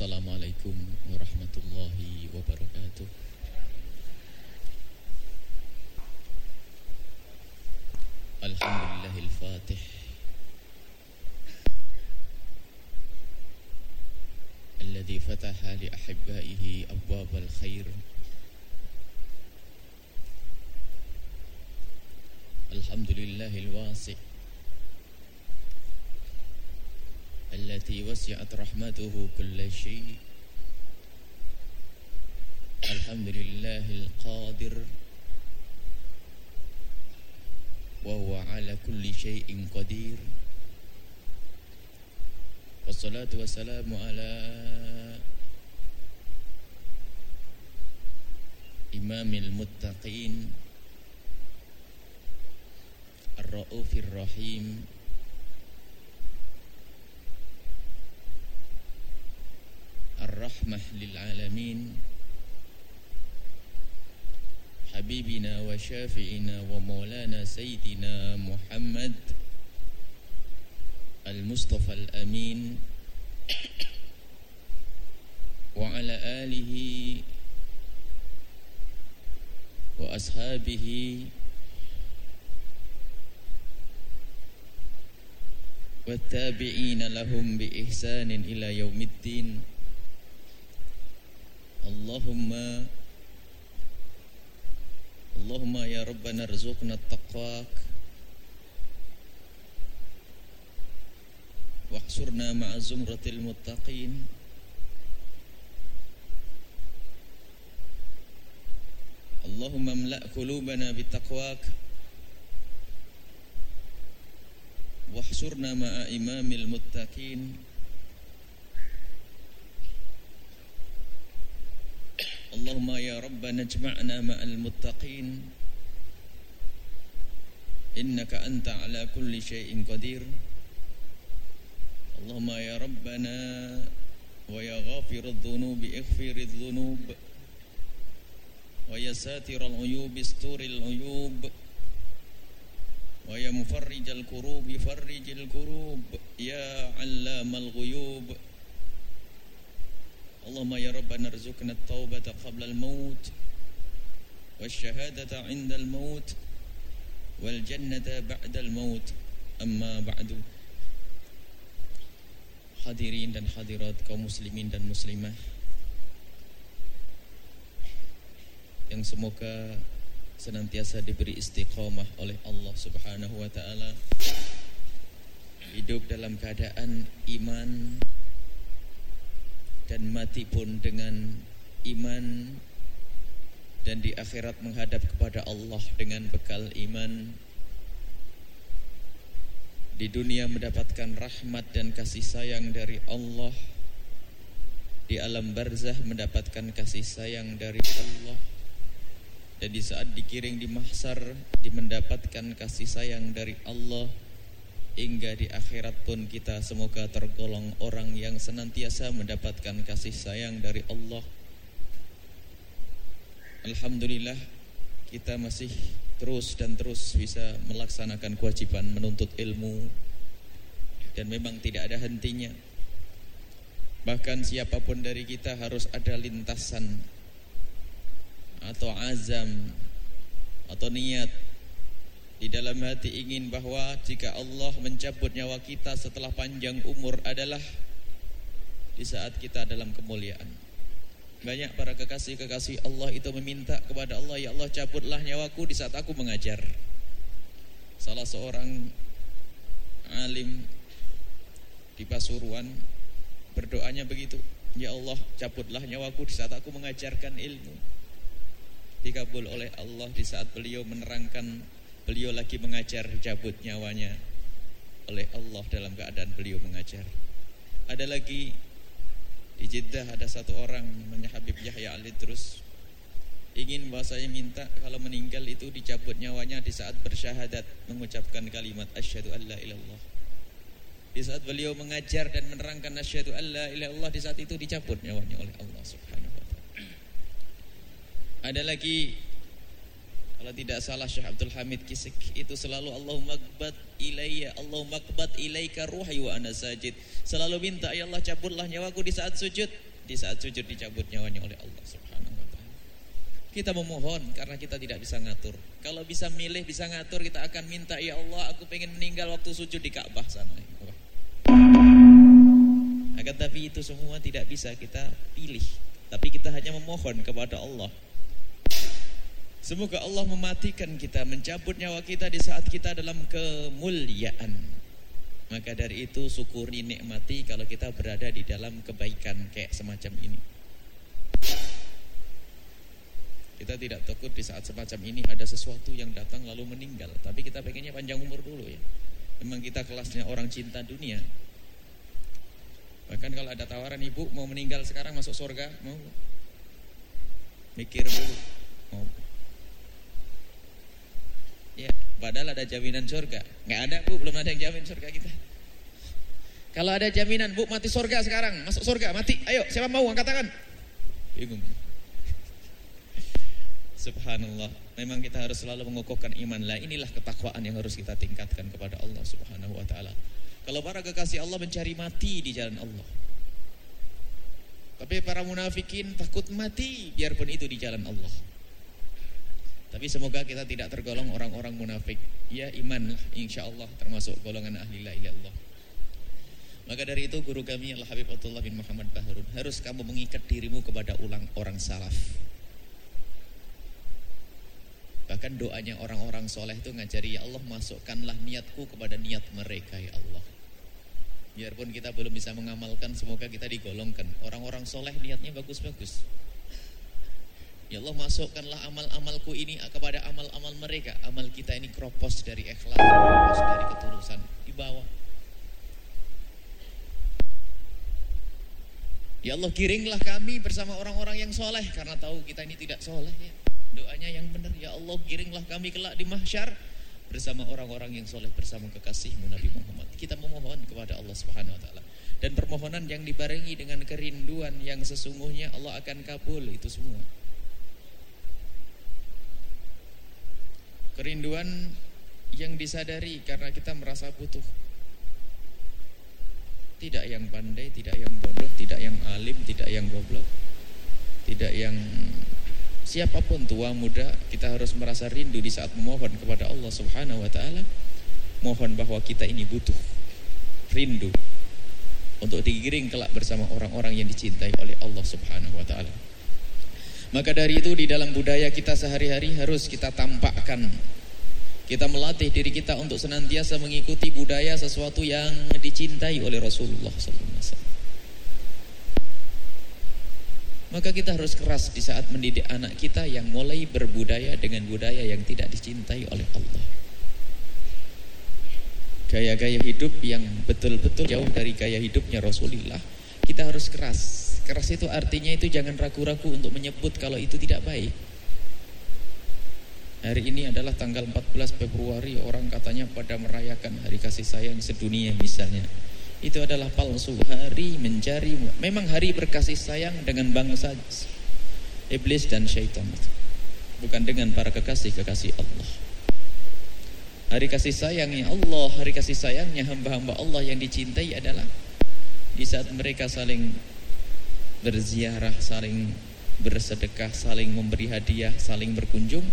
السلام عليكم ورحمة الله وبركاته. الحمد لله الفاتح. الذي فتح لأحبائه أبواب الخير. الحمد لله الواسع. التي وسعت رحمته كل شيء. الحمد لله القادر وهو على كل شيء قدير. والصلاة والسلام على إمام المتقين الرؤوف الرحيم. الرحمة للعالمين حبيبنا وشافعنا ومولانا سيدنا محمد المصطفى الأمين وعلى آله وأصحابه والتابعين لهم بإحسان إلى يوم الدين. اللهم اللهم يا ربنا ارزقنا التقواك واحشرنا مع زمرة المتقين اللهم املأ قلوبنا بتقواك واحشرنا مع إمام المتقين اللهم يا ربنا اجمعنا مع المتقين. إنك أنت على كل شيء قدير. اللهم يا ربنا ويا غافر الذنوب اغفر الذنوب ويا ساتر العيوب استور العيوب ويا مفرج الكروب فرج الكروب يا علام الغيوب اللهم يا ربنا ارزقنا التوبة قبل الموت والشهادة عند الموت والجنة بعد الموت أما بعد Hadirin dan hadirat kaum muslimin dan muslimah Yang semoga senantiasa diberi istiqamah oleh Allah subhanahu wa ta'ala Hidup dalam keadaan iman Dan mati pun dengan iman Dan di akhirat menghadap kepada Allah dengan bekal iman. Di dunia mendapatkan rahmat dan kasih sayang dari Allah. Di alam barzah mendapatkan kasih sayang dari Allah. Dan di saat dikiring di mahsar di mendapatkan kasih sayang dari Allah hingga di akhirat pun kita semoga tergolong orang yang senantiasa mendapatkan kasih sayang dari Allah. Alhamdulillah kita masih terus dan terus bisa melaksanakan kewajiban menuntut ilmu. Dan memang tidak ada hentinya. Bahkan siapa pun dari kita harus ada lintasan atau azam atau niat di dalam hati ingin bahwa jika Allah mencabut nyawa kita setelah panjang umur adalah di saat kita dalam kemuliaan banyak para kekasih-kekasih Allah itu meminta kepada Allah, Ya Allah cabutlah nyawaku di saat aku mengajar. Salah seorang alim di Pasuruan berdoanya begitu, Ya Allah cabutlah nyawaku di saat aku mengajarkan ilmu. Dikabul oleh Allah di saat beliau menerangkan beliau lagi mengajar cabut nyawanya oleh Allah dalam keadaan beliau mengajar. Ada lagi di Jeddah ada satu orang namanya Habib Yahya Ali terus ingin bahasanya minta kalau meninggal itu dicabut nyawanya di saat bersyahadat mengucapkan kalimat asyhadu alla ilallah. Di saat beliau mengajar dan menerangkan asyhadu alla ilallah di saat itu dicabut nyawanya oleh Allah Subhanahu wa taala. Ada lagi Kalau tidak salah Syekh Abdul Hamid Kisik itu selalu Allahumma qbad ilayya Allahumma qbad ilaika ruhi wa ana sajid. Selalu minta ya Allah cabutlah nyawaku di saat sujud. Di saat sujud dicabut nyawanya oleh Allah Subhanahu wa taala. Kita memohon karena kita tidak bisa ngatur. Kalau bisa milih, bisa ngatur, kita akan minta ya Allah, aku pengen meninggal waktu sujud di Ka'bah sana. Akan tapi itu semua tidak bisa kita pilih. Tapi kita hanya memohon kepada Allah Semoga Allah mematikan kita, mencabut nyawa kita di saat kita dalam kemuliaan. Maka dari itu syukuri nikmati kalau kita berada di dalam kebaikan kayak semacam ini. Kita tidak takut di saat semacam ini ada sesuatu yang datang lalu meninggal. Tapi kita pengennya panjang umur dulu ya. Memang kita kelasnya orang cinta dunia. Bahkan kalau ada tawaran ibu mau meninggal sekarang masuk surga, mau mikir dulu. Mau Ya, padahal ada jaminan surga. Nggak ada bu, belum ada yang jamin surga kita. Kalau ada jaminan, bu mati surga sekarang, masuk surga, mati. Ayo, siapa mau angkat tangan? Bingung. Subhanallah. Memang kita harus selalu mengukuhkan iman lah. Inilah ketakwaan yang harus kita tingkatkan kepada Allah Subhanahu wa taala. Kalau para kekasih Allah mencari mati di jalan Allah. Tapi para munafikin takut mati biarpun itu di jalan Allah. Tapi semoga kita tidak tergolong orang-orang munafik. Ya iman insya Allah termasuk golongan ahli la ilallah. Maka dari itu guru kami Al Habib Abdullah bin Muhammad Baharun harus kamu mengikat dirimu kepada ulang orang salaf. Bahkan doanya orang-orang soleh itu ngajari ya Allah masukkanlah niatku kepada niat mereka ya Allah. Biarpun kita belum bisa mengamalkan, semoga kita digolongkan. Orang-orang soleh niatnya bagus-bagus. Ya Allah masukkanlah amal-amalku ini kepada amal-amal mereka. Amal kita ini kropos dari ikhlas, kropos dari ketulusan. Di bawah. Ya Allah kiringlah kami bersama orang-orang yang soleh karena tahu kita ini tidak soleh ya. Doanya yang benar ya Allah kiringlah kami kelak di mahsyar bersama orang-orang yang soleh bersama kekasihmu Nabi Muhammad. Kita memohon kepada Allah Subhanahu Wa Taala dan permohonan yang dibarengi dengan kerinduan yang sesungguhnya Allah akan kabul itu semua. Kerinduan yang disadari karena kita merasa butuh. Tidak yang pandai, tidak yang bodoh, tidak yang alim, tidak yang goblok. Tidak yang siapa pun tua muda, kita harus merasa rindu di saat memohon kepada Allah Subhanahu wa taala. Mohon bahwa kita ini butuh rindu untuk digiring kelak bersama orang-orang yang dicintai oleh Allah Subhanahu wa taala. Maka dari itu di dalam budaya kita sehari-hari harus kita tampakkan kita melatih diri kita untuk senantiasa mengikuti budaya sesuatu yang dicintai oleh Rasulullah SAW. Maka kita harus keras di saat mendidik anak kita yang mulai berbudaya dengan budaya yang tidak dicintai oleh Allah. Gaya-gaya hidup yang betul-betul jauh dari gaya hidupnya Rasulullah, kita harus keras. Keras itu artinya itu jangan ragu-ragu untuk menyebut kalau itu tidak baik. Hari ini adalah tanggal 14 Februari Orang katanya pada merayakan hari kasih sayang sedunia misalnya. Itu adalah palsu. Hari mencari Memang hari berkasih sayang dengan bangsa Iblis dan syaitan. Bukan dengan para kekasih-kekasih Allah. Hari kasih sayangnya Allah Hari kasih sayangnya hamba-hamba Allah yang dicintai adalah Di saat mereka saling berziarah Saling bersedekah Saling memberi hadiah Saling berkunjung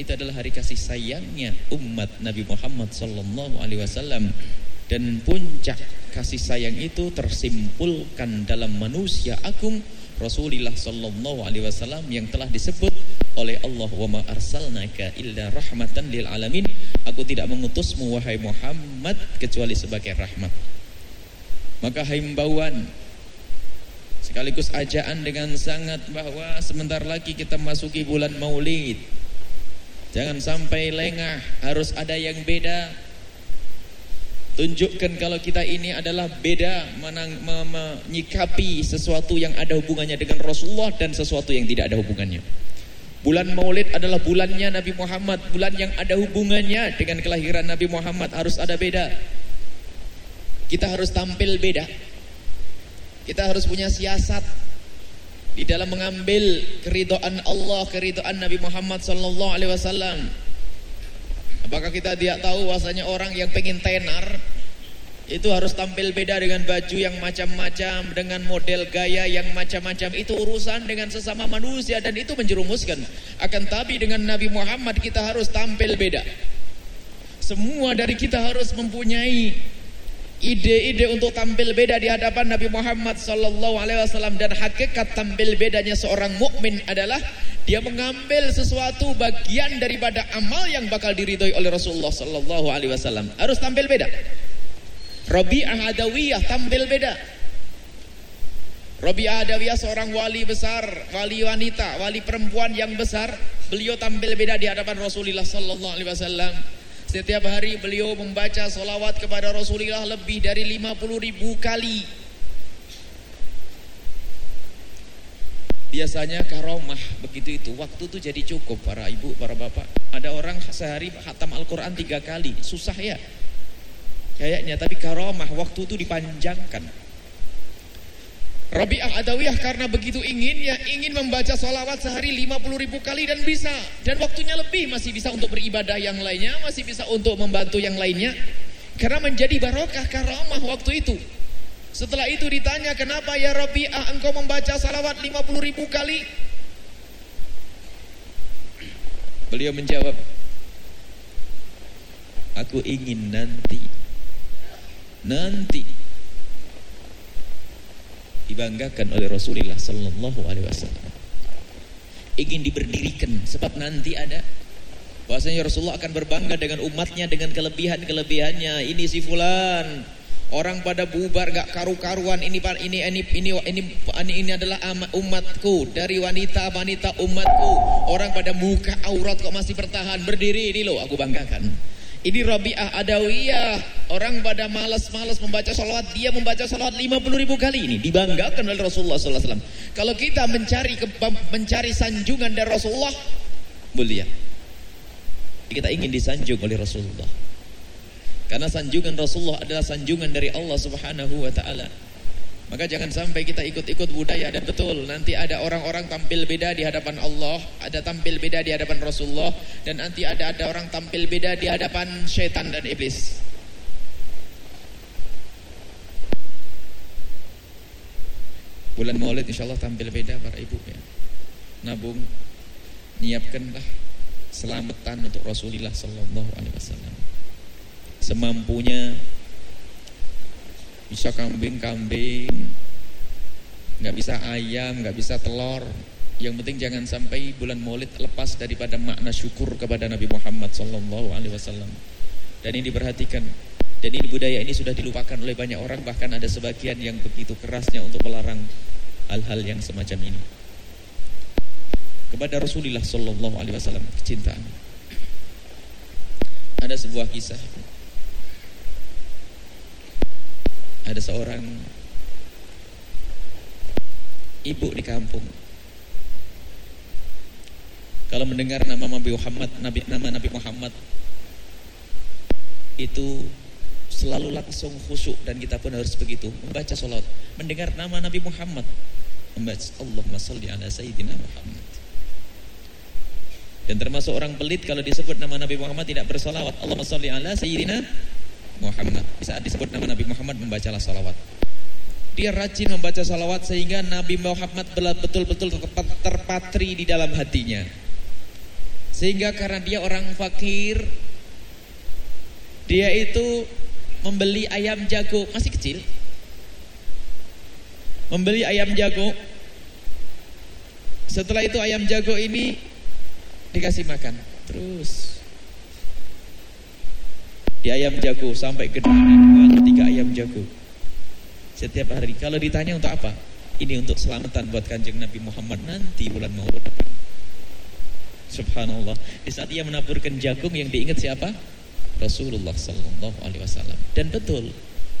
itu adalah hari kasih sayangnya umat Nabi Muhammad sallallahu alaihi wasallam. Dan puncak kasih sayang itu tersimpulkan dalam manusia agung Rasulullah sallallahu alaihi wasallam yang telah disebut oleh Allah wa ma arsalnaka illa rahmatan lil alamin. Aku tidak mengutusmu wahai Muhammad kecuali sebagai rahmat. Maka himbauan sekaligus ajaan dengan sangat bahwa sebentar lagi kita masuki bulan Maulid Jangan sampai lengah, harus ada yang beda. Tunjukkan kalau kita ini adalah beda menang, menyikapi sesuatu yang ada hubungannya dengan Rasulullah dan sesuatu yang tidak ada hubungannya. Bulan Maulid adalah bulannya Nabi Muhammad, bulan yang ada hubungannya dengan kelahiran Nabi Muhammad harus ada beda. Kita harus tampil beda. Kita harus punya siasat. di dalam mengambil keridhaan Allah, keridhaan Nabi Muhammad sallallahu alaihi wasallam. Apakah kita tidak tahu bahwasanya orang yang pengen tenar itu harus tampil beda dengan baju yang macam-macam, dengan model gaya yang macam-macam. Itu urusan dengan sesama manusia dan itu menjerumuskan. Akan tapi dengan Nabi Muhammad kita harus tampil beda. Semua dari kita harus mempunyai ide-ide untuk tampil beda di hadapan Nabi Muhammad sallallahu alaihi wasallam dan hakikat tampil bedanya seorang mukmin adalah dia mengambil sesuatu bagian daripada amal yang bakal diridhoi oleh Rasulullah sallallahu alaihi wasallam. Harus tampil beda. Rabi'ah Adawiyah tampil beda. Rabi'ah Adawiyah seorang wali besar, wali wanita, wali perempuan yang besar. Beliau tampil beda di hadapan Rasulullah sallallahu alaihi wasallam. Setiap hari beliau membaca solawat kepada Rasulullah lebih dari 50 ribu kali. Biasanya karomah begitu itu waktu itu jadi cukup para ibu para bapak. Ada orang sehari khatam Al-Quran tiga kali susah ya. Kayaknya tapi karomah waktu itu dipanjangkan. Rabi'ah Adawiyah karena begitu ingin ya ingin membaca salawat sehari 50 ribu kali dan bisa. Dan waktunya lebih masih bisa untuk beribadah yang lainnya masih bisa untuk membantu yang lainnya. Karena menjadi barokah karamah waktu itu. Setelah itu ditanya kenapa ya Rabi'ah engkau membaca salawat 50 ribu kali? Beliau menjawab aku ingin nanti nanti dibanggakan oleh Rasulullah sallallahu alaihi wasallam. Ingin diberdirikan sebab nanti ada bahwasanya Rasulullah akan berbangga dengan umatnya dengan kelebihan-kelebihannya. Ini si fulan orang pada bubar gak karu-karuan. Ini ini ini ini ini ini, ini adalah umatku. Dari wanita-wanita umatku. Orang pada muka aurat kok masih bertahan berdiri. Ini loh aku banggakan ini Rabi'ah Adawiyah. Orang pada malas-malas membaca salawat. Dia membaca salawat 50 ribu kali ini. Dibanggakan oleh Rasulullah SAW. Kalau kita mencari mencari sanjungan dari Rasulullah. Mulia. Kita ingin disanjung oleh Rasulullah. Karena sanjungan Rasulullah adalah sanjungan dari Allah Subhanahu wa taala. Maka jangan sampai kita ikut-ikut budaya dan betul nanti ada orang-orang tampil beda di hadapan Allah, ada tampil beda di hadapan Rasulullah dan nanti ada ada orang tampil beda di hadapan syaitan dan iblis. Bulan Maulid insyaallah tampil beda para ibu ya. Nabung nyiapkanlah selamatan untuk Rasulullah sallallahu alaihi wasallam. Semampunya bisa kambing-kambing nggak bisa ayam nggak bisa telur. Yang penting jangan sampai bulan maulid lepas daripada makna syukur kepada Nabi Muhammad Sallallahu Alaihi Wasallam. Dan ini diperhatikan. Dan ini budaya ini sudah dilupakan oleh banyak orang bahkan ada sebagian yang begitu kerasnya untuk melarang hal-hal yang semacam ini. Kepada Rasulullah Sallallahu Alaihi Wasallam kecintaan. Ada sebuah kisah ada seorang ibu di kampung. Kalau mendengar nama Nabi Muhammad Nabi nama Nabi Muhammad itu selalu langsung khusyuk dan kita pun harus begitu membaca salat. Mendengar nama Nabi Muhammad membaca Allahumma salli ala sayyidina Muhammad. Dan termasuk orang pelit kalau disebut nama Nabi Muhammad tidak bersolawat. Allahumma salli ala sayyidina. Di saat disebut nama Nabi Muhammad membacalah salawat. Dia rajin membaca salawat sehingga Nabi Muhammad betul-betul terpatri di dalam hatinya. Sehingga karena dia orang fakir, dia itu membeli ayam jago masih kecil. Membeli ayam jago. Setelah itu ayam jago ini dikasih makan. Terus di ayam jago sampai gede dua tiga ayam jago. Setiap hari. Kalau ditanya untuk apa? Ini untuk selamatan buat kanjeng Nabi Muhammad nanti bulan depan Subhanallah. Di saat ia menaburkan jagung yang diingat siapa? Rasulullah Sallallahu Alaihi Wasallam. Dan betul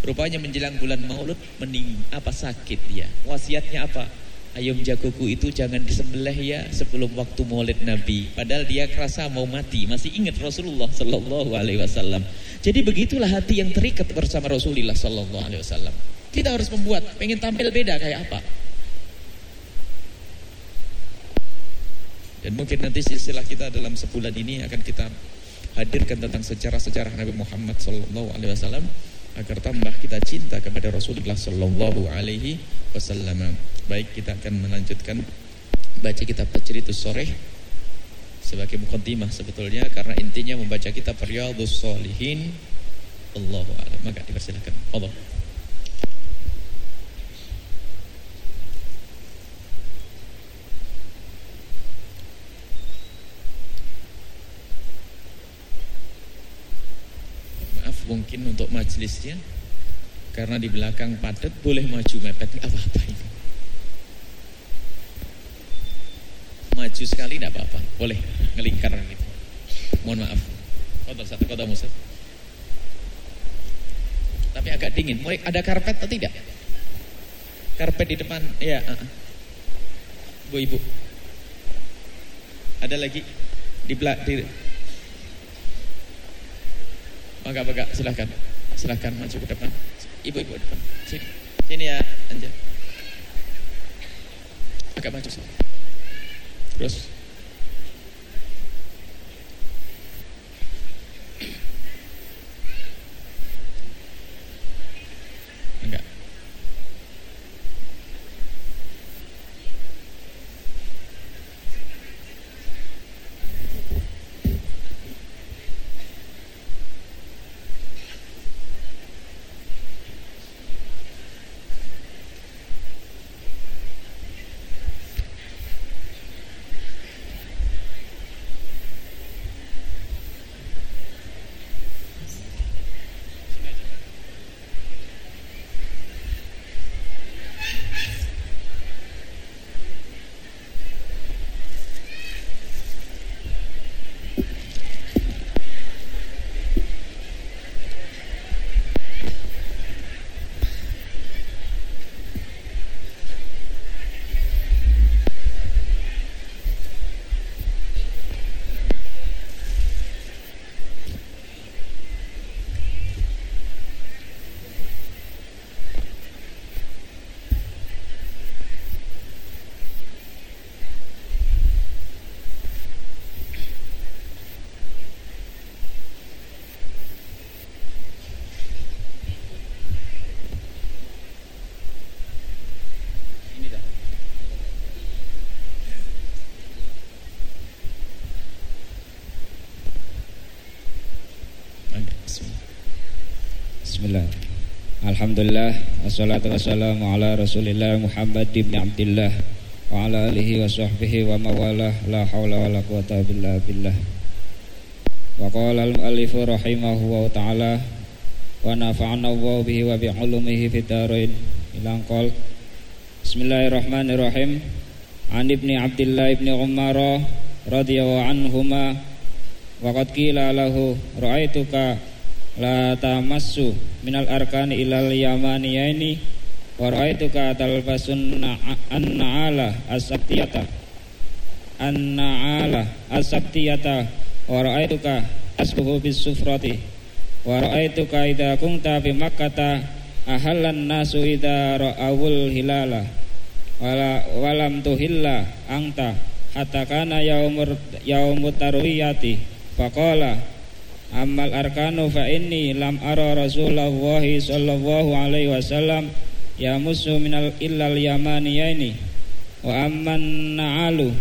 rupanya menjelang bulan Maulud mening apa sakit dia. Wasiatnya apa ayam jagoku itu jangan disembelih ya sebelum waktu maulid Nabi. Padahal dia kerasa mau mati, masih ingat Rasulullah Sallallahu Alaihi Wasallam. Jadi begitulah hati yang terikat bersama Rasulullah Sallallahu Alaihi Wasallam. Kita harus membuat, pengen tampil beda kayak apa? Dan mungkin nanti silsilah kita dalam sebulan ini akan kita hadirkan tentang sejarah-sejarah Nabi Muhammad sallallahu alaihi wasallam agar tambah kita cinta kepada Rasulullah sallallahu alaihi wasallam. Baik, kita akan melanjutkan baca kitab Tajridus Sore sebagai mukaddimah sebetulnya karena intinya membaca kitab Riyadhus Shalihin. Allahu a'lam. Maka dipersilakan. Allah. Mungkin untuk majelisnya karena di belakang padat boleh maju mepet apa-apa ini. Maju sekali tidak apa-apa boleh ngelingkar gitu mohon maaf. Kotor satu kota Musa. Tapi agak dingin. Mulai ada karpet atau tidak? Karpet di depan ya bu ibu. Ada lagi? Di belakang Maka maka silahkan Silahkan maju ke depan. Ibu-ibu depan. Sini. Sini ya Anja Agak maju sini. Terus Alhamdulillah Wassalatu wassalamu ala rasulillah Muhammad ibn Abdillah Wa ala alihi wa sahbihi wa mawalah La hawla wa la quwata billah billah. Wa qala al-muallifu rahimahu wa ta'ala Wa nafa'ana wa bihi wa bi'ulumihi fitarin Ilang qol Bismillahirrahmanirrahim. An ibni Abdillah ibni Umara radhiyallahu anhuma Wa qad qila lahu ra'aituka la tamassu minal arkani ilal yamaniyaini wa ra'aituka talbasun an-na'ala as-sabtiyata an-na'ala as-sabtiyata wa ra'aituka asbuhu bis-sufrati. Wa ra'aituka idza kunta bi makkata ahallan nasu idza ra'awul hilala. Wala walam tuhilla anta hatta kana yaumur yaumut tarwiyati. Faqala Amal arkanu fa inni lam ara Rasulullah sallallahu alaihi wasallam yamussu minal illal yamaniyaini wa amman na'alu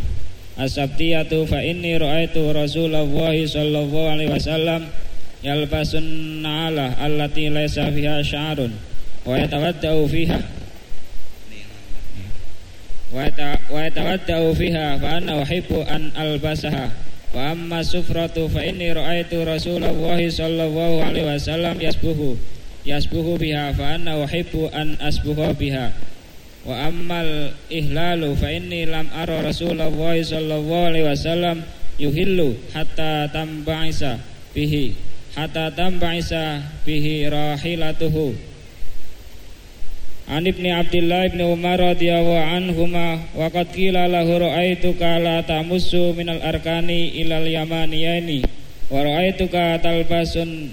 asabtiyatu fa inni ra'aitu Rasulullah sallallahu alaihi wasallam yalbasun na'ala allati laysa fiha sya'run. Wa yatawaddau fiha. Wa yatawaddau fiha fa ana uhibbu an albasaha Wa amma sufratu fa inni ra'aitu Rasulullah sallallahu alaihi wasallam yasbuhu. Yasbuhu biha fa anna uhibbu an asbuha biha. Wa ammal ihlalu fa inni lam ara Rasulullah sallallahu alaihi wasallam yuhillu hatta tamba'isa bihi. Hatta tamba'isa bihi rahilatuhu An ibni Abdullah ibni Umar radhiyallahu anhuma wa qad qila lahu ra'aituka la tamussu minal arkani ilal yamaniyani wa ra'aituka talbasun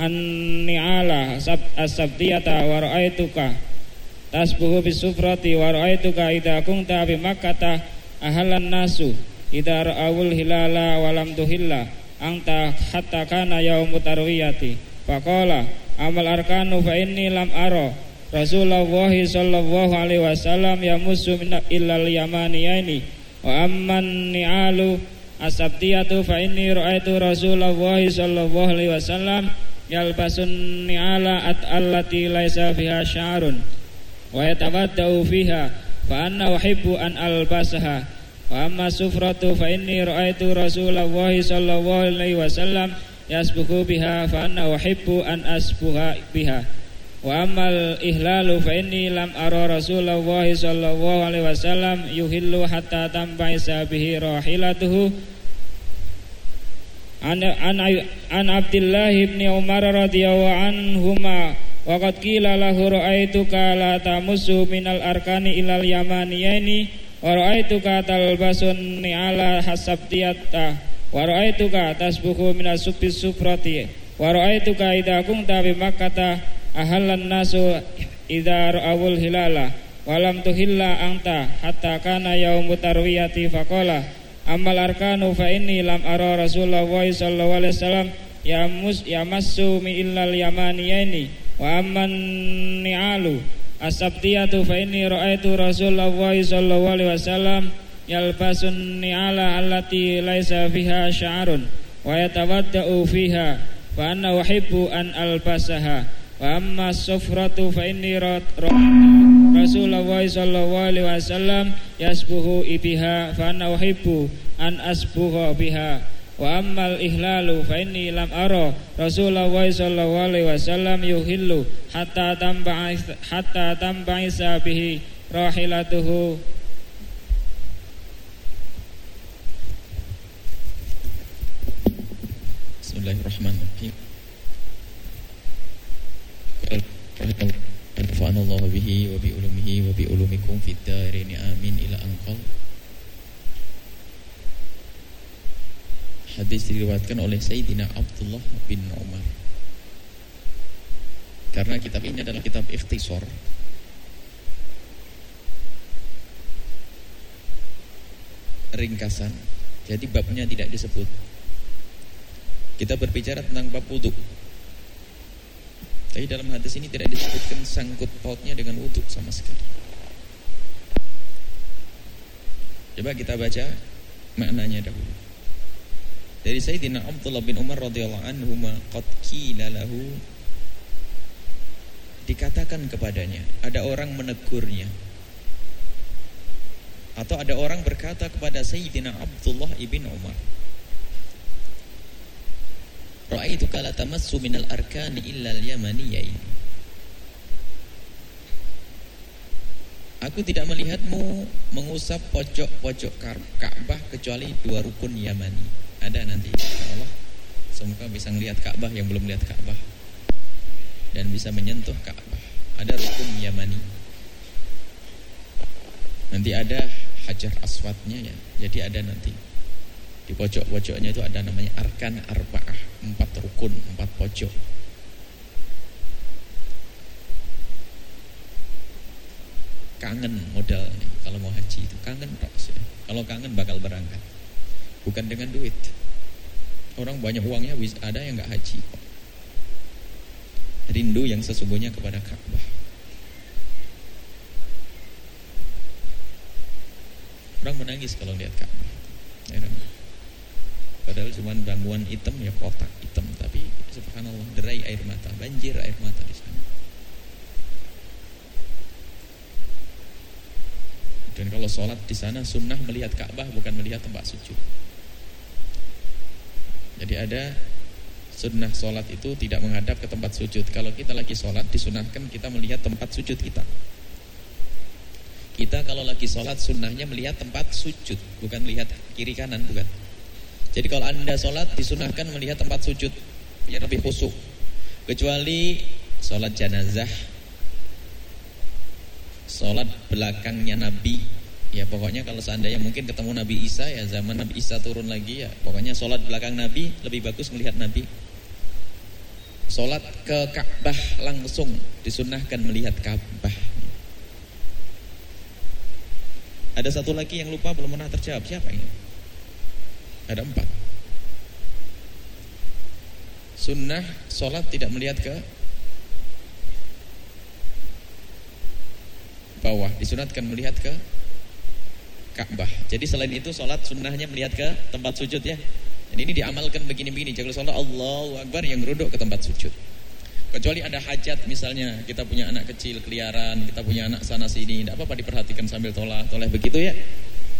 an-ni'ala sab as-sabtiyata wa ra'aituka tasbuhu bis-sufrati wa ra'aituka idza kunta bi makkata ahalan nasu idza ra'awul hilala wa lam tuhilla anta hatta kana yaumut tarwiyati faqala amal arkanu fa inni lam ara Rasulullah sallallahu alaihi wasallam yamussu min illal yamaniyaini wa amman ni'alu asabtiyatu fa inni ra'aitu Rasulullah sallallahu alaihi wasallam yalbasun ni'ala at allati laisa fiha sya'run wa yatawaddau fiha fa anna uhibbu an albasaha. Wa amma sufratu fa inni ra'aitu Rasulullah sallallahu alaihi wasallam yasbuhu biha fa anna uhibbu an asbuha biha Wa amal ihlalu fa inni lam ara Rasulullah sallallahu alaihi wasallam yuhillu hatta tambaisa bihi rahilatuhu. An an an Abdullah ibn Umar radhiyallahu anhuma wa qad qila lahu ra'aituka la tamussu minal arkani ilal yamaniyaini wa ra'aituka talbasun ni'ala hasabtiyata wa ra'aituka tasbuhu minas subis sufrati wa ra'aituka idza kunta bi makkah ahallan nasu idza ra'awul hilala walam tuhilla anta hatta kana yaumut tarwiyati faqala amal arkanu fa inni lam ara rasulullah sallallahu alaihi wasallam yamus yamassu mi illal yamaniyaini wa amman ni'alu asabtiyatu fa inni ra'aitu rasulullah sallallahu alaihi wasallam yalbasun ni'ala allati laisa fiha sya'run wa yatawadda'u fiha fa anna uhibbu an albasaha Wa amma sufratu fa inni Rasulullah sallallahu alaihi wasallam yasbuhu ibiha fa anna uhibbu an asbuha biha. Wa ammal ihlalu fa inni lam ara. Rasulullah sallallahu alaihi wasallam yuhillu hatta tamba'is hatta tamba'isa bihi rahilatuhu. Bismillahirrahmanirrahim wa bi ulumihi wa bi ulumikum fid darin amin. Ila anqal Hadis diriwayatkan oleh Sayyidina Abdullah bin Umar. Karena kitab ini adalah kitab ikhtisar. Ringkasan. Jadi babnya tidak disebut. Kita berbicara tentang bab wudhu tapi dalam hadis ini tidak disebutkan sangkut pautnya dengan wudhu sama sekali. Coba kita baca maknanya dahulu. Dari Sayyidina Abdullah bin Umar radhiyallahu anhu qad qila lahu dikatakan kepadanya, ada orang menegurnya. Atau ada orang berkata kepada Sayyidina Abdullah ibn Umar, Ra'aitu kala tamassu minal arkani illa al-yamaniyain. Aku tidak melihatmu mengusap pojok-pojok Ka'bah kecuali dua rukun Yamani. Ada nanti Allah. Semoga bisa melihat Ka'bah yang belum lihat Ka'bah dan bisa menyentuh Ka'bah. Ada rukun Yamani. Nanti ada Hajar Aswadnya ya. Jadi ada nanti. Di pojok-pojoknya itu ada namanya arkan arba'ah, empat rukun, empat pojok. Kangen modal nih, kalau mau haji itu kangen ya. Kalau kangen bakal berangkat. Bukan dengan duit. Orang banyak uangnya ada yang nggak haji. Rindu yang sesungguhnya kepada Ka'bah. Orang menangis kalau lihat Ka'bah. Padahal cuma bangunan hitam ya kotak hitam. Tapi subhanallah derai air mata Banjir air mata di sana. Dan kalau sholat di sana sunnah melihat Ka'bah bukan melihat tempat sujud. Jadi ada sunnah sholat itu tidak menghadap ke tempat sujud. Kalau kita lagi sholat disunahkan kita melihat tempat sujud kita. Kita kalau lagi sholat sunnahnya melihat tempat sujud Bukan melihat kiri kanan bukan jadi kalau anda sholat disunahkan melihat tempat sujud ya lebih khusyuk. Kecuali sholat jenazah, sholat belakangnya Nabi. Ya pokoknya kalau seandainya mungkin ketemu Nabi Isa ya zaman Nabi Isa turun lagi ya pokoknya sholat belakang Nabi lebih bagus melihat Nabi. Sholat ke Ka'bah langsung disunahkan melihat Ka'bah. Ada satu lagi yang lupa belum pernah terjawab siapa ini? Ada empat. Sunnah sholat tidak melihat ke bawah. Disunatkan melihat ke Ka'bah. Jadi selain itu sholat sunnahnya melihat ke tempat sujud ya. Dan ini diamalkan begini-begini. Jangan sholat Allahu Akbar yang ruduk ke tempat sujud. Kecuali ada hajat misalnya kita punya anak kecil keliaran, kita punya anak sana sini, tidak apa-apa diperhatikan sambil tolak, toleh begitu ya.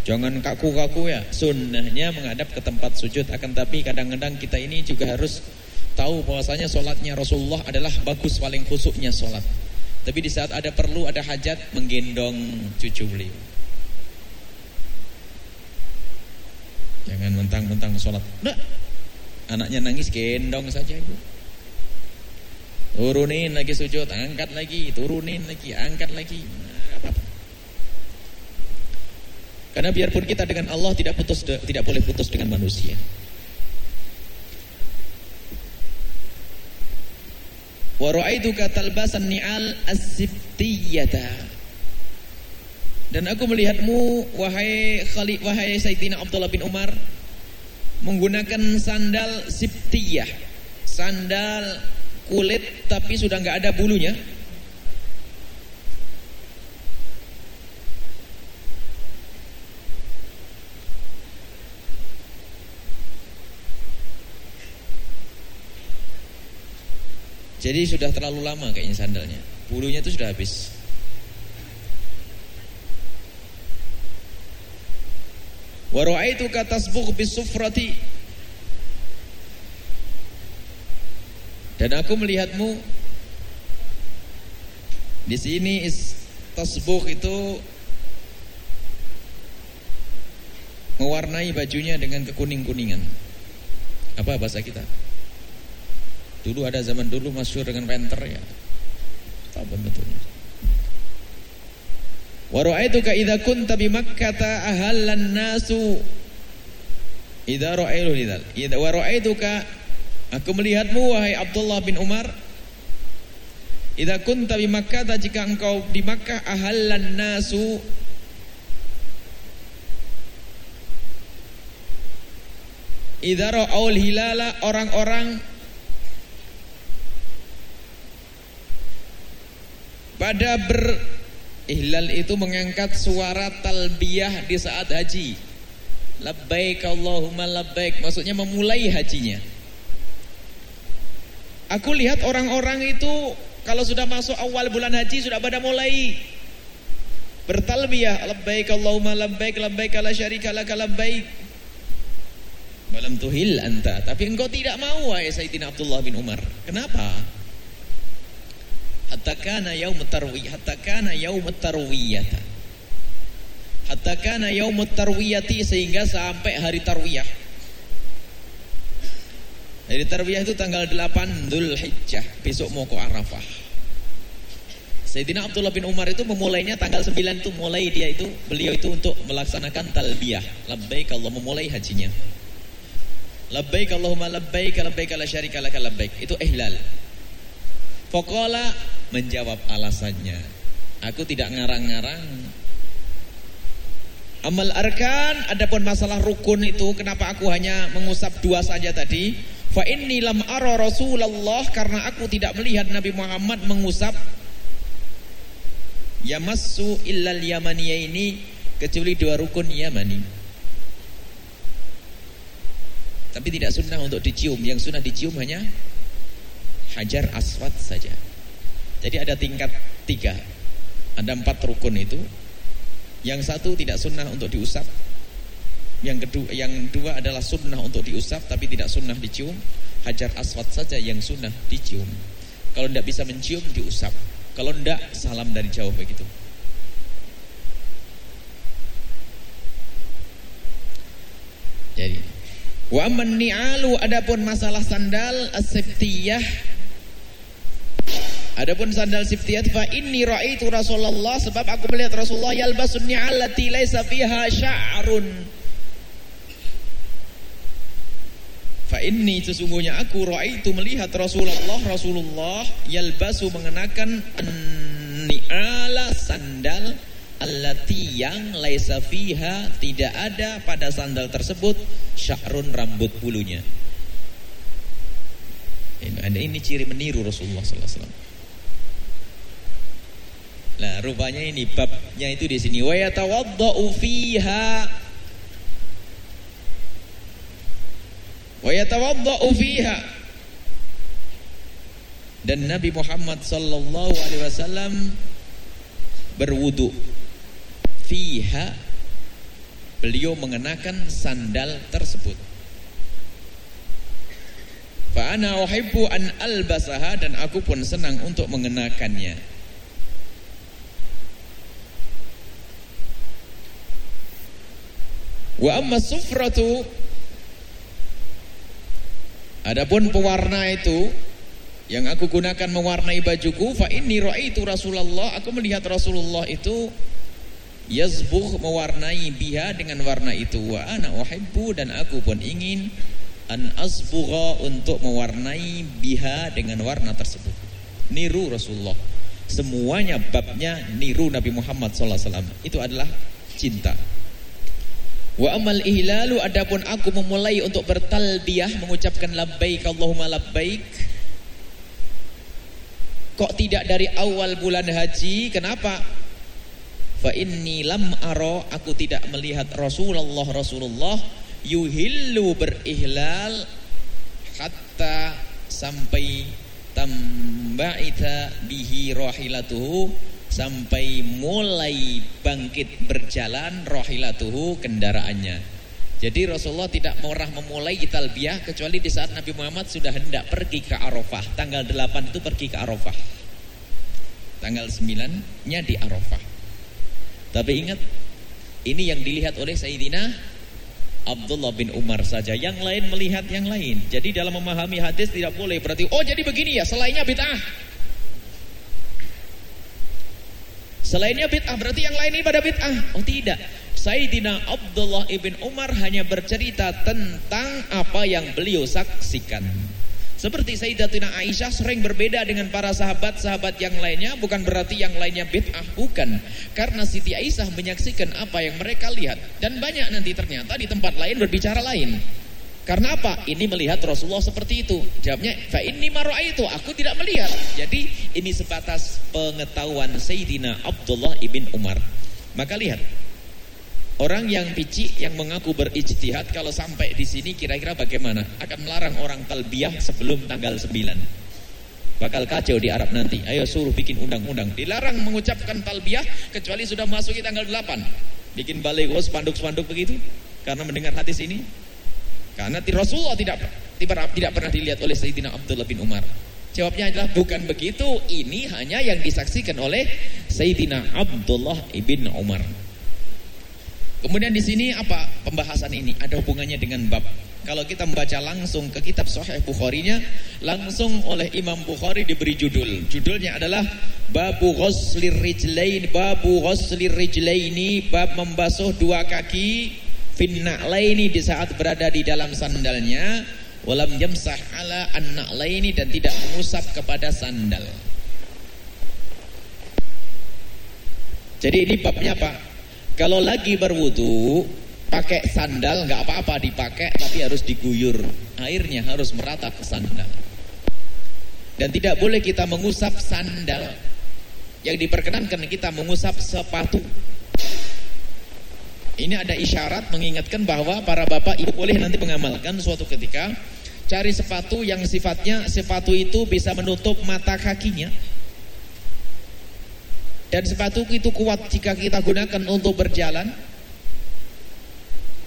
Jangan kaku-kaku ya. Sunnahnya menghadap ke tempat sujud. Akan tapi kadang-kadang kita ini juga harus tahu bahwasanya sholatnya Rasulullah adalah bagus paling khusuknya sholat. Tapi di saat ada perlu, ada hajat, menggendong cucu beliau. Jangan mentang-mentang sholat. Nah, anaknya nangis, gendong saja ibu. Turunin lagi sujud, angkat lagi, turunin lagi, angkat lagi. Karena biarpun kita dengan Allah tidak putus tidak boleh putus dengan manusia. Wa ra'aituka talbasan ni'al as-sibtiyata. Dan aku melihatmu wahai Khalid wahai Sayyidina Abdullah bin Umar menggunakan sandal sibtiyah. Sandal kulit tapi sudah nggak ada bulunya. Jadi sudah terlalu lama kayaknya sandalnya. Bulunya itu sudah habis. Wa ra'aituka tasbugh bisufrati. Dan aku melihatmu di sini is tasbugh itu mewarnai bajunya dengan kekuning-kuningan. Apa bahasa kita? Dulu ada zaman dulu masyur dengan penter ya. Apa betulnya? Wa ra'aituka idza kunta bi Makkah ahallan nasu idza ra'ailu lidzal. Idza wa ra'aituka aku melihatmu wahai Abdullah bin Umar Idza kunta bi Makkah jika engkau di Makkah ahallan nasu Idza ra'aul hilala orang-orang pada berihlal itu mengangkat suara talbiyah di saat haji. Labbaik Allahumma labbaik maksudnya memulai hajinya. Aku lihat orang-orang itu kalau sudah masuk awal bulan haji sudah pada mulai bertalbiyah labbaik Allahumma labbaik labbaik la syarika lak labbaik. Malam tuhil anta, tapi engkau tidak mau wahai Sayyidina Abdullah bin Umar. Kenapa? Hatta kana yaum tarwiyah hatta kana yaum tarwiyah hatta kana yaum tarwiyati sehingga sampai hari tarwiyah. Hari tarwiyah itu tanggal 8 Dzulhijjah besok mau ke Arafah. Sayyidina Abdullah bin Umar itu memulainya tanggal 9 itu mulai dia itu beliau itu untuk melaksanakan talbiyah. Labbaik Allah memulai hajinya. Labbaik Allahumma labbaik labbaik la syarika lak labbaik. Itu ihlal Pokola menjawab alasannya. Aku tidak ngarang-ngarang. Amal arkan, adapun masalah rukun itu, kenapa aku hanya mengusap dua saja tadi? Fa inni lam ara Rasulullah karena aku tidak melihat Nabi Muhammad mengusap yamassu illal yamaniya ini kecuali dua rukun yamani. Tapi tidak sunnah untuk dicium, yang sunnah dicium hanya hajar aswad saja. Jadi ada tingkat tiga. Ada empat rukun itu. Yang satu tidak sunnah untuk diusap. Yang kedua, yang dua adalah sunnah untuk diusap tapi tidak sunnah dicium. Hajar aswad saja yang sunnah dicium. Kalau tidak bisa mencium diusap. Kalau tidak salam dari jauh begitu. Jadi wa man ni'alu adapun masalah sandal as-sibtiyah Adapun sandal siftiyat fa inni raaitu Rasulullah sebab aku melihat Rasulullah yalbasun ni'allati laisa fiha sya'run. Fa inni sesungguhnya aku raaitu melihat Rasulullah Rasulullah yalbasu mengenakan ni'ala sandal allati yang laisa fiha tidak ada pada sandal tersebut sya'run rambut bulunya. Ini, ini ciri meniru Rasulullah sallallahu alaihi wasallam. Nah, rupanya ini babnya itu di sini. Wa yatawaddau fiha. Wa yatawaddau fiha. Dan Nabi Muhammad sallallahu alaihi wasallam berwudu fiha. Beliau mengenakan sandal tersebut fa ana uhibbu an albasaha dan aku pun senang untuk mengenakannya. Wa amma sufratu adapun pewarna itu yang aku gunakan mewarnai bajuku fa inni raaitu Rasulullah aku melihat Rasulullah itu yazbuh mewarnai biha dengan warna itu. Wa ana uhibbu dan aku pun ingin an asbugha untuk mewarnai biha dengan warna tersebut. Niru Rasulullah. Semuanya babnya niru Nabi Muhammad SAW itu adalah cinta. Wa amal ihlalu adapun aku memulai untuk bertalbiyah mengucapkan labbaik Allahumma labbaik. Kok tidak dari awal bulan haji? Kenapa? Fa inni lam aro aku tidak melihat Rasulullah Rasulullah yuhillu berihlal hatta sampai tambaita bihi rahilatuhu sampai mulai bangkit berjalan rahilatuhu kendaraannya. Jadi Rasulullah tidak pernah memulai talbiyah kecuali di saat Nabi Muhammad sudah hendak pergi ke Arafah. Tanggal 8 itu pergi ke Arafah. Tanggal 9-nya di Arafah. Tapi ingat, ini yang dilihat oleh Sayyidina Abdullah bin Umar saja. Yang lain melihat yang lain. Jadi dalam memahami hadis tidak boleh berarti, oh jadi begini ya, selainnya bid'ah. Selainnya bid'ah, berarti yang lain ini pada bid'ah. Oh tidak. Sayyidina Abdullah ibn Umar hanya bercerita tentang apa yang beliau saksikan. Seperti Sayyidatina Aisyah sering berbeda dengan para sahabat-sahabat yang lainnya bukan berarti yang lainnya bid'ah, bukan. Karena Siti Aisyah menyaksikan apa yang mereka lihat dan banyak nanti ternyata di tempat lain berbicara lain. Karena apa? Ini melihat Rasulullah seperti itu. Jawabnya, fa ini itu aku tidak melihat. Jadi ini sebatas pengetahuan Sayyidina Abdullah ibn Umar. Maka lihat, Orang yang picik yang mengaku berijtihad kalau sampai di sini kira-kira bagaimana? Akan melarang orang talbiyah sebelum tanggal 9. Bakal kacau di Arab nanti. Ayo suruh bikin undang-undang. Dilarang mengucapkan talbiyah kecuali sudah masuki tanggal 8. Bikin baligo spanduk-spanduk begitu karena mendengar hadis ini. Karena Rasulullah tidak tidak, tidak pernah dilihat oleh Sayyidina Abdullah bin Umar. Jawabnya adalah bukan begitu. Ini hanya yang disaksikan oleh Sayyidina Abdullah ibn Umar. Kemudian di sini apa pembahasan ini? Ada hubungannya dengan bab. Kalau kita membaca langsung ke kitab Sahih Bukhari-nya, langsung oleh Imam Bukhari diberi judul. Judulnya adalah Babu Ghuslir Rijlain, Babu Ghuslir Rijlaini, bab membasuh dua kaki finna'laini di saat berada di dalam sandalnya, walam yamsah ala an-na'laini dan tidak mengusap kepada sandal. Jadi ini babnya apa? Kalau lagi berwudu, pakai sandal nggak apa-apa dipakai, tapi harus diguyur. Airnya harus merata ke sandal. Dan tidak boleh kita mengusap sandal. Yang diperkenankan kita mengusap sepatu. Ini ada isyarat mengingatkan bahwa para bapak ibu boleh nanti mengamalkan suatu ketika cari sepatu yang sifatnya sepatu itu bisa menutup mata kakinya dan sepatu itu kuat jika kita gunakan untuk berjalan.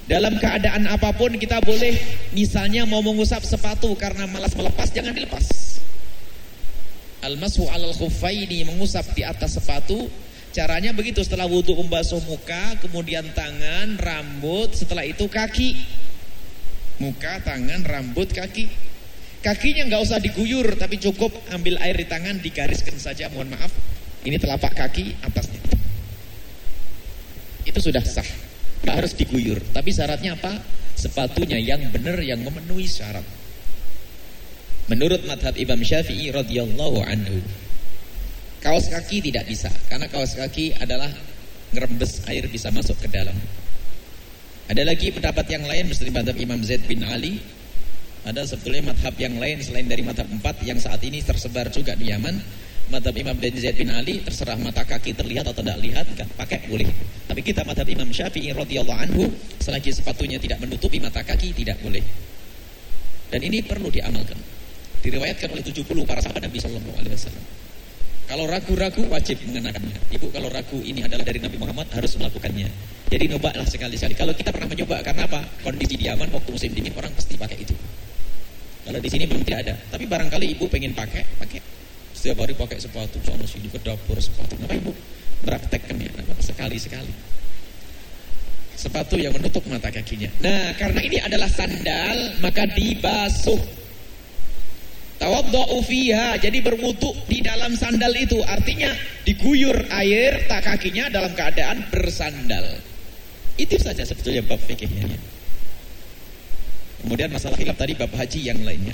Dalam keadaan apa pun kita boleh misalnya mau mengusap sepatu karena malas melepas, jangan dilepas. Al-mashu alal khuffaini mengusap di atas sepatu Caranya begitu setelah wudhu membasuh muka Kemudian tangan, rambut Setelah itu kaki Muka, tangan, rambut, kaki Kakinya nggak usah diguyur Tapi cukup ambil air di tangan Digariskan saja, mohon maaf ini telapak kaki atasnya. Itu sudah sah. Tidak harus diguyur. Tapi syaratnya apa? Sepatunya yang benar yang memenuhi syarat. Menurut madhab Imam Syafi'i radhiyallahu anhu. Kaos kaki tidak bisa karena kaos kaki adalah ngerembes air bisa masuk ke dalam. Ada lagi pendapat yang lain seperti madhab Imam Zaid bin Ali. Ada sebetulnya madhab yang lain selain dari madhab empat yang saat ini tersebar juga di Yaman. Madhab Imam Zaid bin Ali terserah mata kaki terlihat atau tidak lihat kan pakai boleh. Tapi kita madhab Imam Syafi'i radhiyallahu anhu selagi sepatunya tidak menutupi mata kaki tidak boleh. Dan ini perlu diamalkan. Diriwayatkan oleh 70 para sahabat Nabi sallallahu alaihi wasallam. Kalau ragu-ragu wajib mengenakannya. Ibu kalau ragu ini adalah dari Nabi Muhammad harus melakukannya. Jadi nyobalah sekali-sekali. Kalau kita pernah mencoba karena apa? Kondisi di Yaman waktu musim dingin orang pasti pakai itu. Kalau di sini belum tidak ada. Tapi barangkali ibu pengen pakai, pakai. Setiap hari pakai sepatu sana sini ke dapur sepatu. Kenapa ibu praktekkannya? Kenapa sekali-sekali? Sepatu yang menutup mata kakinya. Nah, karena ini adalah sandal, maka dibasuh Tawadda'u fiha, jadi berwudu di dalam sandal itu. Artinya diguyur air tak kakinya dalam keadaan bersandal. Itu saja sebetulnya bab fikihnya. Kemudian masalah khilaf tadi bab haji yang lainnya.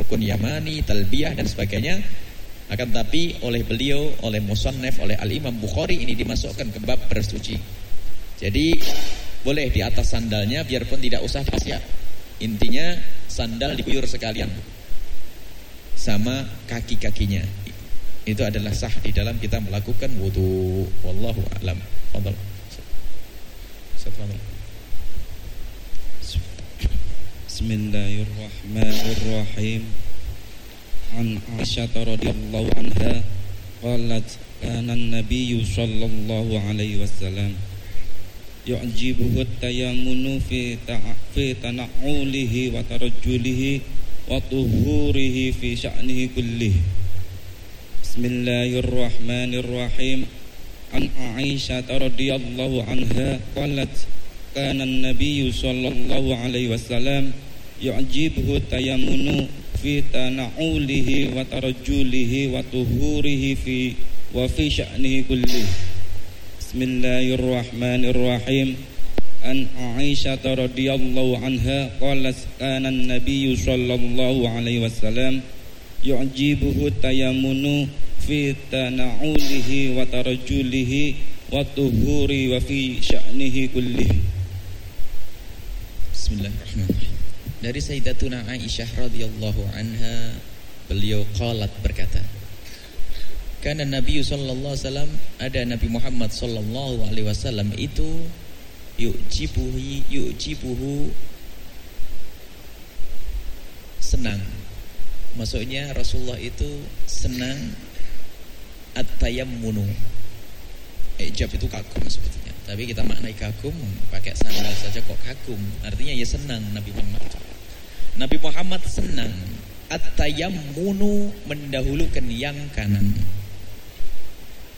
Rukun Yamani, talbiyah dan sebagainya. Akan tapi oleh beliau, oleh Musannef, oleh Al-Imam Bukhari ini dimasukkan ke bab bersuci. Jadi boleh di atas sandalnya biarpun tidak usah pasya. Intinya sandal diguyur sekalian sama kaki-kakinya. Itu adalah sah di dalam kita melakukan wudu. Wallahu a'lam. Fadal. Bismillahirrahmanirrahim. عن إيه. عائشة رضي الله عنها قالت كان النبي صلى الله عليه وسلم يعجبه التيمن في في تنعله وترجله وطهوره في شأنه كله. بسم الله الرحمن الرحيم. عن عائشة رضي الله عنها قالت كان النبي صلى الله عليه وسلم يعجبه التيمن في تنعوله وترجله وطهوره في وفي شأنه كله. بسم الله الرحمن الرحيم. أن عائشة رضي الله عنها قالت كان النبي صلى الله عليه وسلم يعجبه التيمن في تنعوله وترجله وطهوره وفي شأنه كله. بسم الله الرحمن الرحيم. Dari Sayyidatuna Aisyah radhiyallahu anha beliau qalat berkata Karena Nabi sallallahu alaihi wasallam ada Nabi Muhammad sallallahu alaihi wasallam itu yu'jibuhi yu'jibuhu senang. Maksudnya Rasulullah itu senang at-tayammunu. Ijab itu kagum sebetulnya tapi kita maknai kagum pakai sandal saja kok kagum. Artinya ya senang Nabi Muhammad. Nabi Muhammad senang. At-tayammunu mendahulukan yang kanan.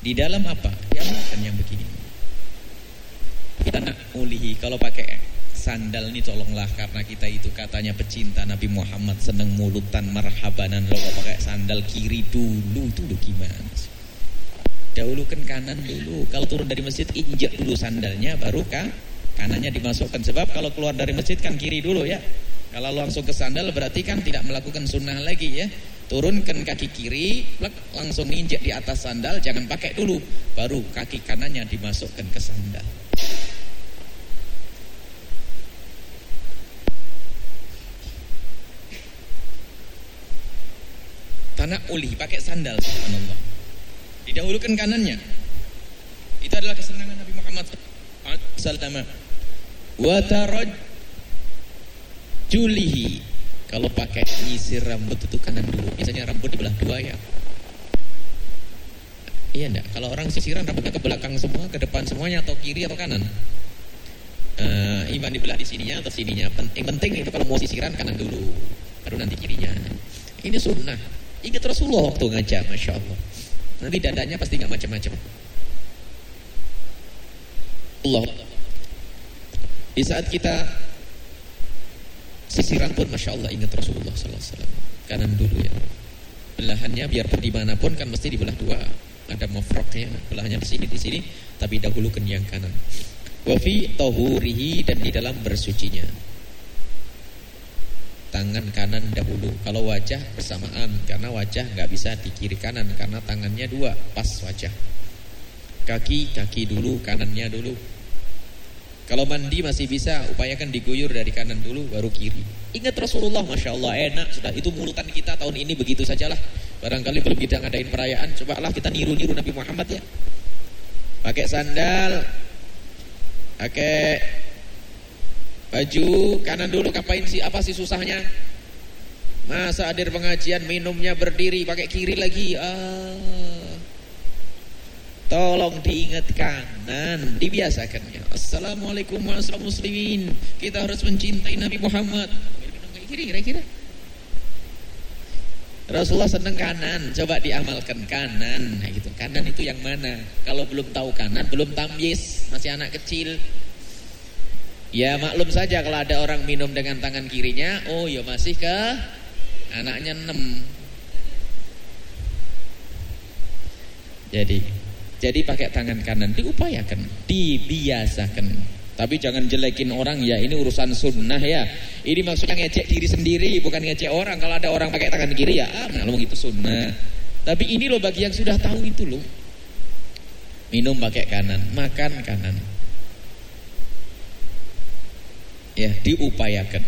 Di dalam apa? Dia makan yang begini. Kita nak ulihi kalau pakai sandal ini tolonglah karena kita itu katanya pecinta Nabi Muhammad. Seneng mulutan marhabanan kalau pakai sandal kiri dulu dulu gimana dahulukan kanan dulu. Kalau turun dari masjid injak dulu sandalnya baru kah kanannya dimasukkan. Sebab kalau keluar dari masjid kan kiri dulu ya. Kalau langsung ke sandal berarti kan tidak melakukan sunnah lagi ya. Turunkan kaki kiri langsung injak di atas sandal jangan pakai dulu. Baru kaki kanannya dimasukkan ke sandal. Tanah uli pakai sandal subhanallah didahulukan kanannya. Itu adalah kesenangan Nabi Muhammad. Sallallahu wa julihi kalau pakai nyisir rambut itu kanan dulu. Biasanya rambut dibelah dua ya. Iya enggak? Kalau orang sisiran rambutnya ke belakang semua ke depan semuanya atau kiri atau kanan. Uh, iman dibelah di sininya atau sininya. Penting penting itu kalau mau sisiran kanan dulu. Baru nanti kirinya. Ini sunnah. Ingat Rasulullah waktu ngajar, Masya Allah. Nanti dadanya pasti nggak macam-macam. Allah. Di saat kita sisiran pun Masya Allah ingat Rasulullah Sallallahu Alaihi Wasallam. Kanan dulu ya. Belahannya biarpun di mana pun kan mesti dibelah dua. Ada mafroknya, belahnya di sini di sini, tapi dahulukan yang kanan. Wafi tohurihi dan di dalam bersucinya tangan kanan dahulu. Kalau wajah bersamaan karena wajah nggak bisa di kiri kanan karena tangannya dua pas wajah. kaki, kaki dulu, kanannya dulu. Kalau mandi masih bisa, upayakan diguyur dari kanan dulu, baru kiri. Ingat Rasulullah, Masya Allah, enak. Sudah, itu mulutan kita tahun ini begitu sajalah. Barangkali belum kita ngadain perayaan, cobalah kita niru-niru Nabi Muhammad ya. Pakai sandal, pakai baju, kanan dulu, ngapain sih, apa sih susahnya? Masa hadir pengajian, minumnya berdiri, pakai kiri lagi. Ah, Tolong diingatkan dan dibiasakannya. Assalamualaikum warahmatullahi muslimin. Kita harus mencintai Nabi Muhammad. Kiri kira-kira. Rasulullah senang kanan, coba diamalkan kanan. Nah gitu. Kanan itu yang mana? Kalau belum tahu kanan, belum tamyiz, masih anak kecil. Ya maklum saja kalau ada orang minum dengan tangan kirinya, oh ya masih ke anaknya enam. Jadi jadi pakai tangan kanan diupayakan, dibiasakan. Tapi jangan jelekin orang ya, ini urusan sunnah ya. Ini maksudnya ngecek diri sendiri, bukan ngecek orang. Kalau ada orang pakai tangan kiri ya, ah, maklum itu sunnah. Tapi ini loh bagi yang sudah tahu itu loh. Minum pakai kanan, makan kanan. Ya, diupayakan.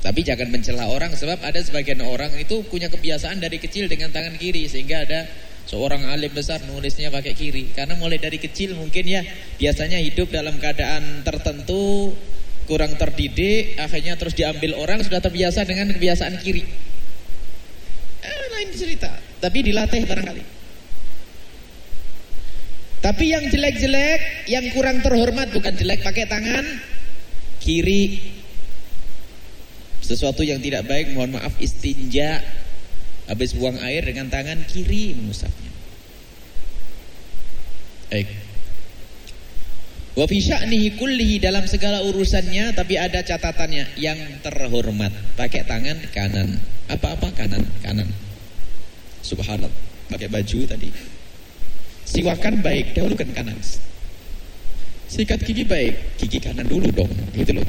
Tapi jangan mencela orang sebab ada sebagian orang itu punya kebiasaan dari kecil dengan tangan kiri sehingga ada Seorang alim besar nulisnya pakai kiri. Karena mulai dari kecil mungkin ya Biasanya hidup dalam keadaan tertentu Kurang terdidik Akhirnya terus diambil orang Sudah terbiasa dengan kebiasaan kiri. Eh, Lain cerita Tapi dilatih barangkali Tapi yang jelek-jelek Yang kurang terhormat Bukan jelek pakai tangan Kiri Sesuatu yang tidak baik Mohon maaf istinja Habis buang air dengan tangan kiri mengusapnya. Baik. Wa fi sya'nihi dalam segala urusannya tapi ada catatannya yang terhormat. Pakai tangan kanan. Apa-apa kanan, kanan. Subhanallah. Pakai baju tadi. Siwakan baik, dahulukan kanan. Sikat gigi baik, gigi kanan dulu dong. Gitu loh.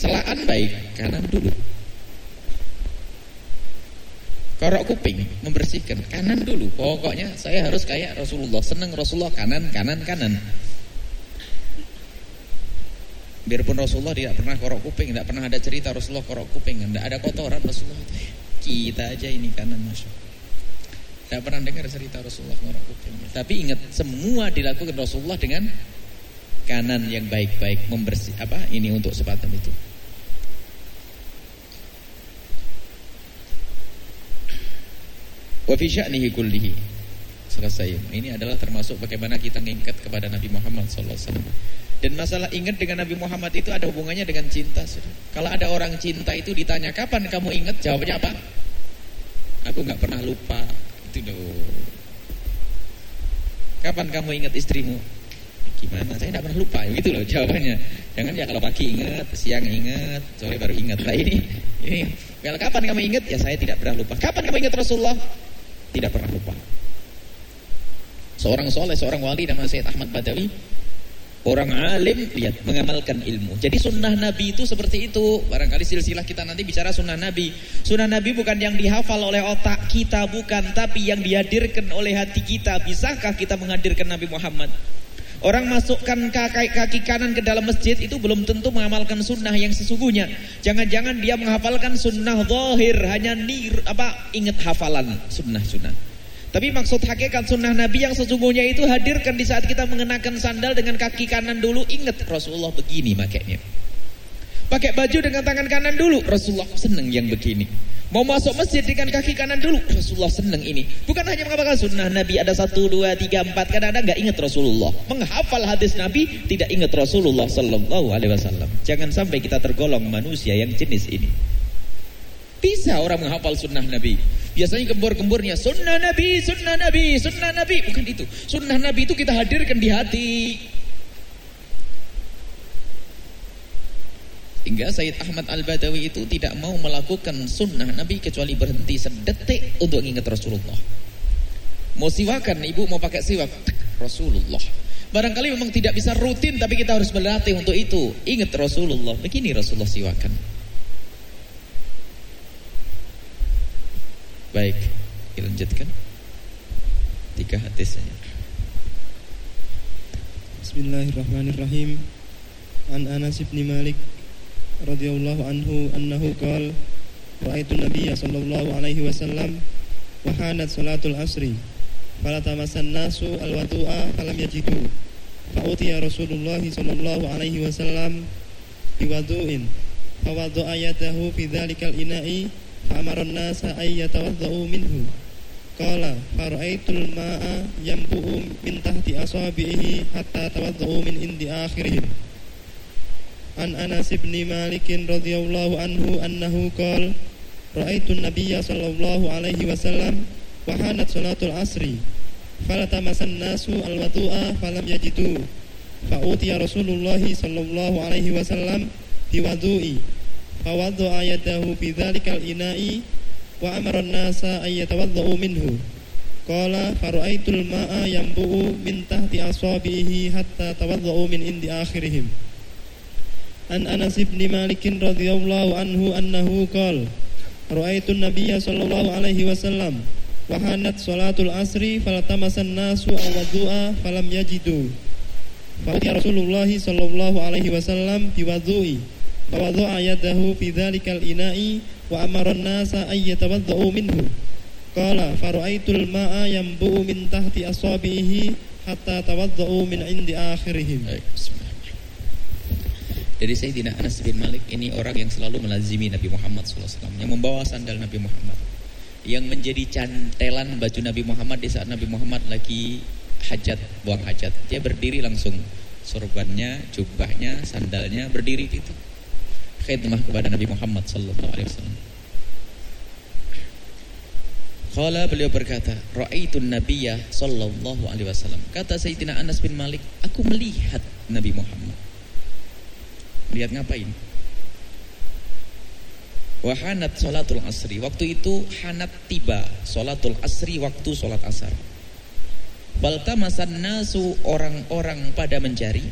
Celaan baik, kanan dulu. Korok kuping membersihkan kanan dulu. Pokoknya saya harus kayak Rasulullah, senang Rasulullah kanan kanan kanan. Biarpun Rasulullah tidak pernah korok kuping, tidak pernah ada cerita Rasulullah korok kuping, tidak ada kotoran Rasulullah. Kita aja ini kanan masuk. Tidak pernah dengar cerita Rasulullah kuping. Tapi ingat semua dilakukan Rasulullah dengan kanan yang baik-baik membersih apa ini untuk sepatu itu. Wa fi sya'nihi kullihi. Selesai. Ini adalah termasuk bagaimana kita mengingat kepada Nabi Muhammad sallallahu alaihi wasallam. Dan masalah ingat dengan Nabi Muhammad itu ada hubungannya dengan cinta. Kalau ada orang cinta itu ditanya kapan kamu ingat, jawabnya apa? Aku nggak pernah lupa. Itu dong. Kapan kamu ingat istrimu? Gimana? Saya tidak pernah lupa. Gitu loh jawabannya. Jangan ya kalau pagi ingat, siang ingat, sore baru ingat. Lah ini, ini. Kalau kapan kamu ingat? Ya saya tidak pernah lupa. Kapan kamu ingat Rasulullah? Tidak pernah lupa. Seorang soleh, seorang wali nama Sayyid Ahmad Badawi. Orang alim, lihat, mengamalkan ilmu. Jadi sunnah Nabi itu seperti itu. Barangkali silsilah kita nanti bicara sunnah Nabi. Sunnah Nabi bukan yang dihafal oleh otak kita, bukan. Tapi yang dihadirkan oleh hati kita. Bisakah kita menghadirkan Nabi Muhammad? Orang masukkan kaki, kaki kanan ke dalam masjid itu belum tentu mengamalkan sunnah yang sesungguhnya. Jangan-jangan dia menghafalkan sunnah zahir, hanya nir, apa ingat hafalan sunnah-sunnah. Tapi maksud hakikat sunnah Nabi yang sesungguhnya itu hadirkan di saat kita mengenakan sandal dengan kaki kanan dulu. Ingat Rasulullah begini makanya. Pakai baju dengan tangan kanan dulu. Rasulullah senang yang begini. Mau masuk masjid dengan kaki kanan dulu. Rasulullah senang ini. Bukan hanya mengamalkan sunnah Nabi ada satu, dua, tiga, empat. Kadang-kadang nggak ingat Rasulullah. Menghafal hadis Nabi tidak ingat Rasulullah Sallallahu Alaihi Wasallam. Jangan sampai kita tergolong manusia yang jenis ini. Bisa orang menghafal sunnah Nabi. Biasanya gembur-gemburnya sunnah Nabi, sunnah Nabi, sunnah Nabi. Bukan itu. Sunnah Nabi itu kita hadirkan di hati. Hingga Sayyid Ahmad Al-Badawi itu tidak mau melakukan sunnah Nabi kecuali berhenti sedetik untuk ingat Rasulullah. Mau siwakan, ibu mau pakai siwak, Rasulullah. Barangkali memang tidak bisa rutin tapi kita harus berlatih untuk itu. Ingat Rasulullah, begini Rasulullah siwakan. Baik, dilanjutkan. Tiga hadis saja. Bismillahirrahmanirrahim. An Anas bin Malik radhiyallahu anhu annahu qala ra'aitu nabiyya sallallahu alaihi wasallam wa hanat salatul asri fala tamassan nasu al-wudu'a falam yajidu fa utiya Rasulullah sallallahu alaihi wasallam biwadu'in fa wada'a yadahu fi dhalikal ina'i amara an-nasa minhu Qala faraitul ma'a yambu'u min tahti hatta tawaddau min indi. An Anas bin Malik radhiyallahu anhu annahu qala Ra'aitu an-nabiyya alaihi wasallam wa hanat asri falatamasan nasu al-wudu'a falam yajidu fa utiya Rasulullah alaihi wasallam biwadu'i fa wada'a yadahu fi dhalikal ina'i wa amara an-nasa ay yatawaddau minhu qala faraitul ma'a yanbu'u min tahti asabihi hatta tawaddau min indi akhirihim an Anas bin Malik radhiyallahu anhu annahu qala raaitu an-nabiyya sallallahu alaihi wasallam wa hanat salatul asri falatamasan nasu awaddu'a falam yajidu fa Rasulullah sallallahu alaihi wasallam biwadhu'i fa wada'a yadahu fi dhalikal ina'i wa amara an-nasa ay minhu? Qala faraitul ma'a yanbu'u min tahti asabihi hatta tawaddau min indi akhirihim. Dari Sayyidina Anas bin Malik ini orang yang selalu melazimi Nabi Muhammad SAW yang membawa sandal Nabi Muhammad yang menjadi cantelan baju Nabi Muhammad di saat Nabi Muhammad lagi hajat buang hajat. Dia berdiri langsung sorbannya jubahnya sandalnya berdiri gitu khidmah kepada Nabi Muhammad sallallahu alaihi wasallam. Qala beliau berkata, "Ra'aitun nabiyya sallallahu alaihi wasallam." Kata Sayyidina Anas bin Malik, "Aku melihat Nabi Muhammad." Lihat ngapain? Wahanat salatul asri. Waktu itu hanat tiba salatul asri waktu salat asar. Faltamasan nasu orang-orang pada mencari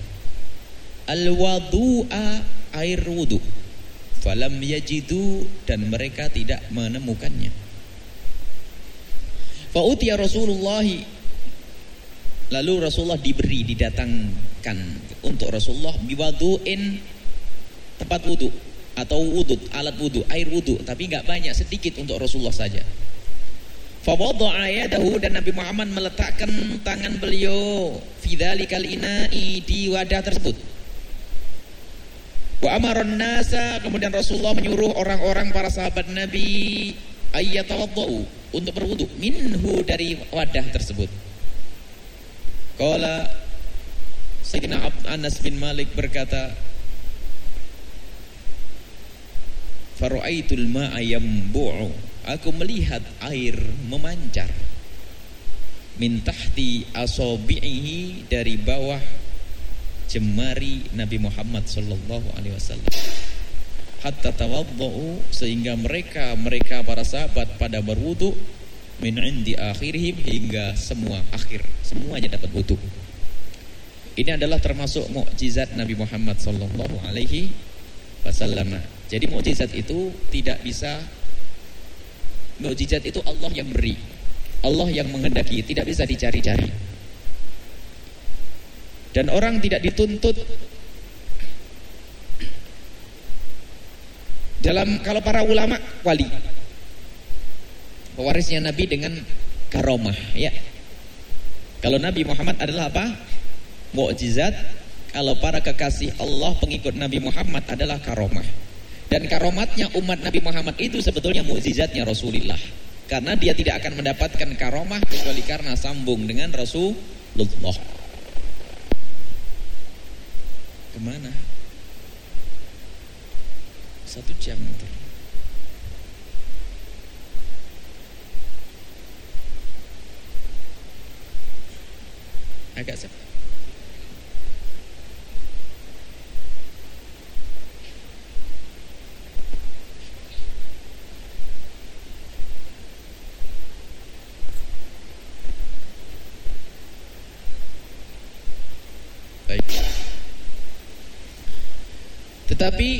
al-wadu'a air wudu falam yajidu dan mereka tidak menemukannya. Fa'utiya Rasulullah lalu Rasulullah diberi didatangkan untuk Rasulullah biwadu'in tempat wudu atau wudhu alat wudu air wudu tapi nggak banyak sedikit untuk Rasulullah saja. Fawadha'a yadahu dan Nabi Muhammad meletakkan tangan beliau fidzalikal ina'i di wadah tersebut Wa amaron nasa kemudian Rasulullah menyuruh orang-orang para sahabat Nabi ayyatawaddau untuk berwudu minhu dari wadah tersebut. Qala Sayyidina Anas bin Malik berkata Faru'aitul ma'a yambu'u Aku melihat air memancar min tahti asabi'ihi dari bawah jemari Nabi Muhammad sallallahu alaihi wasallam. Hatta tawaddau sehingga mereka mereka para sahabat pada berwudu min indi akhirihim hingga semua akhir. Semuanya dapat wudu. Ini adalah termasuk mukjizat Nabi Muhammad sallallahu alaihi wasallam. Jadi mukjizat itu tidak bisa mukjizat itu Allah yang beri. Allah yang mengendaki tidak bisa dicari-cari dan orang tidak dituntut. Dalam kalau para ulama wali. Pewarisnya Nabi dengan karomah ya. Kalau Nabi Muhammad adalah apa? Mukjizat. Kalau para kekasih Allah pengikut Nabi Muhammad adalah karomah dan karomatnya umat Nabi Muhammad itu sebetulnya mukjizatnya Rasulullah. Karena dia tidak akan mendapatkan karomah kecuali karena sambung dengan Rasulullah Ke mana? Satu jam itu. Agak cepat. Tetapi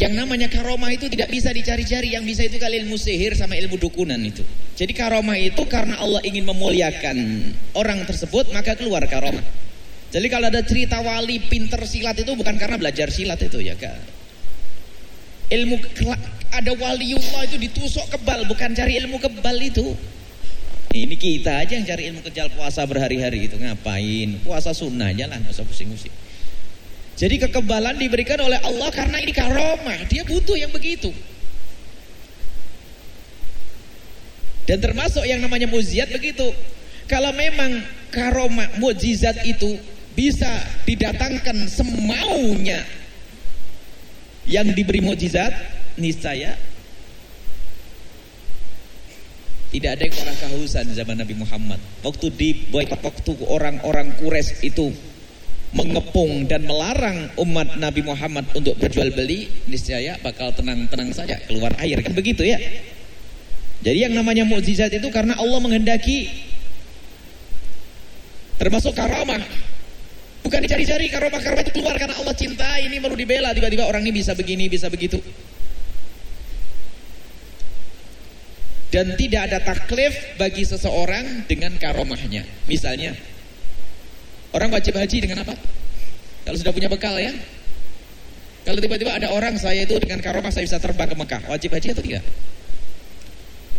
yang namanya karomah itu tidak bisa dicari-cari Yang bisa itu kali ilmu sihir sama ilmu dukunan itu Jadi karomah itu karena Allah ingin memuliakan orang tersebut Maka keluar karomah Jadi kalau ada cerita wali pinter silat itu bukan karena belajar silat itu ya kak. Ilmu ada waliullah itu ditusuk kebal bukan cari ilmu kebal itu. Ini kita aja yang cari ilmu kejal puasa berhari-hari itu ngapain? Puasa sunnah nggak usah pusing-pusing. Jadi kekebalan diberikan oleh Allah karena ini karomah. Dia butuh yang begitu. Dan termasuk yang namanya mujizat begitu. Kalau memang karomah mujizat itu bisa didatangkan semaunya yang diberi mukjizat niscaya tidak ada yang orang kehausan zaman Nabi Muhammad. Waktu di waktu orang-orang Quraisy itu mengepung dan melarang umat Nabi Muhammad untuk berjual beli, niscaya bakal tenang-tenang saja keluar air kan begitu ya. Jadi yang namanya mukjizat itu karena Allah menghendaki termasuk karamah Bukan dicari-cari karomah-karomah itu keluar karena Allah cinta ini perlu dibela tiba-tiba orang ini bisa begini bisa begitu. Dan tidak ada taklif bagi seseorang dengan karomahnya. Misalnya orang wajib haji dengan apa? Kalau sudah punya bekal ya. Kalau tiba-tiba ada orang saya itu dengan karomah saya bisa terbang ke Mekah, wajib haji atau tidak?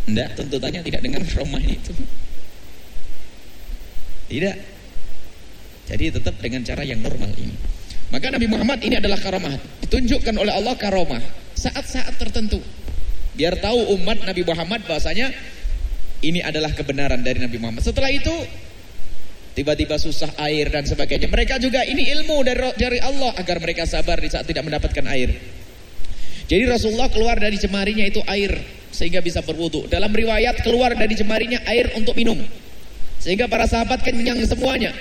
Tidak, tuntutannya tidak dengan karomah itu. Tidak. Jadi tetap dengan cara yang normal ini. Maka Nabi Muhammad ini adalah karomah. Ditunjukkan oleh Allah karomah. Saat-saat tertentu. Biar tahu umat Nabi Muhammad bahasanya ini adalah kebenaran dari Nabi Muhammad. Setelah itu tiba-tiba susah air dan sebagainya. Mereka juga ini ilmu dari dari Allah agar mereka sabar di saat tidak mendapatkan air. Jadi Rasulullah keluar dari jemarinya itu air sehingga bisa berwudu. Dalam riwayat keluar dari jemarinya air untuk minum. Sehingga para sahabat kenyang semuanya.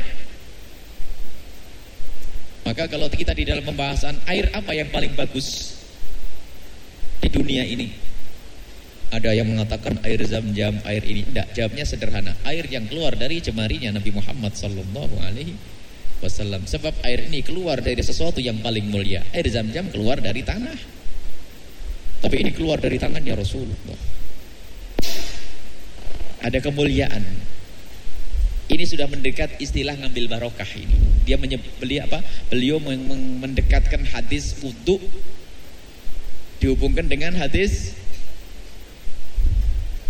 Maka kalau kita di dalam pembahasan air apa yang paling bagus di dunia ini? Ada yang mengatakan air zam-zam, air ini. Tidak, jawabnya sederhana. Air yang keluar dari jemarinya Nabi Muhammad sallallahu alaihi wasallam. Sebab air ini keluar dari sesuatu yang paling mulia. Air zam-zam keluar dari tanah. Tapi ini keluar dari tangannya Rasulullah. Ada kemuliaan. Ini sudah mendekat istilah ngambil barokah ini. Dia beli apa? Beliau mendekatkan hadis wudhu dihubungkan dengan hadis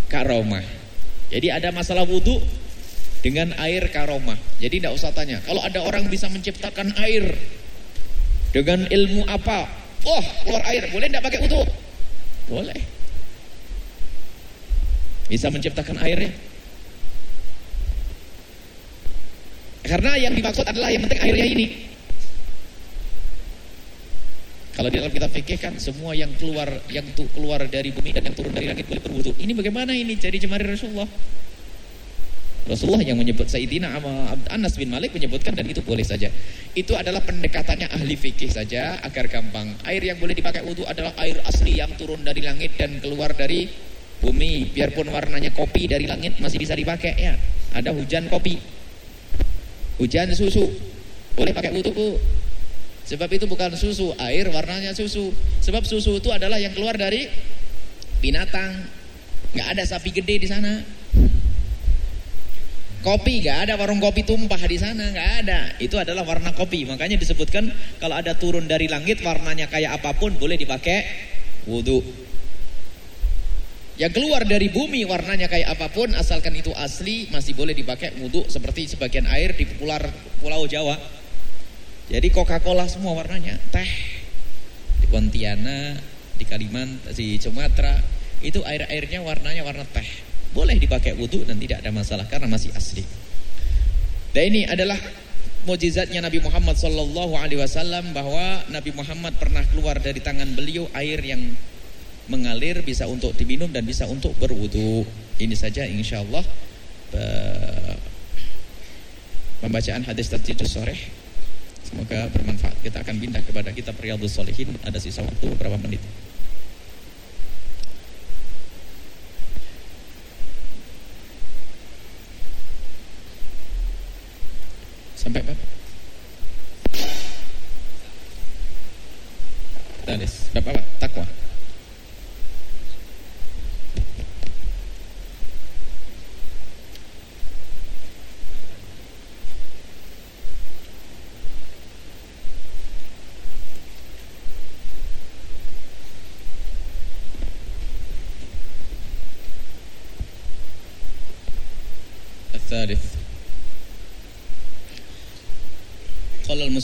karomah. Jadi ada masalah wudhu dengan air karomah. Jadi tidak usah tanya. Kalau ada orang bisa menciptakan air dengan ilmu apa? Oh, keluar air. Boleh tidak pakai wudhu? Boleh. Bisa menciptakan airnya. Karena yang dimaksud adalah yang penting airnya ini. Kalau di dalam kita pikirkan semua yang keluar yang tuh keluar dari bumi dan yang turun dari langit boleh berwudu. Ini bagaimana ini jadi jemari Rasulullah? Rasulullah yang menyebut Sayyidina Anas bin Malik menyebutkan dan itu boleh saja. Itu adalah pendekatannya ahli fikih saja agar gampang. Air yang boleh dipakai wudu adalah air asli yang turun dari langit dan keluar dari bumi. Biarpun warnanya kopi dari langit masih bisa dipakai ya. Ada hujan kopi. Hujan susu. Boleh pakai wudhu bu. Sebab itu bukan susu, air warnanya susu. Sebab susu itu adalah yang keluar dari binatang. Nggak ada sapi gede di sana. Kopi nggak ada warung kopi tumpah di sana nggak ada. Itu adalah warna kopi. Makanya disebutkan kalau ada turun dari langit warnanya kayak apa pun boleh dipakai wudhu. Yang keluar dari bumi warnanya kayak apa pun asalkan itu asli masih boleh dipakai wudhu seperti sebagian air di Pulau Jawa. Jadi Coca-Cola semua warnanya teh di Pontianak, di Kalimantan, di Sumatera itu air-airnya warnanya warna teh. Boleh dipakai wudhu dan tidak ada masalah karena masih asli. Dan ini adalah mujizatnya Nabi Muhammad Sallallahu Alaihi Wasallam bahwa Nabi Muhammad pernah keluar dari tangan beliau air yang mengalir, bisa untuk diminum dan bisa untuk berwudu. Ini saja insya Allah pembacaan hadis terjidus sore. Semoga bermanfaat. Kita akan pindah kepada kita Riyadhus Shalihin. Ada sisa waktu beberapa menit.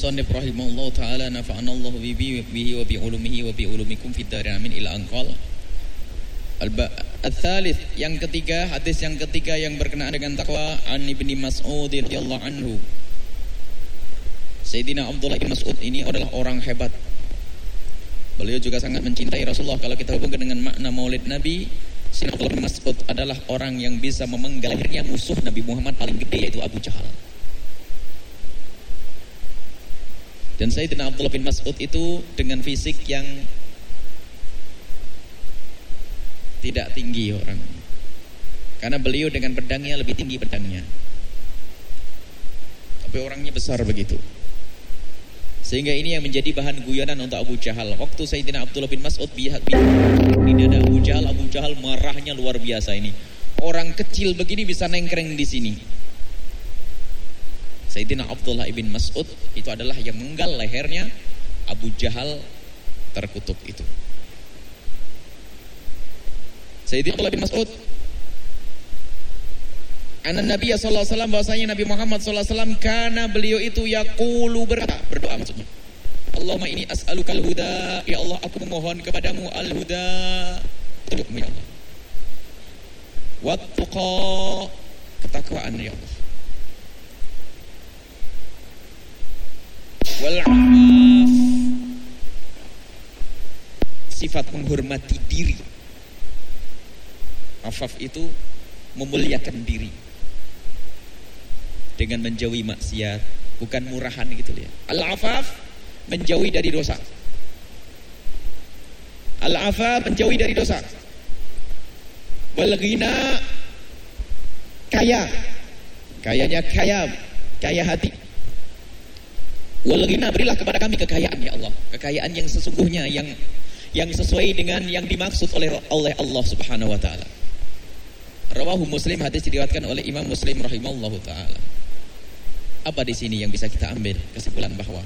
musannif rahimahullah taala nafa'anallahu bihi bihi wa bi ulumihi wa bi ulumikum fitari amin ila angkal Al-Thalith yang ketiga hadis yang ketiga yang berkenaan dengan taqwa an ibni Mas'ud radhiyallahu anhu. Sayyidina Abdullah bin Mas'ud ini adalah orang hebat. Beliau juga sangat mencintai Rasulullah. Kalau kita hubungkan dengan makna Maulid Nabi, Sayyidina Abdullah bin Mas'ud adalah orang yang bisa memenggal akhirnya musuh Nabi Muhammad paling gede yaitu Abu Jahal. Dan Sayyidina Abdullah bin Mas'ud itu dengan fisik yang tidak tinggi orang. Karena beliau dengan pedangnya lebih tinggi pedangnya. Tapi orangnya besar begitu. Sehingga ini yang menjadi bahan guyonan untuk Abu Jahal. Waktu Sayyidina Abdullah bin Mas'ud bihat di dada Abu Jahal, Abu Jahal marahnya luar biasa ini. Orang kecil begini bisa nengkreng di sini. Sayyidina Abdullah bin Mas'ud itu adalah yang menggal lehernya Abu Jahal terkutuk itu. Sayyidina Abdullah bin Mas'ud Anak Nabi sallallahu alaihi wasallam bahwasanya Nabi Muhammad sallallahu alaihi wasallam karena beliau itu yaqulu berkata berdoa maksudnya. Allahumma ini as'alukal huda ya Allah aku memohon kepadamu al huda petunjukmu ya Allah. Wattuqa ketakwaan ya Allah sifat menghormati diri Afaf itu memuliakan diri dengan menjauhi maksiat, bukan murahan gitu ya. Al-afaf menjauhi dari dosa. Al-afaf menjauhi dari dosa. Wal kaya. Kayanya kaya, kaya hati. Wal berilah kepada kami kekayaan ya Allah, kekayaan yang sesungguhnya yang yang sesuai dengan yang dimaksud oleh oleh Allah Subhanahu wa taala. Rawahu Muslim hadis diriwayatkan oleh Imam Muslim rahimallahu taala. Apa di sini yang bisa kita ambil kesimpulan bahwa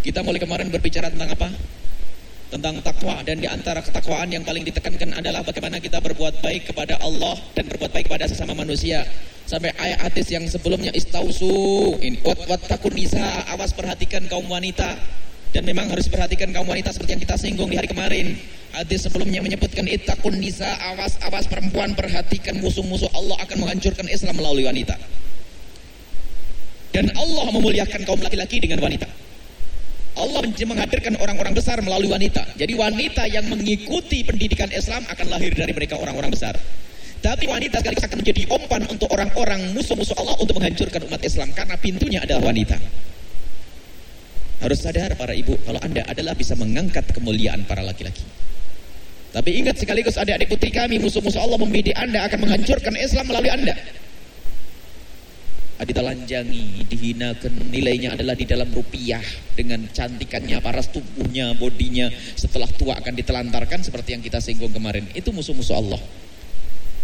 kita mulai kemarin berbicara tentang apa? Tentang takwa dan di antara ketakwaan yang paling ditekankan adalah bagaimana kita berbuat baik kepada Allah dan berbuat baik kepada sesama manusia. Sampai ayat hadis yang sebelumnya istausu ini wat takun nisa awas perhatikan kaum wanita dan memang harus perhatikan kaum wanita seperti yang kita singgung di hari kemarin. Hadis sebelumnya menyebutkan itakun nisa awas-awas perempuan perhatikan musuh-musuh Allah akan menghancurkan Islam melalui wanita. Dan Allah memuliakan kaum laki-laki dengan wanita. Allah menghadirkan orang-orang besar melalui wanita. Jadi wanita yang mengikuti pendidikan Islam akan lahir dari mereka orang-orang besar. Tapi wanita sekaligus akan menjadi umpan untuk orang-orang musuh-musuh Allah untuk menghancurkan umat Islam karena pintunya adalah wanita. Harus sadar para ibu kalau Anda adalah bisa mengangkat kemuliaan para laki-laki. Tapi ingat sekaligus adik-adik putri kami musuh-musuh Allah membidik Anda akan menghancurkan Islam melalui Anda. Ditelanjangi, dihinakan, nilainya adalah di dalam rupiah dengan cantikannya, paras tubuhnya, bodinya setelah tua akan ditelantarkan seperti yang kita singgung kemarin. Itu musuh-musuh Allah.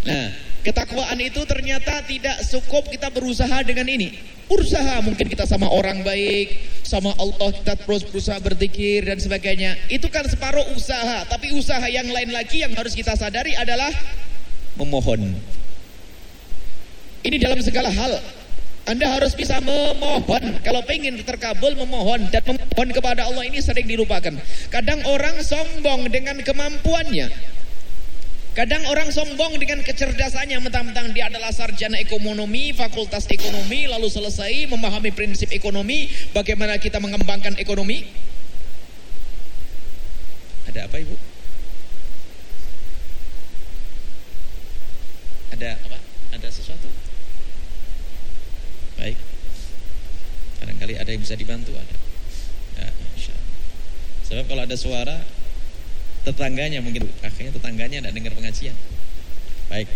Nah, ketakwaan itu ternyata tidak cukup kita berusaha dengan ini. Usaha mungkin kita sama orang baik, sama Allah kita terus berusaha berzikir dan sebagainya. Itu kan separuh usaha, tapi usaha yang lain lagi yang harus kita sadari adalah memohon. Ini dalam segala hal. Anda harus bisa memohon. Kalau pengen terkabul memohon dan memohon kepada Allah ini sering dilupakan. Kadang orang sombong dengan kemampuannya. Kadang orang sombong dengan kecerdasannya mentang-mentang dia adalah sarjana ekonomi, fakultas ekonomi, lalu selesai memahami prinsip ekonomi, bagaimana kita mengembangkan ekonomi. Ada apa Ibu? Ada apa? Ada sesuatu? Baik. Kadang-kali ada yang bisa dibantu ada. Ya, Sebab kalau ada suara tetangganya mungkin akhirnya tetangganya tidak dengar pengajian. Baik.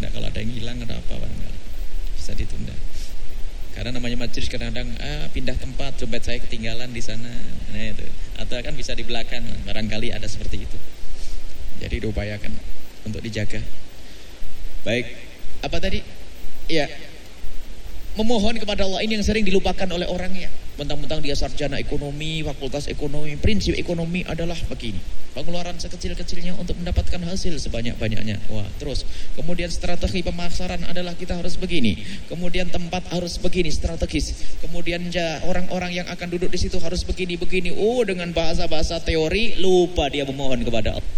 Tidak kalau ada yang hilang ada apa barangkali. Bisa ditunda. Karena namanya majelis kadang-kadang ah, pindah tempat dompet saya ketinggalan di sana. Nah itu. Atau kan bisa di belakang barangkali ada seperti itu. Jadi diupayakan untuk dijaga. Baik. Apa tadi? Ya Memohon kepada Allah ini yang sering dilupakan oleh orang ya. Mentang-mentang dia sarjana ekonomi, fakultas ekonomi, prinsip ekonomi adalah begini. Pengeluaran sekecil-kecilnya untuk mendapatkan hasil sebanyak-banyaknya. Wah, terus. Kemudian strategi pemasaran adalah kita harus begini. Kemudian tempat harus begini, strategis. Kemudian orang-orang yang akan duduk di situ harus begini-begini. Oh, dengan bahasa-bahasa teori lupa dia memohon kepada Allah.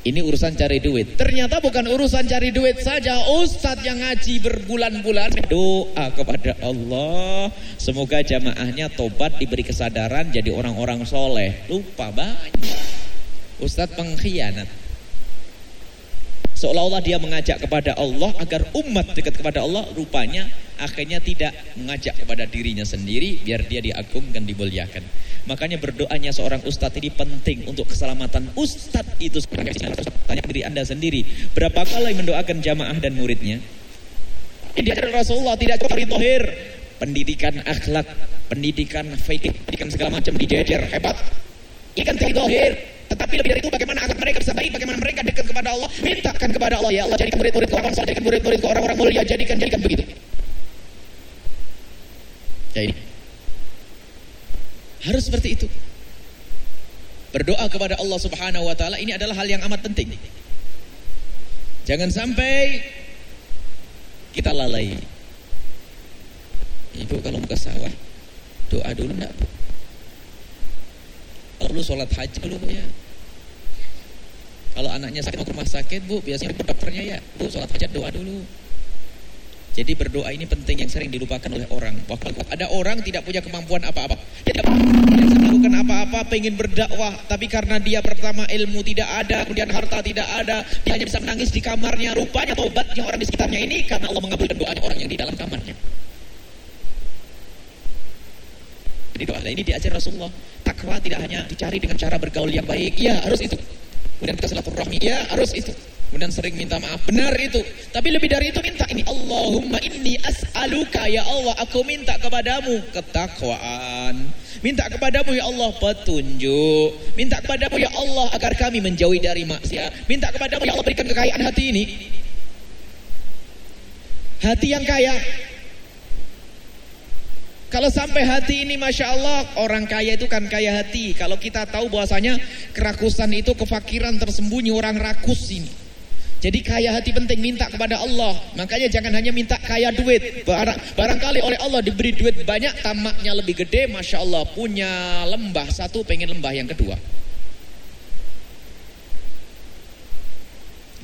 Ini urusan cari duit. Ternyata bukan urusan cari duit saja. Ustadz yang ngaji berbulan-bulan doa kepada Allah. Semoga jamaahnya tobat diberi kesadaran jadi orang-orang soleh. Lupa banyak. Ustadz pengkhianat. Seolah-olah dia mengajak kepada Allah agar umat dekat kepada Allah rupanya akhirnya tidak mengajak kepada dirinya sendiri biar dia diagungkan dimuliakan. Makanya berdoanya seorang ustadz ini penting untuk keselamatan ustadz itu tanya diri anda sendiri berapa kali mendoakan jamaah dan muridnya? Adalah Rasulullah tidak cuma tohir pendidikan akhlak pendidikan fikih pendidikan segala macam dijejer hebat. Ikan tidak tohir tetapi lebih dari itu bagaimana agar mereka bisa baik bagaimana mereka dekat kepada Allah mintakan kepada Allah ya Allah jadikan murid-murid orang soleh jadikan murid-murid orang-orang mulia jadikan jadikan begitu ya ini harus seperti itu. Berdoa kepada Allah Subhanahu wa taala ini adalah hal yang amat penting. Jangan sampai kita lalai. Ibu kalau mau ke sawah doa dulu enggak? Kalau lu sholat haji dulu ya. Kalau anaknya sakit mau ke rumah sakit bu, biasanya dokternya ya, bu sholat hajat doa dulu. Jadi berdoa ini penting yang sering dilupakan oleh orang. Ada orang tidak punya kemampuan apa-apa. Tidak melakukan apa-apa, pengen berdakwah, tapi karena dia pertama ilmu tidak ada, kemudian harta tidak ada, dia hanya bisa menangis di kamarnya. Rupanya tobatnya orang di sekitarnya ini karena Allah mengabulkan doanya orang yang di dalam kamarnya. Jadi doa ini diajar Rasulullah. Takwa tidak hanya dicari dengan cara bergaul yang baik, ya harus itu. Kemudian kita silaturahmi, ya harus itu. Kemudian sering minta maaf. Benar itu. Tapi lebih dari itu minta ini. Allahumma inni as'aluka ya Allah. Aku minta kepadamu ketakwaan. Minta kepadamu ya Allah petunjuk. Minta kepadamu ya Allah agar kami menjauhi dari maksiat. Minta kepadamu ya Allah berikan kekayaan hati ini. Hati yang kaya. Kalau sampai hati ini Masya Allah Orang kaya itu kan kaya hati Kalau kita tahu bahwasanya Kerakusan itu kefakiran tersembunyi Orang rakus ini jadi kaya hati penting minta kepada Allah. Makanya jangan hanya minta kaya duit. Barang, barangkali oleh Allah diberi duit banyak, tamaknya lebih gede. Masya Allah punya lembah satu, pengen lembah yang kedua.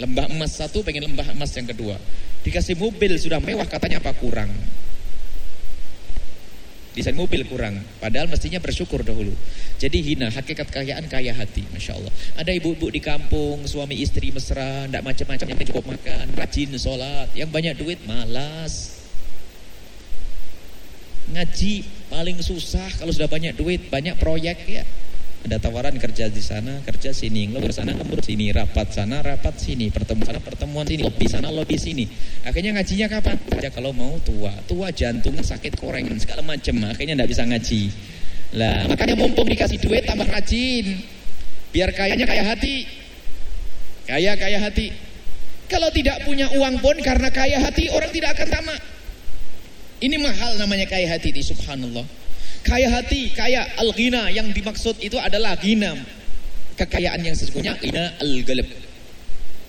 Lembah emas satu, pengen lembah emas yang kedua. Dikasih mobil sudah mewah, katanya apa kurang? Desain mobil kurang. Padahal mestinya bersyukur dahulu. Jadi hina, hakikat kekayaan kaya hati, masya Allah. Ada ibu-ibu di kampung, suami istri mesra, tidak macam-macam, yang cukup makan, rajin sholat, yang banyak duit malas. Ngaji paling susah kalau sudah banyak duit, banyak proyek ya. Ada tawaran kerja di sana, kerja sini, ngelur sana, ngelur sini, rapat sana, rapat sini, pertemuan sana, pertemuan sini, lobby sana, lobby sini. Akhirnya ngajinya kapan? Kerja kalau mau tua, tua jantung sakit korengan segala macam, akhirnya tidak bisa ngaji. Lah, makanya mumpung dikasih duit tambah rajin. Biar kayanya kaya hati. Kaya kaya hati. Kalau tidak punya uang pun karena kaya hati orang tidak akan tamak. Ini mahal namanya kaya hati di subhanallah. Kaya hati, kaya al-ghina yang dimaksud itu adalah ghina. Kekayaan yang sesungguhnya ghina al-galb.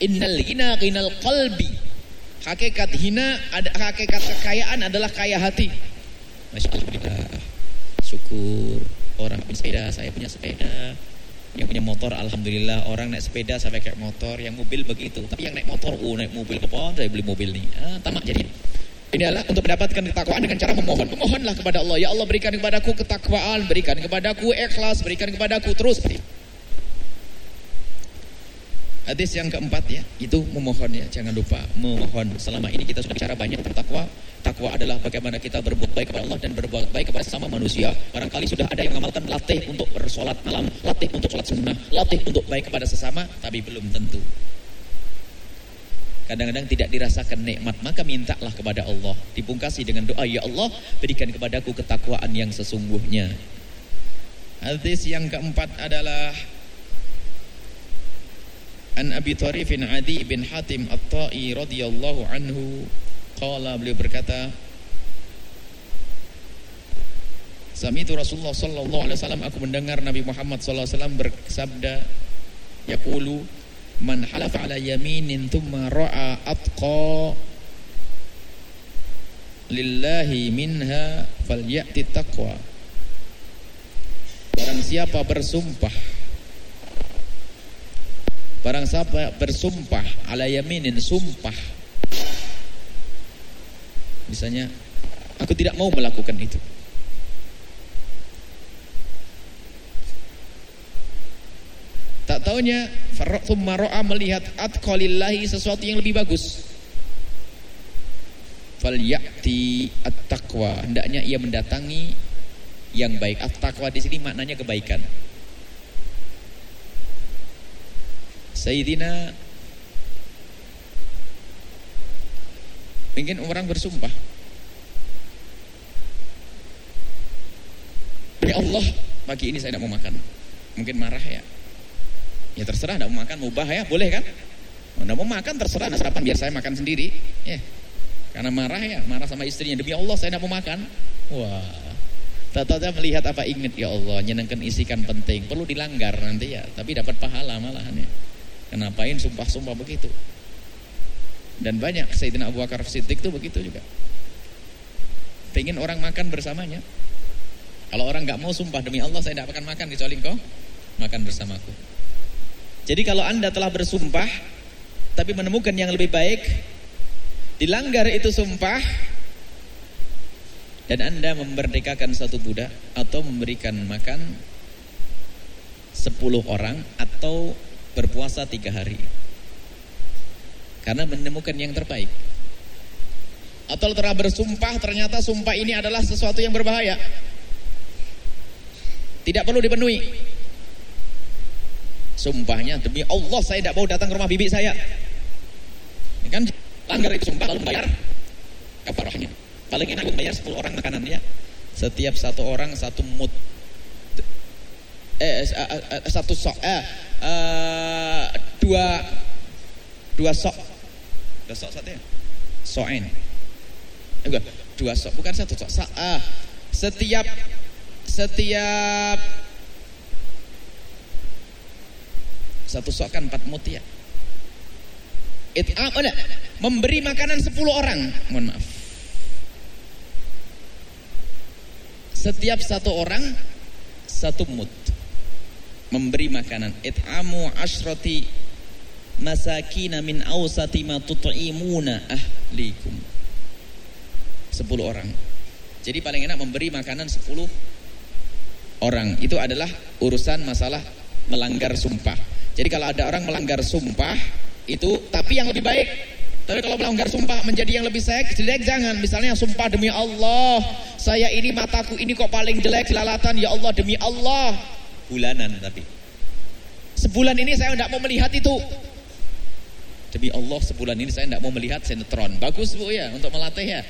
Innal ghina ghinal qalbi. Hakikat hina, ada hakikat kekayaan adalah kaya hati. Allah. Syukur orang punya sepeda, saya punya sepeda. Yang punya motor, alhamdulillah orang naik sepeda sampai kayak motor. Yang mobil begitu. Tapi yang naik motor, oh naik mobil apa? Saya beli mobil nih. Ah, tamak jadi. Ini adalah untuk mendapatkan ketakwaan dengan cara memohon. Memohonlah kepada Allah. Ya Allah berikan kepadaku ketakwaan, berikan kepadaku ikhlas, berikan kepadaku terus. Hadis yang keempat ya, itu memohon ya, jangan lupa memohon. Selama ini kita sudah bicara banyak tentang takwa. Takwa adalah bagaimana kita berbuat baik kepada Allah dan berbuat baik kepada sama manusia. Barangkali sudah ada yang mengamalkan latih untuk bersolat malam, latih untuk sholat sunnah, latih untuk baik kepada sesama, tapi belum tentu kadang-kadang tidak dirasakan nikmat maka mintalah kepada Allah. Dipungkasi dengan doa ya Allah berikan kepadaku ketakwaan yang sesungguhnya. Hadis yang keempat adalah An Abi Tharifin Adi bin Hatim At-Ta'i radhiyallahu anhu qala beliau berkata Sami'tu Rasulullah sallallahu alaihi wasallam aku mendengar Nabi Muhammad sallallahu alaihi wasallam bersabda yaqulu man halafa ala yaminin thumma ra'a atqa lillahi minha falyati taqwa. Barang siapa bersumpah Barang siapa bersumpah ala yaminin sumpah Misalnya aku tidak mau melakukan itu Tak taunya thumma ra'a melihat atqalillahi sesuatu yang lebih bagus. Falyati at-taqwa. Hendaknya ia mendatangi yang baik. At-taqwa di sini maknanya kebaikan. Sayyidina ingin orang bersumpah Demi Allah pagi ini saya tidak mau makan Mungkin marah ya Ya terserah, tidak mau makan, mau ya, boleh kan? Tidak mau makan terserah, nah sarapan biar saya makan sendiri. Ya. Karena marah ya, marah sama istrinya. Demi Allah saya tidak mau makan. Wah, Tata melihat apa ingat ya Allah, nyenengkan isikan penting. Perlu dilanggar nanti ya, tapi dapat pahala malahan ya. Kenapain sumpah-sumpah begitu? Dan banyak Sayyidina Abu Bakar Siddiq itu begitu juga. Pengen orang makan bersamanya. Kalau orang nggak mau sumpah demi Allah saya tidak akan makan kecuali kau makan bersamaku. Jadi kalau anda telah bersumpah Tapi menemukan yang lebih baik Dilanggar itu sumpah Dan anda memerdekakan satu budak Atau memberikan makan Sepuluh orang Atau berpuasa tiga hari. Karena menemukan yang terbaik. Atau telah bersumpah Ternyata sumpah ini adalah sesuatu yang berbahaya. Tidak perlu dipenuhi Sumpahnya demi Allah saya tidak mau datang ke rumah bibi saya. Ini kan langgar itu sumpah lalu bayar kafarahnya. Paling enak bayar 10 orang makanannya. Setiap satu orang satu mut. Eh, eh, eh, eh satu sok eh, eh dua dua sok. Dua sok satu ya? Soen. Enggak, dua sok bukan satu sok. Sa, ah, setiap setiap Satu sok kan empat mutia. It'am, oh, memberi makanan sepuluh orang. Mohon maaf. Setiap satu orang satu mut memberi makanan. It'amu ashrati masakina min awsati ma tut'imuna ahlikum. Sepuluh orang. Jadi paling enak memberi makanan sepuluh orang. Itu adalah urusan masalah melanggar sumpah. Jadi kalau ada orang melanggar sumpah itu tapi yang lebih baik. Tapi kalau melanggar sumpah menjadi yang lebih jelek, jelek jangan. Misalnya sumpah demi Allah, saya ini mataku ini kok paling jelek jelalatan ya Allah demi Allah. Bulanan tapi. Sebulan ini saya tidak mau melihat itu. Demi Allah sebulan ini saya tidak mau melihat sinetron. Bagus Bu ya untuk melatih ya.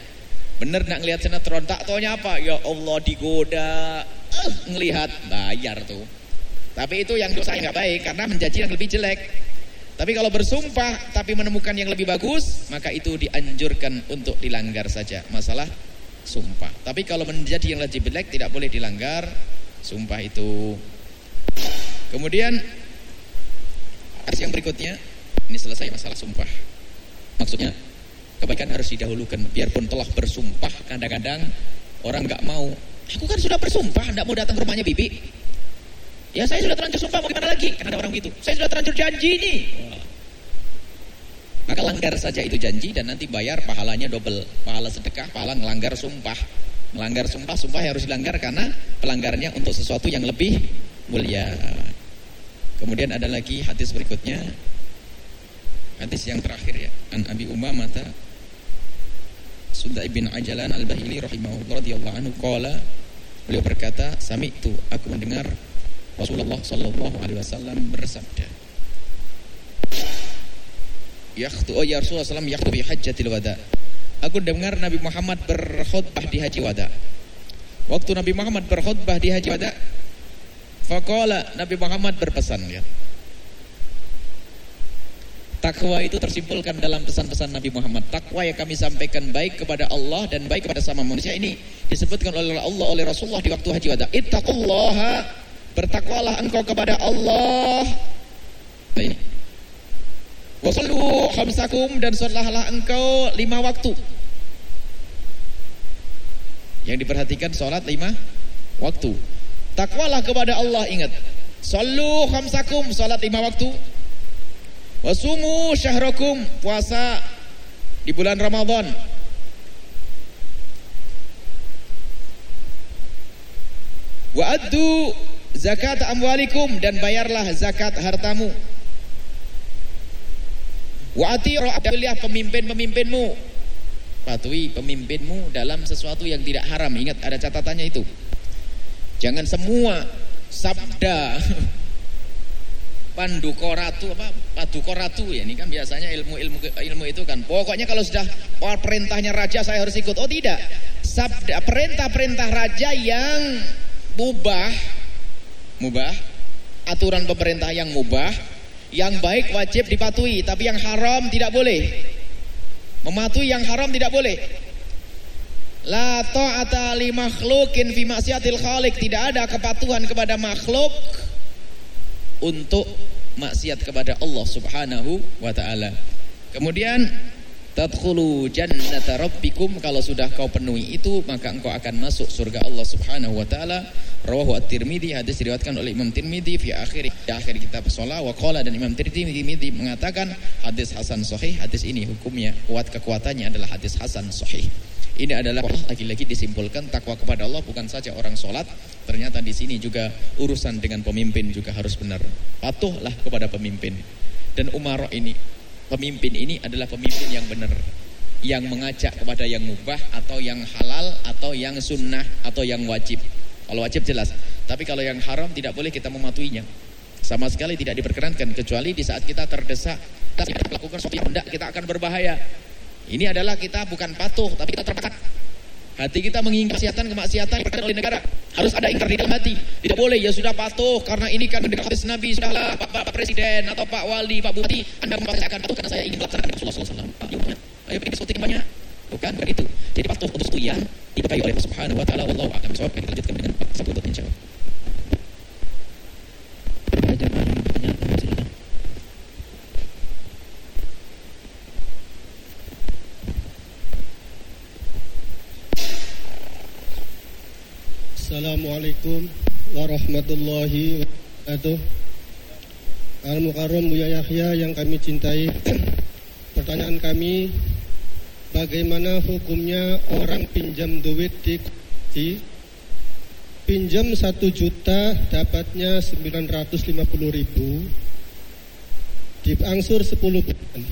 Bener nak ngelihat sinetron tak taunya apa? Ya Allah digoda. Uh, ngelihat bayar tuh. Tapi itu yang dosa yang nggak baik karena menjanji yang lebih jelek. Tapi kalau bersumpah tapi menemukan yang lebih bagus, maka itu dianjurkan untuk dilanggar saja. Masalah sumpah. Tapi kalau menjadi yang lebih jelek tidak boleh dilanggar sumpah itu. Kemudian yang berikutnya ini selesai masalah sumpah. Maksudnya kebaikan harus didahulukan biarpun telah bersumpah kadang-kadang orang nggak mau. Aku kan sudah bersumpah tidak mau datang ke rumahnya bibi. Ya saya sudah terlanjur sumpah mau gimana lagi? Kan ada orang begitu. Saya sudah terlanjur janji nih. Maka langgar saja itu janji dan nanti bayar pahalanya double. Pahala sedekah, pahala melanggar sumpah. Melanggar sumpah, sumpah harus dilanggar karena pelanggarnya untuk sesuatu yang lebih mulia. Kemudian ada lagi hadis berikutnya. Hadis yang terakhir ya. An Abi Umamah Sunda ibn Ajalan al-Bahili rahimahullah radhiyallahu anhu qala beliau berkata, "Sami'tu aku mendengar Rasulullah Sallallahu Alaihi Wasallam bersabda, Yakhtu, oh ya Rasulullah SAW yakhtu bi hajjatil wada. Aku dengar Nabi Muhammad berkhutbah di haji wada. Waktu Nabi Muhammad berkhutbah di haji wada, faqala Nabi Muhammad berpesan ya. Takwa itu tersimpulkan dalam pesan-pesan Nabi Muhammad. Takwa yang kami sampaikan baik kepada Allah dan baik kepada sama manusia ini disebutkan oleh Allah oleh Rasulullah di waktu haji wada. Ittaqullaha bertakwalah engkau kepada Allah. Nah ini. Wasallu khamsakum dan sholatlah engkau lima waktu. Yang diperhatikan sholat lima waktu. Takwalah kepada Allah ingat. Sallu khamsakum sholat lima waktu. Wasumu syahrakum puasa di bulan Ramadan. Wa addu zakat amwalikum dan bayarlah zakat hartamu. Wa ati'u pemimpin-pemimpinmu. Patuhi pemimpinmu dalam sesuatu yang tidak haram. Ingat ada catatannya itu. Jangan semua sabda pandukoratu apa padukoratu ya ini kan biasanya ilmu ilmu ilmu itu kan pokoknya kalau sudah perintahnya raja saya harus ikut oh tidak sabda perintah perintah raja yang mubah mubah aturan pemerintah yang mubah yang baik wajib dipatuhi tapi yang haram tidak boleh mematuhi yang haram tidak boleh La ta'ata li makhlukin fi maksiatil khaliq. Tidak ada kepatuhan kepada makhluk untuk maksiat kepada Allah Subhanahu wa taala. Kemudian tadkhulu jannata rabbikum kalau sudah kau penuhi itu maka engkau akan masuk surga Allah Subhanahu wa taala. Rawahu At-Tirmidzi hadis diriwayatkan oleh Imam Tirmidzi fi akhir di akhir kitab shalah wa qala dan Imam Tirmidzi mengatakan hadis hasan sahih. Hadis ini hukumnya kuat kekuatannya adalah hadis hasan sahih. Ini adalah lagi-lagi disimpulkan takwa kepada Allah bukan saja orang sholat, ternyata di sini juga urusan dengan pemimpin juga harus benar. Patuhlah kepada pemimpin. Dan Umar ini, pemimpin ini adalah pemimpin yang benar. Yang mengajak kepada yang mubah atau yang halal atau yang sunnah atau yang wajib. Kalau wajib jelas. Tapi kalau yang haram tidak boleh kita mematuhinya. Sama sekali tidak diperkenankan kecuali di saat kita terdesak kita melakukan sesuatu yang tidak kita akan berbahaya. Ini adalah kita bukan patuh, tapi kita terpakat. Hati kita mengingat kemaksiatan kemaksiatan yang oleh negara. Harus ada ingkar di dalam hati. Tidak boleh ya sudah patuh karena ini kan mendengar hadis Nabi sudahlah Pak, Pak, Presiden atau Pak Wali, Pak Bupati, Anda akan patuh karena saya ingin melaksanakan Rasulullah SAW. Ayo, ayo bikin yang banyak. Bukan, bukan itu. Jadi patuh untuk sesuatu yang dipakai oleh Allah Subhanahu wa taala. Wallahu a'lam. Kita lanjutkan dengan satu untuk menjawab. Assalamualaikum warahmatullahi wabarakatuh. Al-Mukarram Buya Yahya yang kami cintai. Pertanyaan kami Bagaimana hukumnya orang pinjam duit di kunci? Pinjam satu juta dapatnya 950 ribu. Diangsur 10 bulan.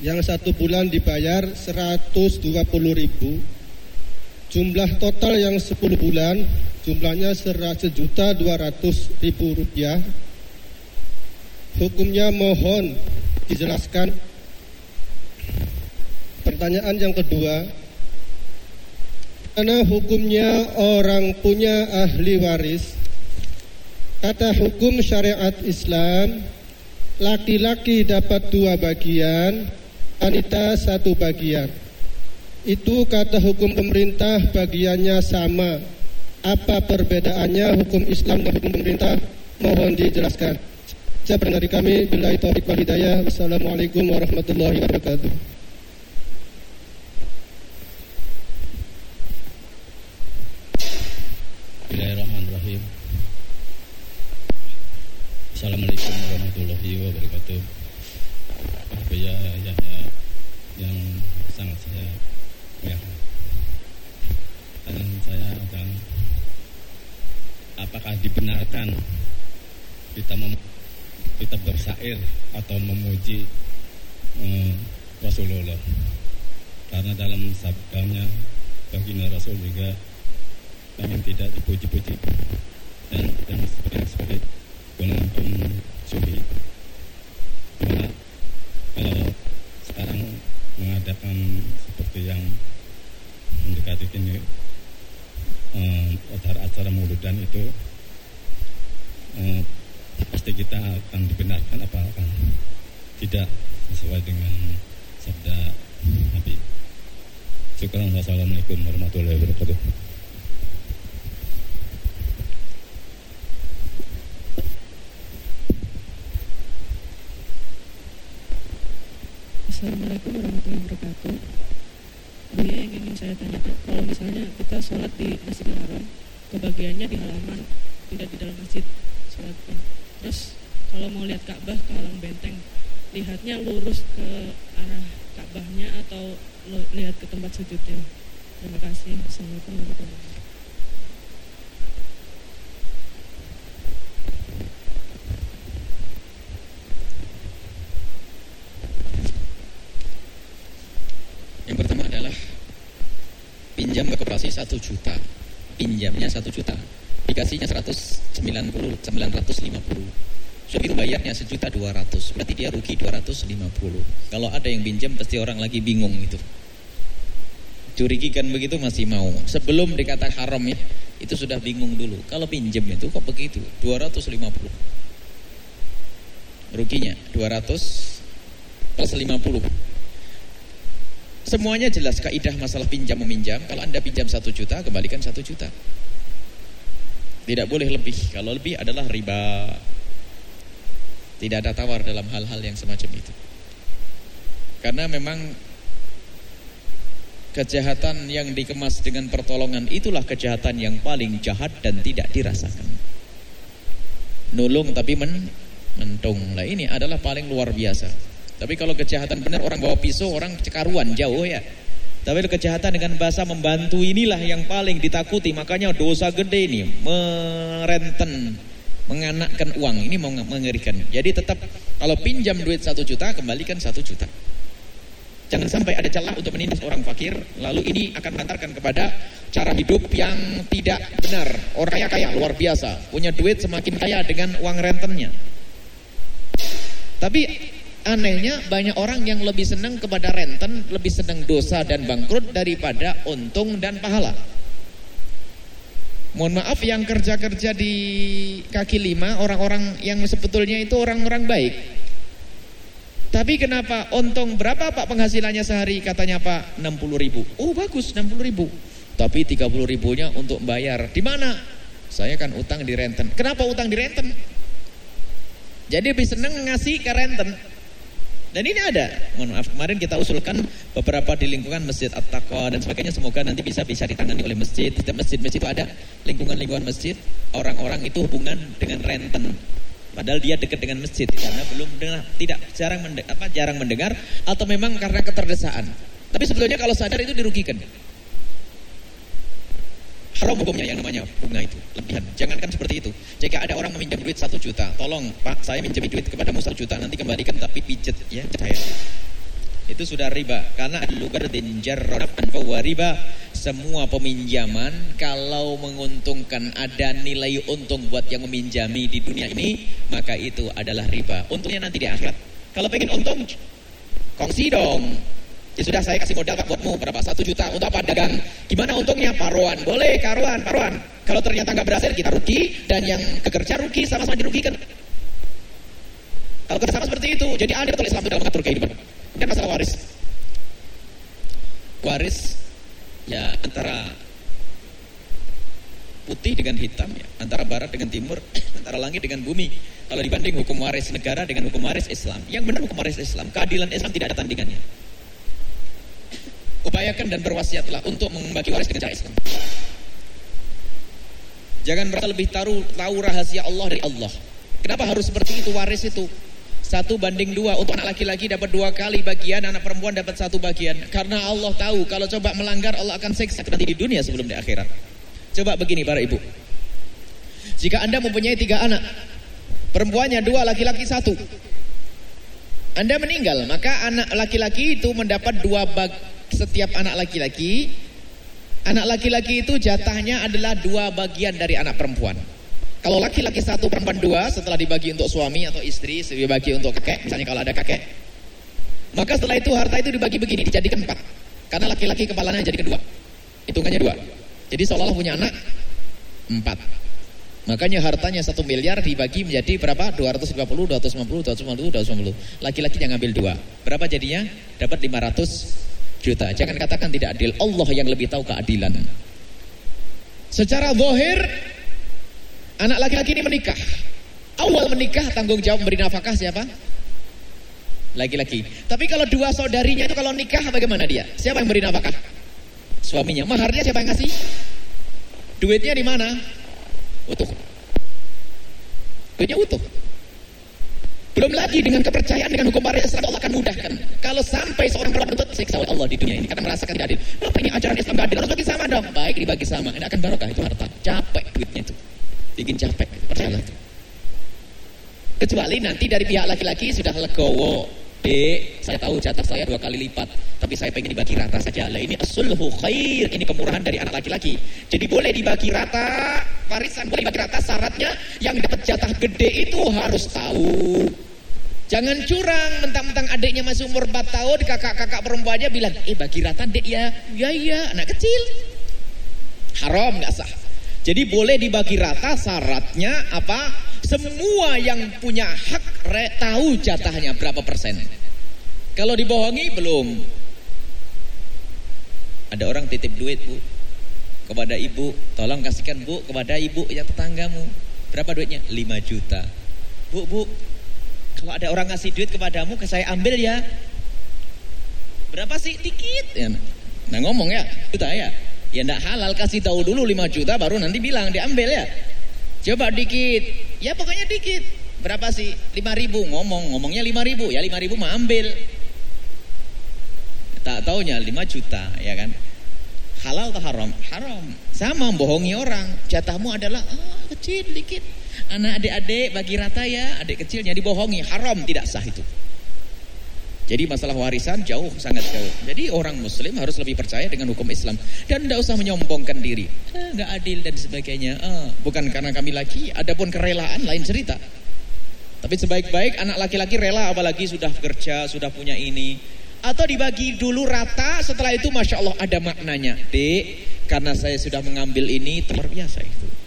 Yang satu bulan dibayar 120 ribu Jumlah total yang 10 bulan jumlahnya sejuta dua ratus ribu rupiah. Hukumnya mohon dijelaskan. Pertanyaan yang kedua, karena hukumnya orang punya ahli waris? Kata hukum syariat Islam, laki-laki dapat dua bagian, wanita satu bagian. Itu kata hukum pemerintah bagiannya sama. Apa perbedaannya hukum Islam dan hukum pemerintah? Mohon dijelaskan. Saya dari kami, bila itu wal hidayah. Wassalamualaikum warahmatullahi wabarakatuh. Bismillahirrahmanirrahim. Assalamualaikum warahmatullahi wabarakatuh. Apa ya, ya, ya yang sangat saya ya dan saya akan apakah dibenarkan kita mem, kita bersair atau memuji eh, Rasulullah? Karena dalam sabdanya baginda Rasul juga kami tidak dipuji-puji. Dan dan sebagai sebagai penonton suhi karena kalau sekarang mengadakan seperti yang mendekati ini uh, acara-acara muludan itu uh, pasti kita akan dibenarkan apa akan tidak sesuai dengan sabda Nabi. Syukran. Wassalamualaikum warahmatullahi wabarakatuh. Assalamualaikum warahmatullahi wabarakatuh. Buya yang ingin saya tanyakan, kalau misalnya kita sholat di Masjidil Haram, kebagiannya di halaman, tidak di dalam masjid sholatnya. Terus kalau mau lihat Ka'bah ke halang benteng, lihatnya lurus ke arah Ka'bahnya atau lihat ke tempat sujudnya. Terima kasih. Assalamualaikum warahmatullahi wabarakatuh. Yang pertama adalah pinjam ke koperasi 1 juta. Pinjamnya 1 juta. Dikasihnya 190, 950. Sudah itu bayarnya sejuta 200. Berarti dia rugi 250. Kalau ada yang pinjam pasti orang lagi bingung itu. Curigikan begitu masih mau. Sebelum dikata haram ya, itu sudah bingung dulu. Kalau pinjam itu kok begitu? 250. Ruginya 200 plus 50 Semuanya jelas kaidah masalah pinjam meminjam. Kalau anda pinjam satu juta, kembalikan satu juta. Tidak boleh lebih. Kalau lebih adalah riba. Tidak ada tawar dalam hal-hal yang semacam itu. Karena memang kejahatan yang dikemas dengan pertolongan itulah kejahatan yang paling jahat dan tidak dirasakan. Nulung tapi men mentung. Lah ini adalah paling luar biasa. Tapi kalau kejahatan benar orang bawa pisau, orang cekaruan jauh ya. Tapi kejahatan dengan bahasa membantu inilah yang paling ditakuti. Makanya dosa gede ini merenten, menganakkan uang ini mengerikan. Jadi tetap kalau pinjam duit satu juta kembalikan satu juta. Jangan sampai ada celah untuk menindas orang fakir. Lalu ini akan mengantarkan kepada cara hidup yang tidak benar. Orang kaya kaya luar biasa, punya duit semakin kaya dengan uang rentennya. Tapi Anehnya banyak orang yang lebih senang kepada renten, lebih senang dosa dan bangkrut daripada untung dan pahala. Mohon maaf yang kerja-kerja di kaki lima, orang-orang yang sebetulnya itu orang-orang baik. Tapi kenapa untung berapa pak penghasilannya sehari katanya pak 60 ribu. Oh bagus 60 ribu. Tapi 30 ribunya untuk bayar. Di mana? Saya kan utang di renten. Kenapa utang di renten? Jadi lebih senang ngasih ke renten dan ini ada, mohon maaf kemarin kita usulkan beberapa di lingkungan Masjid At-Taqwa dan sebagainya semoga nanti bisa bisa ditangani oleh masjid. Setiap masjid-masjid itu ada lingkungan-lingkungan masjid, orang-orang itu hubungan dengan renten. Padahal dia dekat dengan masjid karena belum dengar, tidak jarang mendengar, apa jarang mendengar atau memang karena keterdesaan. Tapi sebetulnya kalau sadar itu dirugikan. Hukumnya yang namanya bunga itu lebihan. Jangankan seperti itu. Jika ada orang meminjam duit satu juta, tolong Pak, saya minjem duit kepadamu satu juta, nanti kembalikan tapi pijet ya saya. Itu sudah riba karena lugar denjar bahwa riba semua peminjaman kalau menguntungkan ada nilai untung buat yang meminjami di dunia ini maka itu adalah riba. Untungnya nanti di akhirat. Kalau pengen untung kongsi dong Ya sudah saya kasih modal pak buatmu berapa? Satu juta untuk apa dagang? Gimana untungnya? Paruan. Boleh karuan, paruan. Kalau ternyata nggak berhasil kita rugi dan yang bekerja rugi sama-sama dirugikan. Kalau kita sama seperti itu, jadi adil betul Islam dalam mengatur kehidupan. Bukan masalah waris. Waris ya antara putih dengan hitam ya, antara barat dengan timur, antara langit dengan bumi. Kalau dibanding hukum waris negara dengan hukum waris Islam, yang benar hukum waris Islam, keadilan Islam tidak ada tandingannya. Upayakan dan berwasiatlah untuk membagi waris dengan cara Islam. Jangan merasa lebih tahu, tahu rahasia Allah dari Allah. Kenapa harus seperti itu waris itu? Satu banding dua untuk anak laki-laki dapat dua kali bagian, anak perempuan dapat satu bagian. Karena Allah tahu kalau coba melanggar Allah akan seksa nanti di dunia sebelum di akhirat. Coba begini para ibu. Jika anda mempunyai tiga anak, perempuannya dua, laki-laki satu. Anda meninggal, maka anak laki-laki itu mendapat dua bag, setiap anak laki-laki Anak laki-laki itu jatahnya adalah dua bagian dari anak perempuan Kalau laki-laki satu perempuan dua Setelah dibagi untuk suami atau istri Dibagi untuk kakek Misalnya kalau ada kakek Maka setelah itu harta itu dibagi begini Dijadikan empat Karena laki-laki kepalanya jadi kedua Hitungannya dua Jadi seolah-olah punya anak Empat Makanya hartanya satu miliar dibagi menjadi berapa? 250, 250, 250, 250. Laki-laki yang ngambil dua. Berapa jadinya? Dapat 500 juta. Jangan katakan tidak adil. Allah yang lebih tahu keadilan. Secara zahir anak laki-laki ini menikah. Awal menikah tanggung jawab memberi nafkah siapa? Laki-laki. Tapi kalau dua saudarinya itu kalau nikah bagaimana dia? Siapa yang beri nafkah? Suaminya. Maharnya siapa yang ngasih? Duitnya di mana? utuh. Duitnya utuh. Belum lagi dengan kepercayaan dengan hukum waris Islam Allah akan mudahkan. Kalau sampai seorang berbuat siksa oleh Allah di dunia ini karena merasakan tidak adil. Kenapa ini ajaran Islam tidak adil? Harus bagi sama dong. Baik dibagi sama. Ini akan barokah itu harta. Capek duitnya itu. Bikin capek. Percayalah itu. Kecuali nanti dari pihak laki-laki sudah legowo. Dek, saya tahu jatah saya dua kali lipat, tapi saya pengen dibagi rata saja. Lah ini asulhu khair, ini kemurahan dari anak laki-laki. Jadi boleh dibagi rata, warisan boleh dibagi rata, syaratnya yang dapat jatah gede itu harus tahu. Jangan curang, mentang-mentang adiknya masih umur 4 tahun, kakak-kakak perempuannya bilang, eh bagi rata dek ya, ya ya, anak kecil. Haram, nggak sah. Jadi boleh dibagi rata, syaratnya apa? Semua yang punya hak re, tahu jatahnya berapa persen. Kalau dibohongi belum. Ada orang titip duit bu kepada ibu, tolong kasihkan bu kepada ibu ya tetanggamu. Berapa duitnya? 5 juta. Bu bu, kalau ada orang ngasih duit kepadamu, ke saya ambil ya. Berapa sih? Dikit. Ya. Nah ngomong ya, juta ya. Ya enggak halal kasih tahu dulu 5 juta baru nanti bilang diambil ya. Coba dikit. Ya pokoknya dikit. Berapa sih? 5 ribu. Ngomong. Ngomongnya 5 ribu. Ya 5 ribu mah ambil. Tak taunya 5 juta. Ya kan? Halal atau haram? Haram. Sama bohongi orang. Jatahmu adalah ah, kecil dikit. Anak adik-adik bagi rata ya. Adik kecilnya dibohongi. Haram tidak sah itu. Jadi masalah warisan jauh sangat jauh. Jadi orang muslim harus lebih percaya dengan hukum Islam dan tidak usah menyombongkan diri. Eh, adil dan sebagainya. Eh, bukan karena kami laki, adapun kerelaan lain cerita. Tapi sebaik-baik anak laki-laki rela apalagi sudah kerja, sudah punya ini. Atau dibagi dulu rata, setelah itu Masya Allah ada maknanya. Dek, karena saya sudah mengambil ini, luar biasa itu.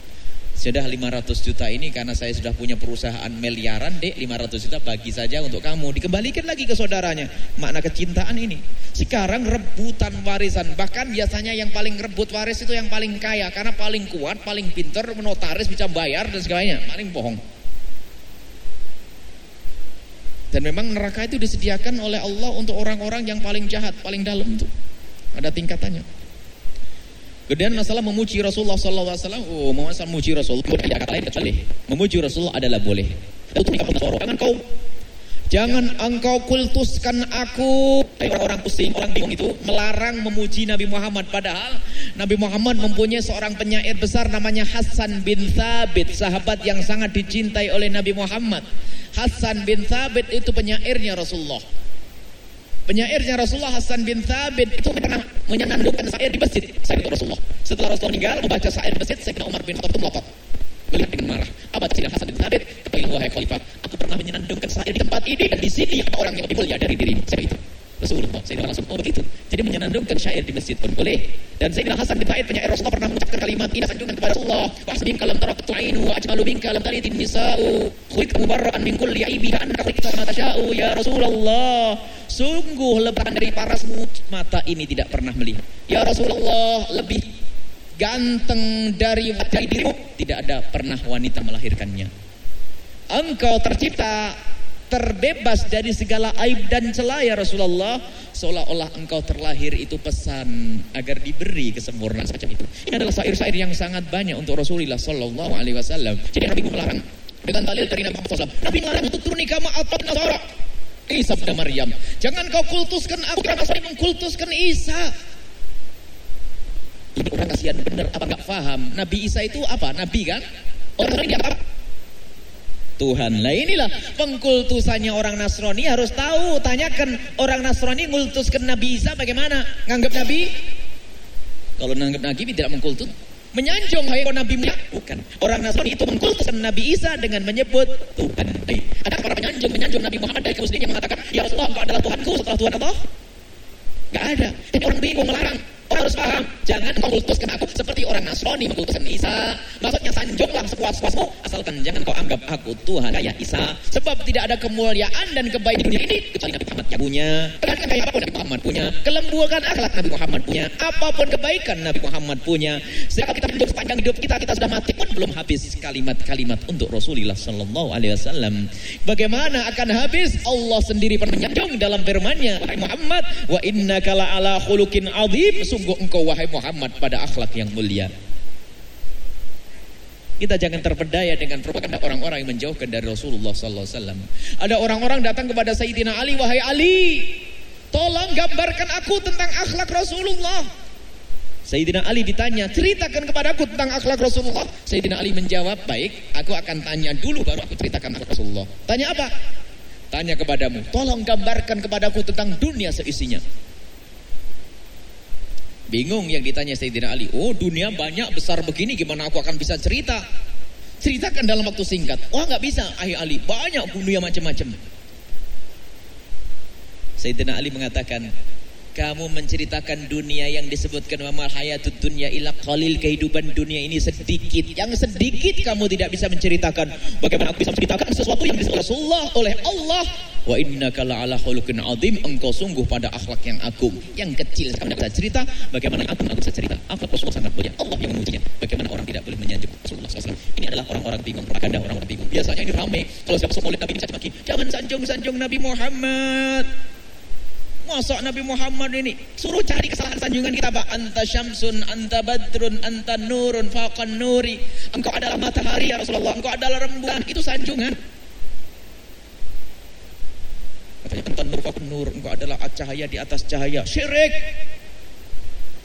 Sudah 500 juta ini karena saya sudah punya perusahaan miliaran, dek 500 juta bagi saja untuk kamu. Dikembalikan lagi ke saudaranya. Makna kecintaan ini. Sekarang rebutan warisan. Bahkan biasanya yang paling rebut waris itu yang paling kaya. Karena paling kuat, paling pinter, menotaris, bisa bayar dan sebagainya. Paling bohong. Dan memang neraka itu disediakan oleh Allah untuk orang-orang yang paling jahat, paling dalam itu. Ada tingkatannya. Kemudian masalah memuji Rasulullah SAW, oh masalah memuji Rasulullah, tidak kata lain kecuali memuji Rasulullah adalah boleh. Jangan kau Jangan engkau kultuskan aku. Orang-orang pusing, orang bingung itu Melarang memuji Nabi Muhammad. Padahal Nabi Muhammad mempunyai seorang penyair besar Namanya Hasan bin Thabit Sahabat yang sangat dicintai oleh Nabi Muhammad. Hasan bin Thabit itu penyairnya Rasulullah Penyairnya Rasulullah Hasan bin Thabit itu pernah menyanandungkan syair di masjid Saya itu Rasulullah. Setelah Rasulullah meninggal membaca syair di masjid, Sayyidina Umar bin Khattab melotot. Melihat dengan marah. Apa tidak Hasan bin Thabit? Ketahuilah wahai khalifah, aku pernah menyanandungkan syair di tempat ini dan di sini ada orang yang lebih mulia dari dirimu. Saya itu. Rasulullah. Sayyidina langsung oh begitu. Jadi menyenandungkan syair di masjid pun boleh. Dan Sayyidina Hasan bin Taib penyair Rasulullah pernah mengucapkan kalimat ini sanjungan kepada Rasulullah. Wahsabim kalam taraktu ainu wa ajmalu minka lam talitin nisa'u. Khulik mubarra'an min kulli aibi ka annaka khulikta ma tasha'u ya Rasulullah. Sungguh lebaran dari parasmu mata ini tidak pernah melihat. Ya Rasulullah lebih ganteng dari wajah dirimu. Tidak ada pernah wanita melahirkannya. Engkau tercipta terbebas dari segala aib dan celah ya Rasulullah. Seolah-olah engkau terlahir itu pesan agar diberi kesempurnaan semacam itu. Ini adalah syair-syair yang sangat banyak untuk Rasulullah Sallallahu Alaihi Wasallam. Jadi Nabi melarang. Dengan dalil dari Nabi Muhammad SAW Nabi melarang untuk turun nikah atau Nasara Isa pada Maryam. Jangan kau kultuskan aku karena saya mengkultuskan Isa? Ini orang kasihan benar apa nggak paham Nabi Isa itu apa? Nabi kan? Orang ini apa Tuhan. Lah inilah pengkultusannya orang Nasrani harus tahu. Tanyakan orang Nasrani ngultuskan Nabi Isa bagaimana? Nganggap Nabi? Kalau nganggap Nabi tidak mengkultus. Menyanjung hai Nabi bukan. Orang Nasrani itu mengkultuskan Nabi Isa dengan menyebut Tuhan. Ada para penyanjung menyanjung Nabi Muhammad dari kaum yang mengatakan, "Ya Rasulullah, engkau adalah Tuhanku setelah Tuhan Allah." Gak ada. Jadi orang bingung melarang. Orang harus paham, jangan kau kultuskan aku seperti orang Nasrani mengkultuskan Isa. Maksudnya sanjunglah sepuas-puasmu, asalkan jangan kau anggap aku Tuhan kayak Isa. Sebab tidak ada kemuliaan dan kebaikan di dunia ini kecuali Nabi Muhammad yang Perhatikan kayak apa pun Nabi Muhammad punya. Kelemburan akhlak Nabi Muhammad punya. Apa pun kebaikan Nabi Muhammad punya. Sehingga kita hidup sepanjang hidup kita, kita sudah mati pun belum habis kalimat-kalimat untuk Rasulullah Sallallahu Alaihi Wasallam. Bagaimana akan habis? Allah sendiri pernah menyanjung dalam firman-Nya, wahai Muhammad, wa inna kala ala khuluqin azim sungguh engkau wahai Muhammad pada akhlak yang mulia. Kita jangan terpedaya dengan propaganda orang-orang yang menjauhkan dari Rasulullah wasallam. Ada orang-orang datang kepada Sayyidina Ali, "Wahai Ali, tolong gambarkan aku tentang akhlak Rasulullah." Sayyidina Ali ditanya, "Ceritakan kepadaku tentang akhlak Rasulullah." Sayyidina Ali menjawab, "Baik, aku akan tanya dulu baru aku ceritakan akhlak Rasulullah." Tanya apa? Tanya kepadamu, "Tolong gambarkan kepadaku tentang dunia seisinya." Bingung yang ditanya Sayyidina Ali. Oh dunia banyak besar begini gimana aku akan bisa cerita? Ceritakan dalam waktu singkat. Oh nggak bisa, Ayah Ali. Banyak dunia macam-macam. Sayyidina Ali mengatakan, kamu menceritakan dunia yang disebutkan wa hayatud dunya ila qalil kehidupan dunia ini sedikit. Yang sedikit kamu tidak bisa menceritakan. Bagaimana aku bisa menceritakan sesuatu yang disebut Rasulullah oleh Allah? Wa innaka la'ala khuluqin azim. Engkau sungguh pada akhlak yang agung. Yang kecil kamu tidak bisa cerita. Bagaimana aku aku bisa cerita? Akhlak Rasulullah sangat mulia. Allah yang mengujinya bagaimana orang tidak boleh menyanjung Rasulullah SAW ini adalah orang-orang bingung. Propaganda orang-orang bingung. Biasanya ini ramai kalau siapa maulid Nabi maki jangan sanjung-sanjung Nabi Muhammad Masa Nabi Muhammad ini suruh cari kesalahan sanjungan kita Pak. Anta syamsun, anta badrun, anta nurun, faqan nuri. Engkau adalah matahari ya Rasulullah. Engkau adalah rembulan. Itu sanjungan. Katanya anta nur faqan nur. Engkau adalah cahaya di atas cahaya. Syirik.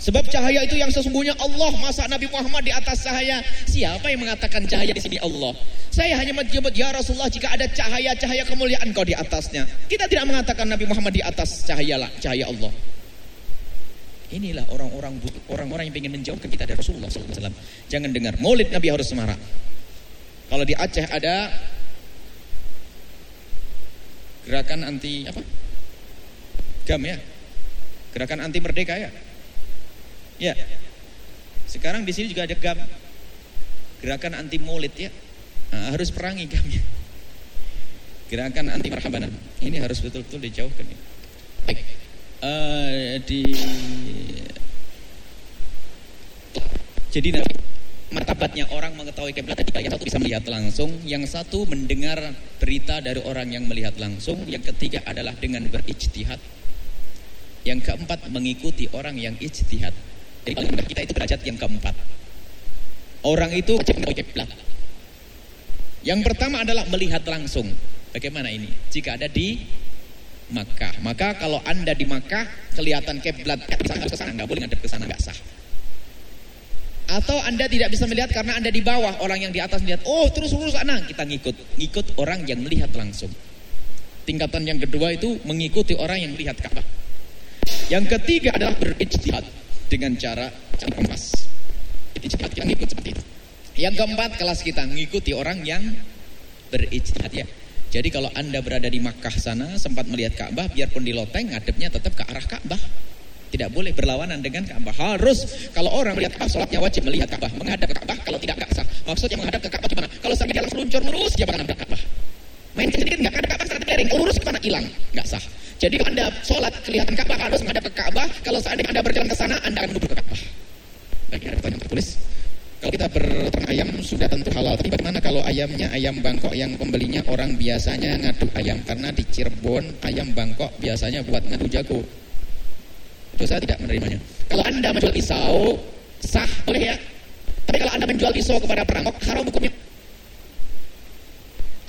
Sebab cahaya itu yang sesungguhnya Allah masa Nabi Muhammad di atas cahaya. Siapa yang mengatakan cahaya di sini Allah? Saya hanya menyebut ya Rasulullah jika ada cahaya-cahaya kemuliaan kau di atasnya. Kita tidak mengatakan Nabi Muhammad di atas cahaya lah, cahaya Allah. Inilah orang-orang orang-orang yang ingin menjauhkan kita dari Rasulullah SAW. Jangan dengar Maulid Nabi harus semarak. Kalau di Aceh ada gerakan anti apa? GAM ya. Gerakan anti merdeka ya. Ya. Sekarang di sini juga ada GAM. Gerakan anti maulid ya. Nah, harus perangi kami. Gerakan anti marhabanan. Ini harus betul-betul dijauhkan. Ya. Baik. Uh, di jadi nanti martabatnya orang mengetahui kiblat tadi yang satu bisa melihat langsung, yang satu mendengar berita dari orang yang melihat langsung, yang ketiga adalah dengan berijtihad. Yang keempat mengikuti orang yang ijtihad. Jadi paling rendah kita itu derajat yang keempat. Orang itu. Yang pertama adalah melihat langsung. Bagaimana ini? Jika ada di Makkah, maka kalau anda di Makkah kelihatan kiblat ke sana, nggak boleh ngadep ke sana, nggak sah. Atau anda tidak bisa melihat karena anda di bawah, orang yang di atas melihat, oh terus lurus sana, kita ngikut, ngikut orang yang melihat langsung. Tingkatan yang kedua itu mengikuti orang yang melihat Ka'bah. Yang ketiga adalah berijtihad dengan cara cara kompas. Ijtihad kita ngikut seperti itu. Yang keempat kelas kita mengikuti orang yang berijtihad ya. Jadi kalau anda berada di Makkah sana sempat melihat Ka'bah, biarpun di loteng ngadepnya tetap ke arah Ka'bah. Tidak boleh berlawanan dengan Ka'bah. Harus kalau orang melihat Ka'bah, sholatnya wajib melihat Ka'bah, menghadap ke Ka'bah. Kalau tidak nggak sah. Maksudnya menghadap ke Ka'bah gimana? Kalau sampai dia langsung luncur lurus, dia bakal nabrak Ka'bah. Main sedikit nggak ada Ka'bah sangat miring, lurus ke mana hilang, nggak sah. Jadi kalau anda sholat kelihatan Ka'bah harus menghadap ke Ka'bah. Kalau seandainya anda berjalan ke sana, anda akan menuju ke Ka'bah. Baik, ada pertanyaan tertulis. Kalau kita berternak ayam sudah tentu halal. Tapi bagaimana kalau ayamnya ayam Bangkok yang pembelinya orang biasanya ngadu ayam? Karena di Cirebon ayam Bangkok biasanya buat ngadu jago. Saya tidak menerimanya. Kalau anda menjual pisau, sah boleh ya. Tapi kalau anda menjual pisau kepada perampok, haram hukumnya.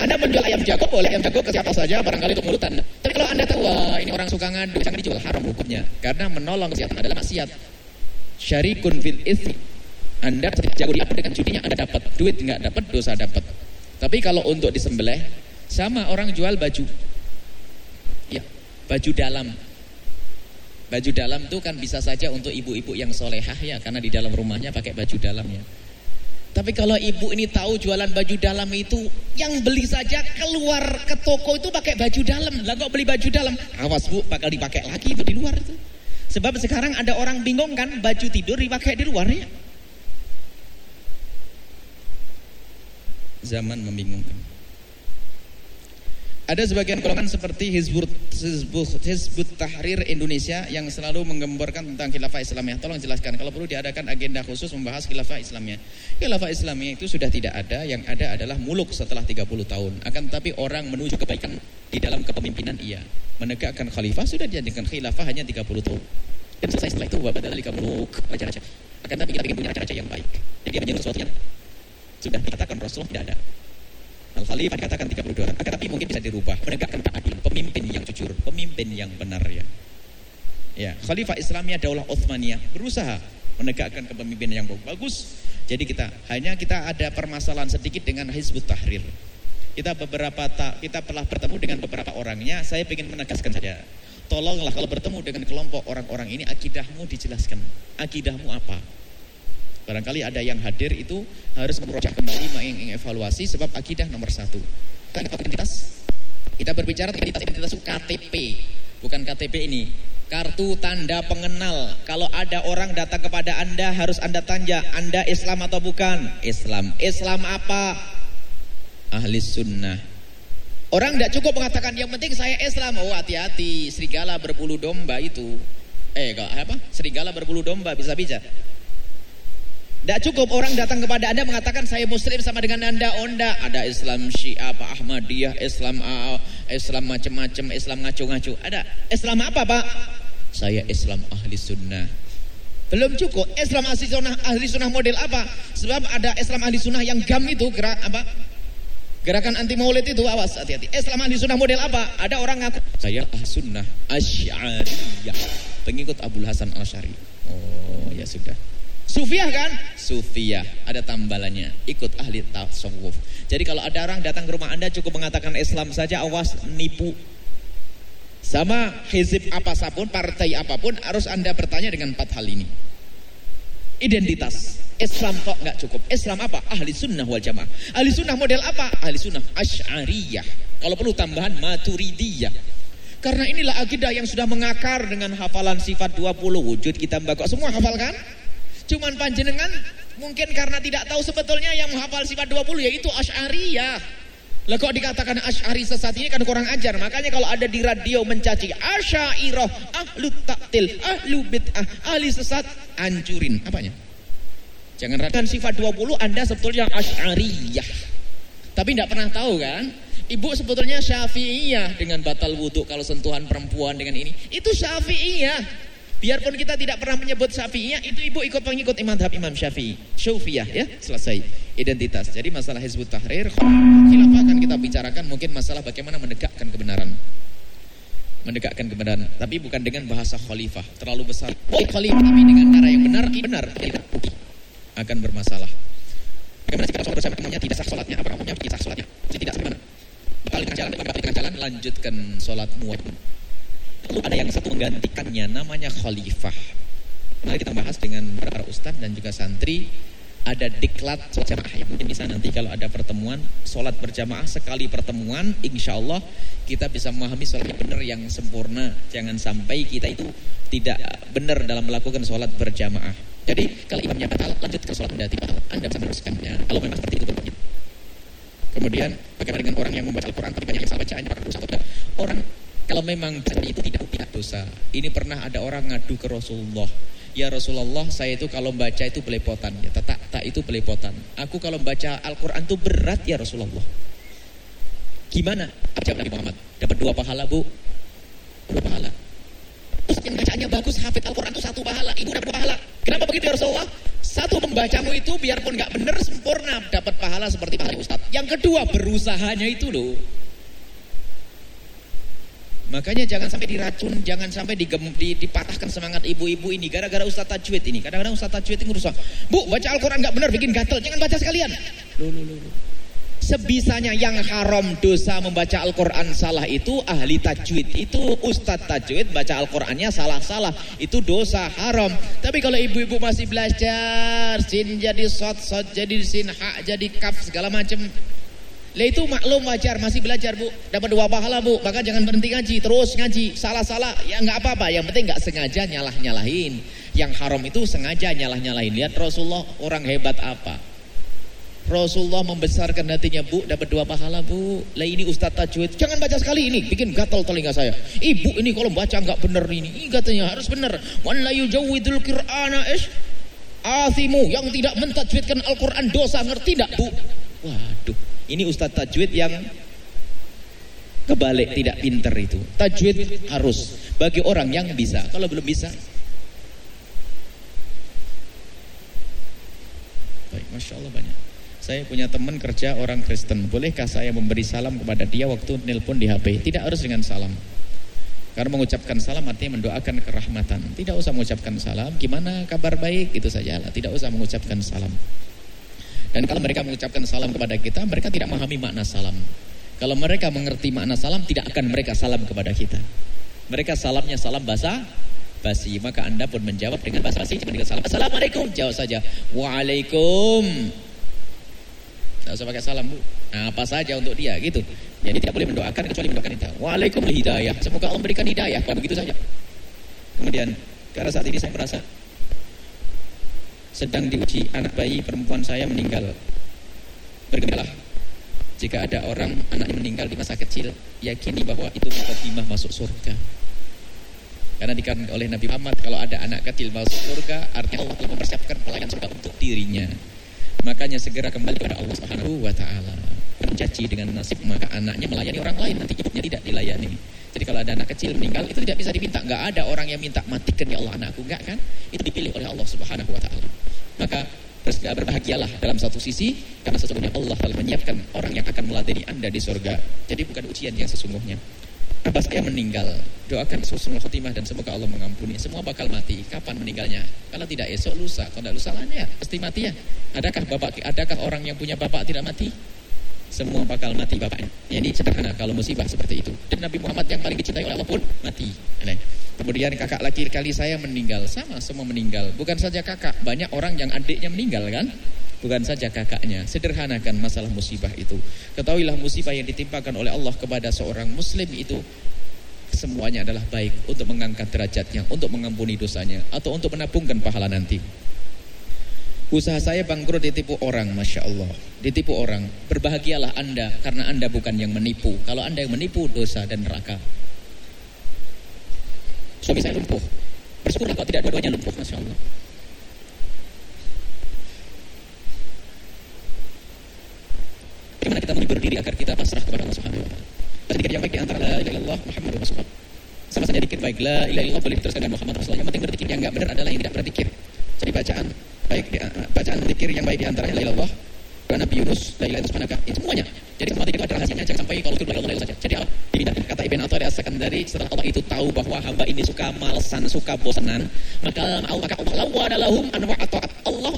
Anda menjual ayam jago boleh ayam jago ke siapa saja barangkali untuk mulutan. Tapi kalau anda tahu wah ini orang suka ngadu, jangan dijual haram hukumnya. Karena menolong kesehatan adalah maksiat. Syarikun fil ithmi anda jago di apa dengan judinya Anda dapat duit nggak dapat dosa dapat. Tapi kalau untuk disembelih sama orang jual baju. Ya, baju dalam. Baju dalam itu kan bisa saja untuk ibu-ibu yang solehah ya karena di dalam rumahnya pakai baju dalam ya. Tapi kalau ibu ini tahu jualan baju dalam itu yang beli saja keluar ke toko itu pakai baju dalam. Lah kok beli baju dalam? Awas Bu, bakal dipakai lagi itu di luar itu. Sebab sekarang ada orang bingung kan baju tidur dipakai di luarnya. Zaman membingungkan. Ada sebagian golongan seperti Hizbut, Hizbut, Hizbut Tahrir Indonesia yang selalu menggemborkan tentang khilafah Islamiyah. Tolong jelaskan kalau perlu diadakan agenda khusus membahas khilafah Islamiyah. Khilafah Islamiyah itu sudah tidak ada, yang ada adalah muluk setelah 30 tahun. Akan tetapi orang menuju kebaikan di dalam kepemimpinan iya. Menegakkan khalifah sudah dijadikan khilafah hanya 30 tahun. Dan selesai setelah itu wabah adalah muluk raja-raja. Akan tetapi kita ingin punya raja-raja yang baik. Jadi dia menjadi sesuatu yang sudah dikatakan Rasulullah tidak ada. Al-Khalifah dikatakan 32 orang, tetapi mungkin bisa dirubah, menegakkan keadilan, pemimpin yang jujur, pemimpin yang benar ya. Ya, Khalifah Islamiyah Daulah Utsmaniyah berusaha menegakkan kepemimpinan yang bagus. Jadi kita hanya kita ada permasalahan sedikit dengan Hizbut Tahrir. Kita beberapa ta, kita telah bertemu dengan beberapa orangnya. Saya ingin menegaskan saja. Tolonglah kalau bertemu dengan kelompok orang-orang ini akidahmu dijelaskan. Akidahmu apa? Barangkali ada yang hadir itu harus merujuk kembali mengevaluasi sebab akidah nomor satu. Kita identitas. Kita berbicara identitas identitas itu KTP, bukan KTP ini. Kartu tanda pengenal. Kalau ada orang datang kepada Anda harus Anda tanya, Anda Islam atau bukan? Islam. Islam apa? Ahli sunnah. Orang tidak cukup mengatakan yang penting saya Islam. Oh hati-hati, serigala berbulu domba itu. Eh, apa? Serigala berbulu domba bisa-bisa. Tidak cukup orang datang kepada anda mengatakan saya muslim sama dengan anda. Oh ada Islam Syiah, Pak Ahmadiyah, Islam uh, Islam macam-macam, Islam ngaco-ngaco. Ada Islam apa Pak? Saya Islam ahli sunnah. Belum cukup. Islam ahli sunnah, ahli sunnah model apa? Sebab ada Islam ahli sunnah yang gam itu gerak apa? Gerakan anti maulid itu awas hati-hati. Islam ahli sunnah model apa? Ada orang ngaku saya ahli sunnah asy'ariyah, pengikut Abdul Hasan Asy'ari. Oh ya sudah. Sufiah kan? Sufiah. Ada tambalannya. Ikut ahli tasawuf. Jadi kalau ada orang datang ke rumah Anda cukup mengatakan Islam saja awas nipu. Sama hizib apa apa pun, partai apa pun harus Anda bertanya dengan empat hal ini. Identitas. Islam kok nggak cukup. Islam apa? Ahli sunnah wal jamaah. Ahli sunnah model apa? Ahli sunnah asy'ariyah. Kalau perlu tambahan maturidiyah. Karena inilah akidah yang sudah mengakar dengan hafalan sifat 20 wujud kita mbak semua hafal kan? Cuman panjenengan mungkin karena tidak tahu sebetulnya yang menghafal sifat 20 yaitu Asy'ariyah. Lah kok dikatakan Asy'ari sesat ini kan kurang ajar. Makanya kalau ada di radio mencaci Asy'ariyah, ahlu taktil, ahlu bid'ah, ahli sesat, ancurin. Apanya? Jangan ragukan sifat 20 Anda sebetulnya Asy'ariyah. Tapi tidak pernah tahu kan? Ibu sebetulnya Syafi'iyah dengan batal wudhu kalau sentuhan perempuan dengan ini. Itu Syafi'iyah. Biarpun kita tidak pernah menyebut Syafi'iyah, itu ibu ikut pengikut Imam Imam Syafi'i. Syufiyah ya, selesai. Identitas. Jadi masalah Hizbut Tahrir, khilafah akan kita bicarakan mungkin masalah bagaimana menegakkan kebenaran. Menegakkan kebenaran, tapi bukan dengan bahasa khalifah, terlalu besar. Oh, khalifah tapi dengan cara yang benar, benar akan bermasalah. Bagaimana jika sholat bersama temannya tidak sah sholatnya? Apa hukumnya tidak sah sholatnya? Jadi tidak sah Balik jalan, balik jalan, lanjutkan lalu ada yang satu menggantikannya namanya khalifah. Mari kita bahas dengan para ustadz dan juga santri. Ada diklat sholat jamaah. Ya mungkin bisa nanti kalau ada pertemuan sholat berjamaah sekali pertemuan insya Allah kita bisa memahami sholat yang benar yang sempurna. Jangan sampai kita itu tidak benar dalam melakukan sholat berjamaah. Jadi kalau imamnya batal lanjut ke sholat batal anda bisa meneruskannya kalau memang seperti itu bentuknya kemudian bagaimana dengan orang yang membaca Al-Quran? Tapi banyak yang salah bacaan orang kalau memang itu tidak tidak dosa. Ini pernah ada orang ngadu ke Rasulullah. Ya Rasulullah, saya itu kalau baca itu belepotan. Ya, tak, tak itu belepotan. Aku kalau baca Al-Quran itu berat ya Rasulullah. Gimana? Jawab Nabi Muhammad. Dapat dua pahala bu. Dua pahala. Ustaz yang bacaannya bagus, hafid Al-Quran itu satu pahala. Ibu dapat dua pahala. Kenapa begitu ya Rasulullah? Satu membacamu itu biarpun nggak benar sempurna dapat pahala seperti pahala Ustaz. Yang kedua berusahanya itu loh. Makanya jangan sampai diracun, jangan sampai digem, dipatahkan semangat ibu-ibu ini gara-gara Ustaz Tajwid ini. Kadang-kadang Ustaz Tajwid ini rusak. Bu, baca Al-Quran nggak benar bikin gatel, jangan baca sekalian. Loh, loh, loh. Sebisanya yang haram dosa membaca Al-Quran salah itu ahli tajwid. Itu Ustadz tajwid baca Al-Qurannya salah-salah. Itu dosa haram. Tapi kalau ibu-ibu masih belajar, sin jadi sot, sot jadi sin, ha jadi kaf, segala macam. Lah itu maklum wajar, masih belajar bu, dapat dua pahala bu, maka jangan berhenti ngaji, terus ngaji, salah-salah, ya nggak apa-apa, yang penting nggak sengaja nyalah-nyalahin, yang haram itu sengaja nyalah-nyalahin. Lihat Rasulullah orang hebat apa? Rasulullah membesarkan hatinya bu, dapat dua pahala bu. Lah ini Ustadz Tajwid, jangan baca sekali ini, bikin gatal telinga saya. Ibu ini kalau baca nggak bener ini, ini katanya harus bener. Wan la yujawidul Qur'ana Athimu yang tidak mentajwidkan Al-Quran dosa ngerti tidak bu? Waduh, ini Ustadz Tajwid yang kebalik tidak pinter itu. Tajwid harus bagi orang yang bisa. Kalau belum bisa, baik, masya Allah banyak. Saya punya teman kerja orang Kristen. Bolehkah saya memberi salam kepada dia waktu nelpon di HP? Tidak harus dengan salam. Karena mengucapkan salam artinya mendoakan kerahmatan. Tidak usah mengucapkan salam. Gimana kabar baik? Itu saja. Tidak usah mengucapkan salam. Dan kalau mereka mengucapkan salam kepada kita, mereka tidak memahami makna salam. Kalau mereka mengerti makna salam, tidak akan mereka salam kepada kita. Mereka salamnya salam bahasa basi. Maka anda pun menjawab dengan bahasa basi. Cuma dengan salam. Assalamualaikum. Jawab saja. Waalaikum. Tidak usah pakai salam bu. Nah, apa saja untuk dia gitu. Jadi tidak boleh mendoakan kecuali mendoakan itu. Waalaikum hidayah. Semoga Allah memberikan hidayah. Begitu saja. Kemudian karena saat ini saya merasa sedang diuji anak bayi perempuan saya meninggal. Bergembiralah jika ada orang anaknya meninggal di masa kecil, yakini bahwa itu mukadimah masuk surga. Karena dikatakan oleh Nabi Muhammad kalau ada anak kecil masuk surga, artinya Allah telah mempersiapkan pelayan surga untuk dirinya. Makanya segera kembali kepada Allah Subhanahu wa taala. Mencaci dengan nasib maka anaknya melayani orang lain nanti ibunya tidak dilayani. Jadi kalau ada anak kecil meninggal itu tidak bisa diminta. Enggak ada orang yang minta matikan ya Allah anakku, enggak kan? Itu dipilih oleh Allah Subhanahu wa taala. Maka berbahagialah dalam satu sisi karena sesungguhnya Allah telah menyiapkan orang yang akan meladeni Anda di surga. Jadi bukan ujian yang sesungguhnya. Apa saya meninggal, doakan susul khotimah dan semoga Allah mengampuni. Semua bakal mati. Kapan meninggalnya? Kalau tidak esok lusa, kalau tidak lusa ya pasti mati ya. Adakah bapak, adakah orang yang punya bapak tidak mati? Semua bakal mati bapaknya. Jadi sederhana kalau musibah seperti itu. Dan Nabi Muhammad yang paling dicintai oleh Allah pun mati. Kemudian kakak laki kali saya meninggal, sama semua meninggal. Bukan saja kakak, banyak orang yang adiknya meninggal kan? bukan saja kakaknya. Sederhanakan masalah musibah itu. Ketahuilah musibah yang ditimpakan oleh Allah kepada seorang muslim itu semuanya adalah baik untuk mengangkat derajatnya, untuk mengampuni dosanya, atau untuk menabungkan pahala nanti. Usaha saya bangkrut ditipu orang, Masya Allah. Ditipu orang. Berbahagialah Anda, karena Anda bukan yang menipu. Kalau Anda yang menipu, dosa dan neraka. Suami saya lumpuh. Bersyukurlah kalau tidak dua-duanya lumpuh, Masya Allah. Bagaimana kita menghibur diri agar kita pasrah kepada Allah Subhanahu wa taala. Berzikir yang baik di antara la ilaha illallah Muhammadur Rasulullah. Sama saja dikir baik la ilaha illallah boleh diteruskan dengan Muhammad Rasulullah. Yang penting berzikir yang enggak benar adalah yang tidak berzikir. Jadi bacaan baik bacaan zikir yang baik di antaranya illallah Nabi Yunus la ilaha illallah itu semuanya. Jadi semua itu ada rahasianya jangan sampai kalau itu la ilaha saja. Jadi dipindahkan kata Ibn Athaillah As-Sakandari setelah Allah itu tahu bahwa hamba ini suka malesan, suka bosanan, maka Allah maka Allah lawada lahum anwa taat. Allah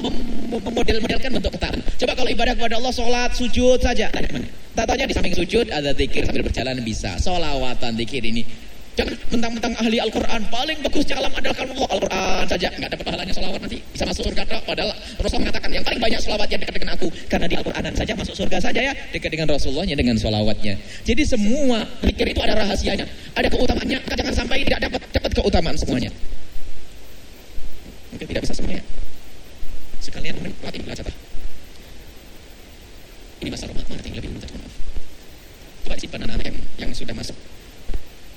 memodel-modelkan bentuk ketaatan. Coba kalau ibadah kepada Allah salat, sujud saja. Tanya di samping sujud ada zikir sambil berjalan bisa. Solawatan zikir ini Jangan mentang-mentang ahli Al-Quran. Paling bagusnya alam adalah kalau Al-Quran saja. Nggak dapat pahalanya salawat nanti. Bisa masuk surga padahal Rasulullah mengatakan yang paling banyak salawat yang dekat dengan aku karena di Al-Quranan saja masuk surga saja ya dekat dengan Rasulullahnya dengan salawatnya jadi semua pikir itu ada rahasianya. Ada keutamaannya. Jangan sampai tidak dapat dapat keutamaan semuanya. Mungkin tidak bisa semuanya. Sekalian menikmati belajar ini masa Ramadan nanti lebih maaf coba disimpan anak-anak yang, yang sudah masuk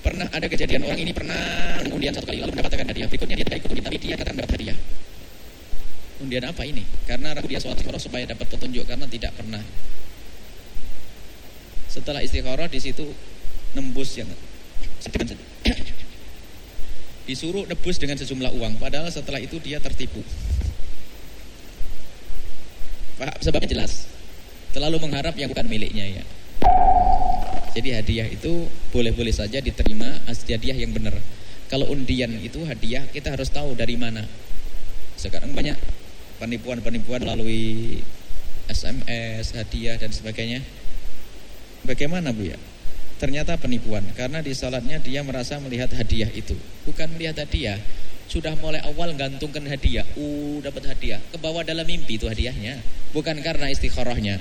pernah ada kejadian orang ini pernah. Kemudian satu kali lalu mendapatkan hadiah berikutnya dia tidak ikut tapi dia katakan dapat hadiah. Kemudian apa ini? Karena ragu dia sholat istikharah supaya dapat petunjuk karena tidak pernah. Setelah istikharah di situ nembus yang disuruh nebus dengan sejumlah uang padahal setelah itu dia tertipu. Sebabnya jelas. Terlalu mengharap yang bukan miliknya ya jadi hadiah itu boleh-boleh saja diterima hadiah yang benar. Kalau undian itu hadiah kita harus tahu dari mana. Sekarang banyak penipuan-penipuan melalui SMS, hadiah dan sebagainya. Bagaimana Bu ya? Ternyata penipuan karena di salatnya dia merasa melihat hadiah itu. Bukan melihat hadiah, sudah mulai awal gantungkan hadiah. Uh, dapat hadiah. Ke bawah dalam mimpi itu hadiahnya. Bukan karena istikharahnya.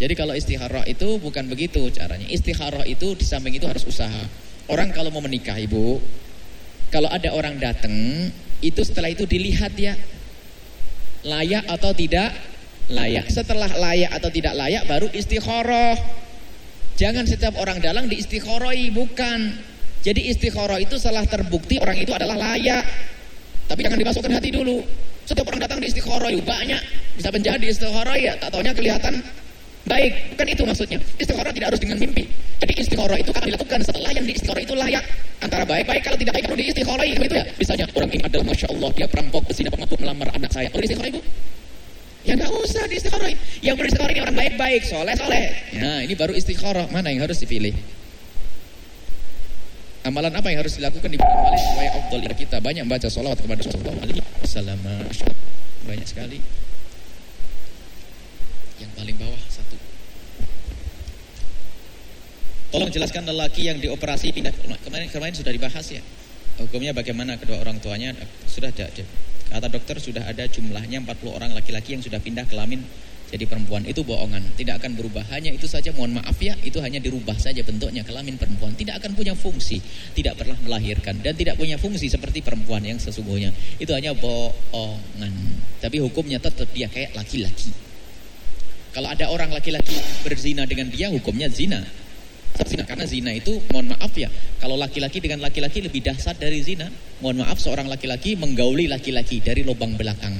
Jadi kalau istikharah itu bukan begitu caranya. Istikharah itu di samping itu harus usaha. Orang kalau mau menikah ibu, kalau ada orang datang, itu setelah itu dilihat ya layak atau tidak layak. Setelah layak atau tidak layak baru istikharah. Jangan setiap orang dalang diistikharoi, bukan. Jadi istikharah itu setelah terbukti orang itu adalah layak. Tapi jangan dimasukkan hati dulu. Setiap orang datang di istikharah banyak bisa menjadi istikharah ya, tak taunya kelihatan baik. Bukan itu maksudnya. Istikharah tidak harus dengan mimpi. Jadi istikharah itu kan dilakukan setelah yang di istikharah itu layak. Antara baik-baik kalau tidak baik perlu di istikharah itu ya. Misalnya orang ini adalah masya Allah dia perampok pesina pengaku melamar anak saya. Di istikharah ibu? Ya nggak usah di istikharah. Yang perlu istikharah ini orang baik-baik, soleh soleh. Ya ini baru istikharah. Mana yang harus dipilih? Amalan apa yang harus dilakukan di bulan Maulid supaya afdal kita banyak baca sholawat kepada Rasulullah alaihi wasallam. Banyak sekali. Yang paling bawah satu. Tolong jelaskan lelaki yang dioperasi pindah kemarin kemarin sudah dibahas ya. Hukumnya bagaimana kedua orang tuanya sudah ada. Kata dokter sudah ada jumlahnya 40 orang laki-laki yang sudah pindah kelamin jadi perempuan itu bohongan, tidak akan berubah. Hanya itu saja, mohon maaf ya, itu hanya dirubah saja bentuknya kelamin perempuan. Tidak akan punya fungsi, tidak pernah melahirkan dan tidak punya fungsi seperti perempuan yang sesungguhnya. Itu hanya bohongan. Tapi hukumnya tetap dia kayak laki-laki. Kalau ada orang laki-laki berzina dengan dia, hukumnya zina. Zina karena zina itu, mohon maaf ya, kalau laki-laki dengan laki-laki lebih dahsyat dari zina. Mohon maaf, seorang laki-laki menggauli laki-laki dari lubang belakang.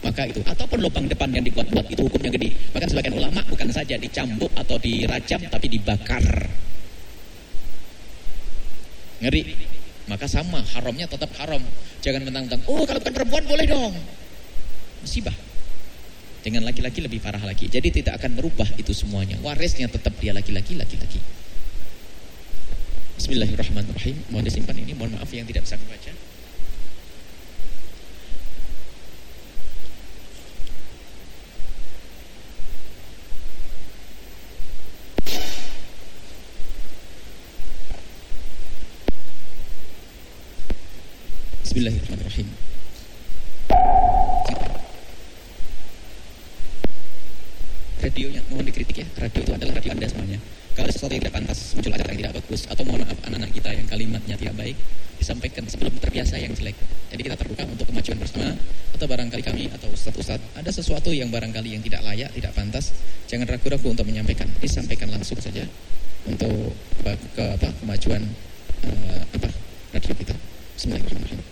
Maka itu ataupun lubang depan yang dibuat-buat itu hukumnya gede. Bahkan sebagian ulama bukan saja dicambuk atau dirajam tapi dibakar. Ngeri? Maka sama haramnya tetap haram. Jangan mentang-mentang oh kalau bukan perempuan boleh dong. Musibah. Dengan laki-laki lebih parah lagi. Jadi tidak akan merubah itu semuanya. Warisnya tetap dia laki-laki laki-laki Bismillahirrahmanirrahim mohon disimpan ini mohon maaf yang tidak bisa membaca Bismillahirrahmanirrahim. Radionya mohon dikritik ya. Radio itu adalah radio Anda semuanya. Kalau sesuatu yang tidak pantas, muncul acara yang tidak bagus, atau mohon maaf anak-anak kita yang kalimatnya tidak baik, disampaikan sebelum terbiasa yang jelek. Jadi kita terbuka untuk kemajuan bersama, atau barangkali kami atau ustadz-ustadz ada sesuatu yang barangkali yang tidak layak, tidak pantas, jangan ragu-ragu untuk menyampaikan. Disampaikan langsung saja untuk ke apa kemajuan uh, apa radio kita. Bismillahirrahmanirrahim.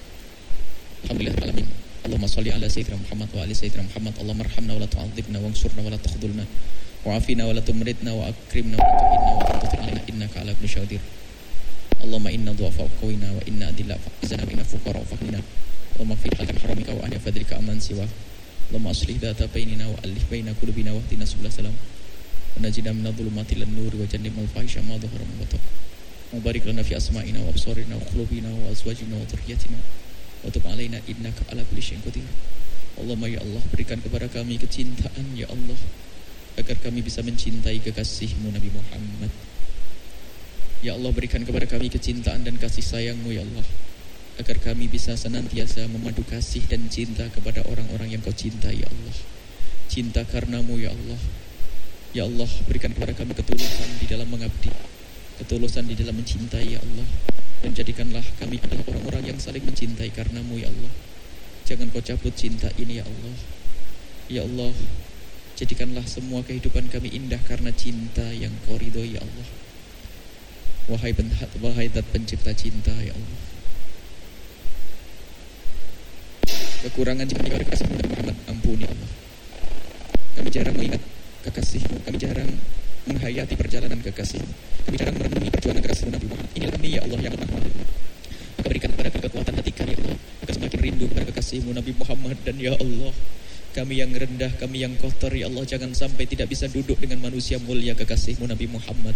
Alhamdulillah alamin. Allahumma salli ala sayyidina Muhammad wa ali sayyidina Muhammad. Allahumma wa la tu'adzibna wa ansurna wa la takhdhulna. Wa afina wa la tumridna wa akrimna wa tuhinna wa tutur alaina innaka ala kulli syai'in Allahumma inna du'afa wa qawina wa inna adilla fa'izana wa inna fuqara wa fahnina. Allahumma fi halkan haramika wa ahli fadlika aman siwa. Allahumma aslih data bainina wa alif baina qulubina wa hdina subula salam. Wa najina min adh-dhulumati ilan nur wa jannibna al-fahisha ma dhahara min batan. Mubarik lana fi asma'ina wa absarina wa qulubina wa azwajina wa dhurriyyatina. Wa tub alaina innaka ala kulli syai'in qadir. Allahumma ya Allah berikan kepada kami kecintaan ya Allah agar kami bisa mencintai kekasihmu Nabi Muhammad. Ya Allah berikan kepada kami kecintaan dan kasih sayangmu ya Allah agar kami bisa senantiasa memadu kasih dan cinta kepada orang-orang yang kau cintai ya Allah. Cinta karenamu ya Allah. Ya Allah berikan kepada kami ketulusan di dalam mengabdi, ketulusan di dalam mencintai ya Allah dan jadikanlah kami adalah orang-orang yang saling mencintai karenamu ya Allah jangan kau cabut cinta ini ya Allah ya Allah jadikanlah semua kehidupan kami indah karena cinta yang kau ya Allah. Wahai penhat wahai zat pencipta cinta ya Allah. Kekurangan kami kepada kasih Muhammad ampuni ya Allah. Kami jarang mengingat kekasihmu kami jarang menghayati perjalanan kekasihmu kami jarang merenungi perjuangan kekasihmu Nabi Muhammad. Inilah kami ya Allah yang lemah maka berikan kepada kami kekuatan hati kami ya Allah. Maka semakin rindu kepada kekasihmu Nabi Muhammad dan ya Allah kami yang rendah, kami yang kotor Ya Allah jangan sampai tidak bisa duduk dengan manusia mulia kekasihmu Nabi Muhammad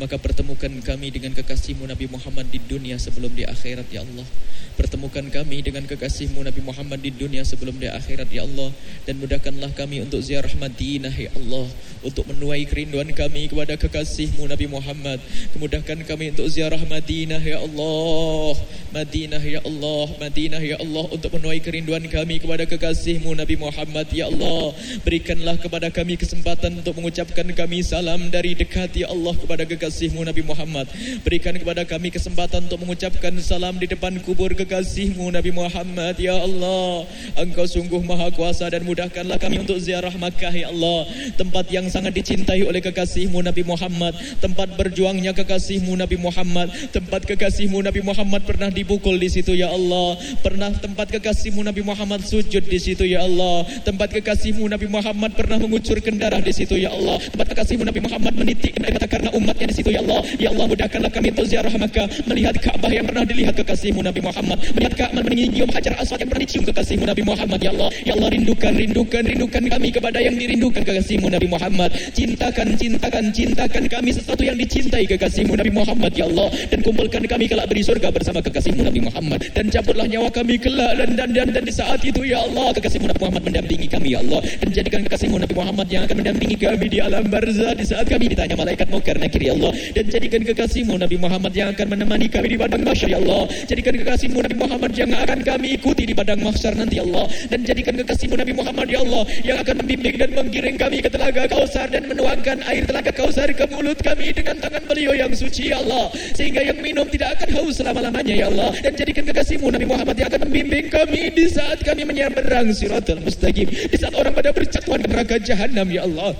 Maka pertemukan kami dengan kekasihmu Nabi Muhammad di dunia sebelum di akhirat Ya Allah. Pertemukan kami dengan kekasihmu Nabi Muhammad di dunia sebelum di akhirat Ya Allah. Dan mudahkanlah kami untuk ziarah Madinah Ya Allah. Untuk menuai kerinduan kami kepada kekasihmu Nabi Muhammad. Kemudahkan kami untuk ziarah Madinah Ya Allah. Madinah Ya Allah. Madinah Ya Allah. Untuk menuai kerinduan kami kepada kekasihmu Nabi Muhammad Ya Allah. Berikanlah kepada kami kesempatan Untuk mengucapkan kami salam dari dekat Ya Allah kepada kekasihmu Nabi Muhammad. Berikan kepada kami kesempatan Untuk mengucapkan salam di depan kubur kekasihmu Nabi Muhammad. Ya Allah Engkau sungguh maha kuasa Dan mudahkanlah kami untuk ziarah Makkah Ya Allah. Tempat yang sangat dicintai oleh kekasihmu Nabi Muhammad. Tempat berjuangnya kekasihmu Nabi Muhammad. Tempat kekasihmu Nabi Muhammad pernah dipukul di situ Ya Allah. Pernah tempat kekasihmu Nabi Muhammad sujud di situ ya Allah. Tempat kekasihmu Nabi Muhammad pernah mengucurkan darah di situ ya Allah. Tempat kekasihmu Nabi Muhammad menitikkan air mata karena umatnya di situ ya Allah. Ya Allah mudahkanlah kami untuk ziarah Makkah melihat Ka'bah yang pernah dilihat kekasihmu Nabi Muhammad. Melihat Ka'bah menyium Hajar Aswad yang pernah dicium kekasihmu Nabi Muhammad ya Allah. Ya Allah rindukan rindukan rindukan kami kepada yang dirindukan kekasihmu Nabi Muhammad. Cintakan cintakan cintakan kami sesuatu yang dicintai kekasihmu Nabi Muhammad ya Allah dan kumpulkan kami kelak beri surga bersama kekasihmu Nabi Muhammad dan cabutlah nyawa kami kelak dan dan dan, dan di saat itu ya Allah kekasihmu Nabi Muhammad mendampingi kami ya Allah dan jadikan kekasihmu Nabi Muhammad yang akan mendampingi kami di alam barzah di saat kami ditanya malaikat mungkar nakir ya Allah dan jadikan kekasihmu Nabi Muhammad yang akan menemani kami di padang mahsyar ya Allah. Jadikan kekasihmu Nabi Muhammad yang akan kami ikuti di padang mahsyar nanti ya Allah. Dan jadikan kekasihmu Nabi Muhammad ya Allah yang akan membimbing dan menggiring kami ke telaga kausar dan menuangkan air telaga kausar ke mulut kami dengan tangan beliau yang suci ya Allah. Sehingga yang minum tidak akan haus selama-lamanya ya Allah. Dan jadikan kekasihmu Nabi Muhammad yang akan membimbing kami di saat kami menyeberang siratal mustaqim. Di saat orang pada berjatuhan ke neraka jahanam ya Allah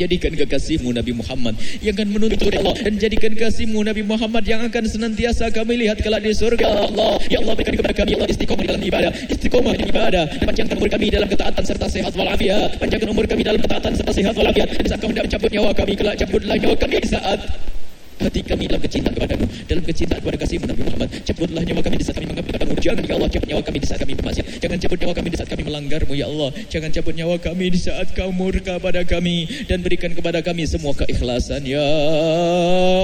Jadikan kekasihmu Nabi Muhammad yang akan menuntut Allah dan jadikan kekasihmu Nabi Muhammad yang akan senantiasa kami lihat kelak di surga ya Allah. Ya Allah berikan kepada kami Allah istiqomah dalam ibadah, istiqomah dalam ibadah. Dan panjangkan umur kami dalam ketaatan serta sehat walafiat. Panjangkan umur kami dalam ketaatan serta sehat walafiat. Dan saat kau hendak mencabut nyawa kami kelak cabutlah nyawa kami saat hati kami dalam kecintaan kepadamu dalam kecintaan kepada kasihmu Nabi Muhammad. Cabutlah nyawa kami di saat kami mengabdi kepadamu jangan ya Allah cabut nyawa kami di saat kami bermaksiat. Jangan cabut nyawa kami di saat kami melanggarmu ya Allah. Jangan cabut nyawa kami di saat kau murka pada kami dan berikan kepada kami semua keikhlasan ya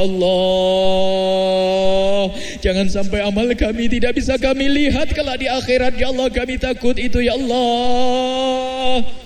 Allah. Jangan sampai amal kami tidak bisa kami lihat kelak di akhirat ya Allah. Kami takut itu ya Allah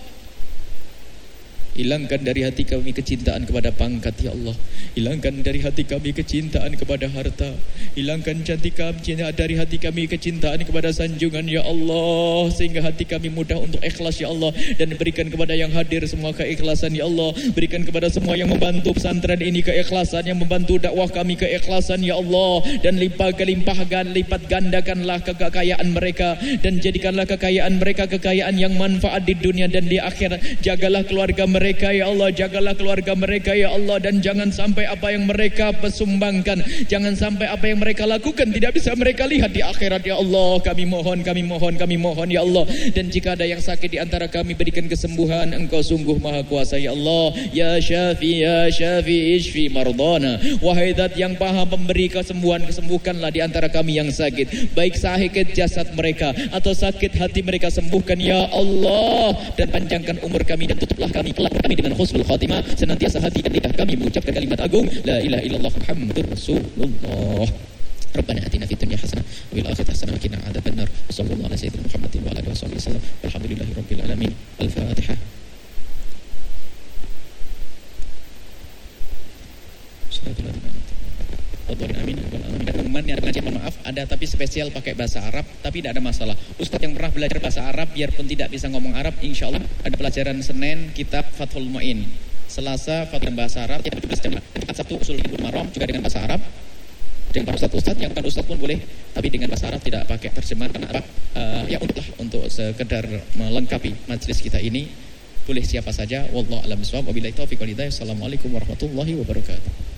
Hilangkan dari hati kami kecintaan kepada pangkat ya Allah. Hilangkan dari hati kami kecintaan kepada harta. Hilangkan cantik kami dari hati kami kecintaan kepada sanjungan ya Allah. Sehingga hati kami mudah untuk ikhlas ya Allah. Dan berikan kepada yang hadir semua keikhlasan ya Allah. Berikan kepada semua yang membantu pesantren ini keikhlasan Yang membantu dakwah kami keikhlasan ya Allah. Dan limpah kelimpahkan lipat gandakanlah kekayaan mereka. Dan jadikanlah kekayaan mereka kekayaan yang manfaat di dunia dan di akhirat. Jagalah keluarga mereka mereka ya Allah jagalah keluarga mereka ya Allah dan jangan sampai apa yang mereka pesumbangkan jangan sampai apa yang mereka lakukan tidak bisa mereka lihat di akhirat ya Allah. Kami mohon kami mohon kami mohon ya Allah. Dan jika ada yang sakit di antara kami berikan kesembuhan. Engkau sungguh maha kuasa ya Allah. Ya syafi ya syafi ishfi mardana. Wahai zat yang paham memberi kesembuhan kesembuhkanlah di antara kami yang sakit. Baik sakit jasad mereka atau sakit hati mereka sembuhkan ya Allah. Dan panjangkan umur kami dan tutuplah kami kelak kami dengan husnul khatimah senantiasa hati dan lidah kami mengucapkan kalimat agung la ilaha illallah muhammadur rasulullah ربنا اتنا في الدنيا حسنه وفي الاخره حسنه وقنا عذاب النار وصلى الله على سيدنا محمد وعلى اله وصحبه وسلم والحمد لله رب العالمين الفاتحه Amin. Dan kemarin ada pengajian, maaf, ada tapi spesial pakai bahasa Arab, tapi tidak ada masalah. Ustadz yang pernah belajar bahasa Arab, biarpun tidak bisa ngomong Arab, insya Allah ada pelajaran Senin kitab Fathul Mu'in. Selasa Fathul bahasa Arab, tiap 17 jam. Sabtu usul juga dengan bahasa Arab. Dengan para ustadz ustadz yang bukan ustadz pun boleh, tapi dengan bahasa Arab tidak pakai terjemahan karena apa? Uh, ya untuklah untuk sekedar melengkapi majelis kita ini boleh siapa saja wallahu alam bisawab wabillahi taufiq walhidayah assalamualaikum warahmatullahi wabarakatuh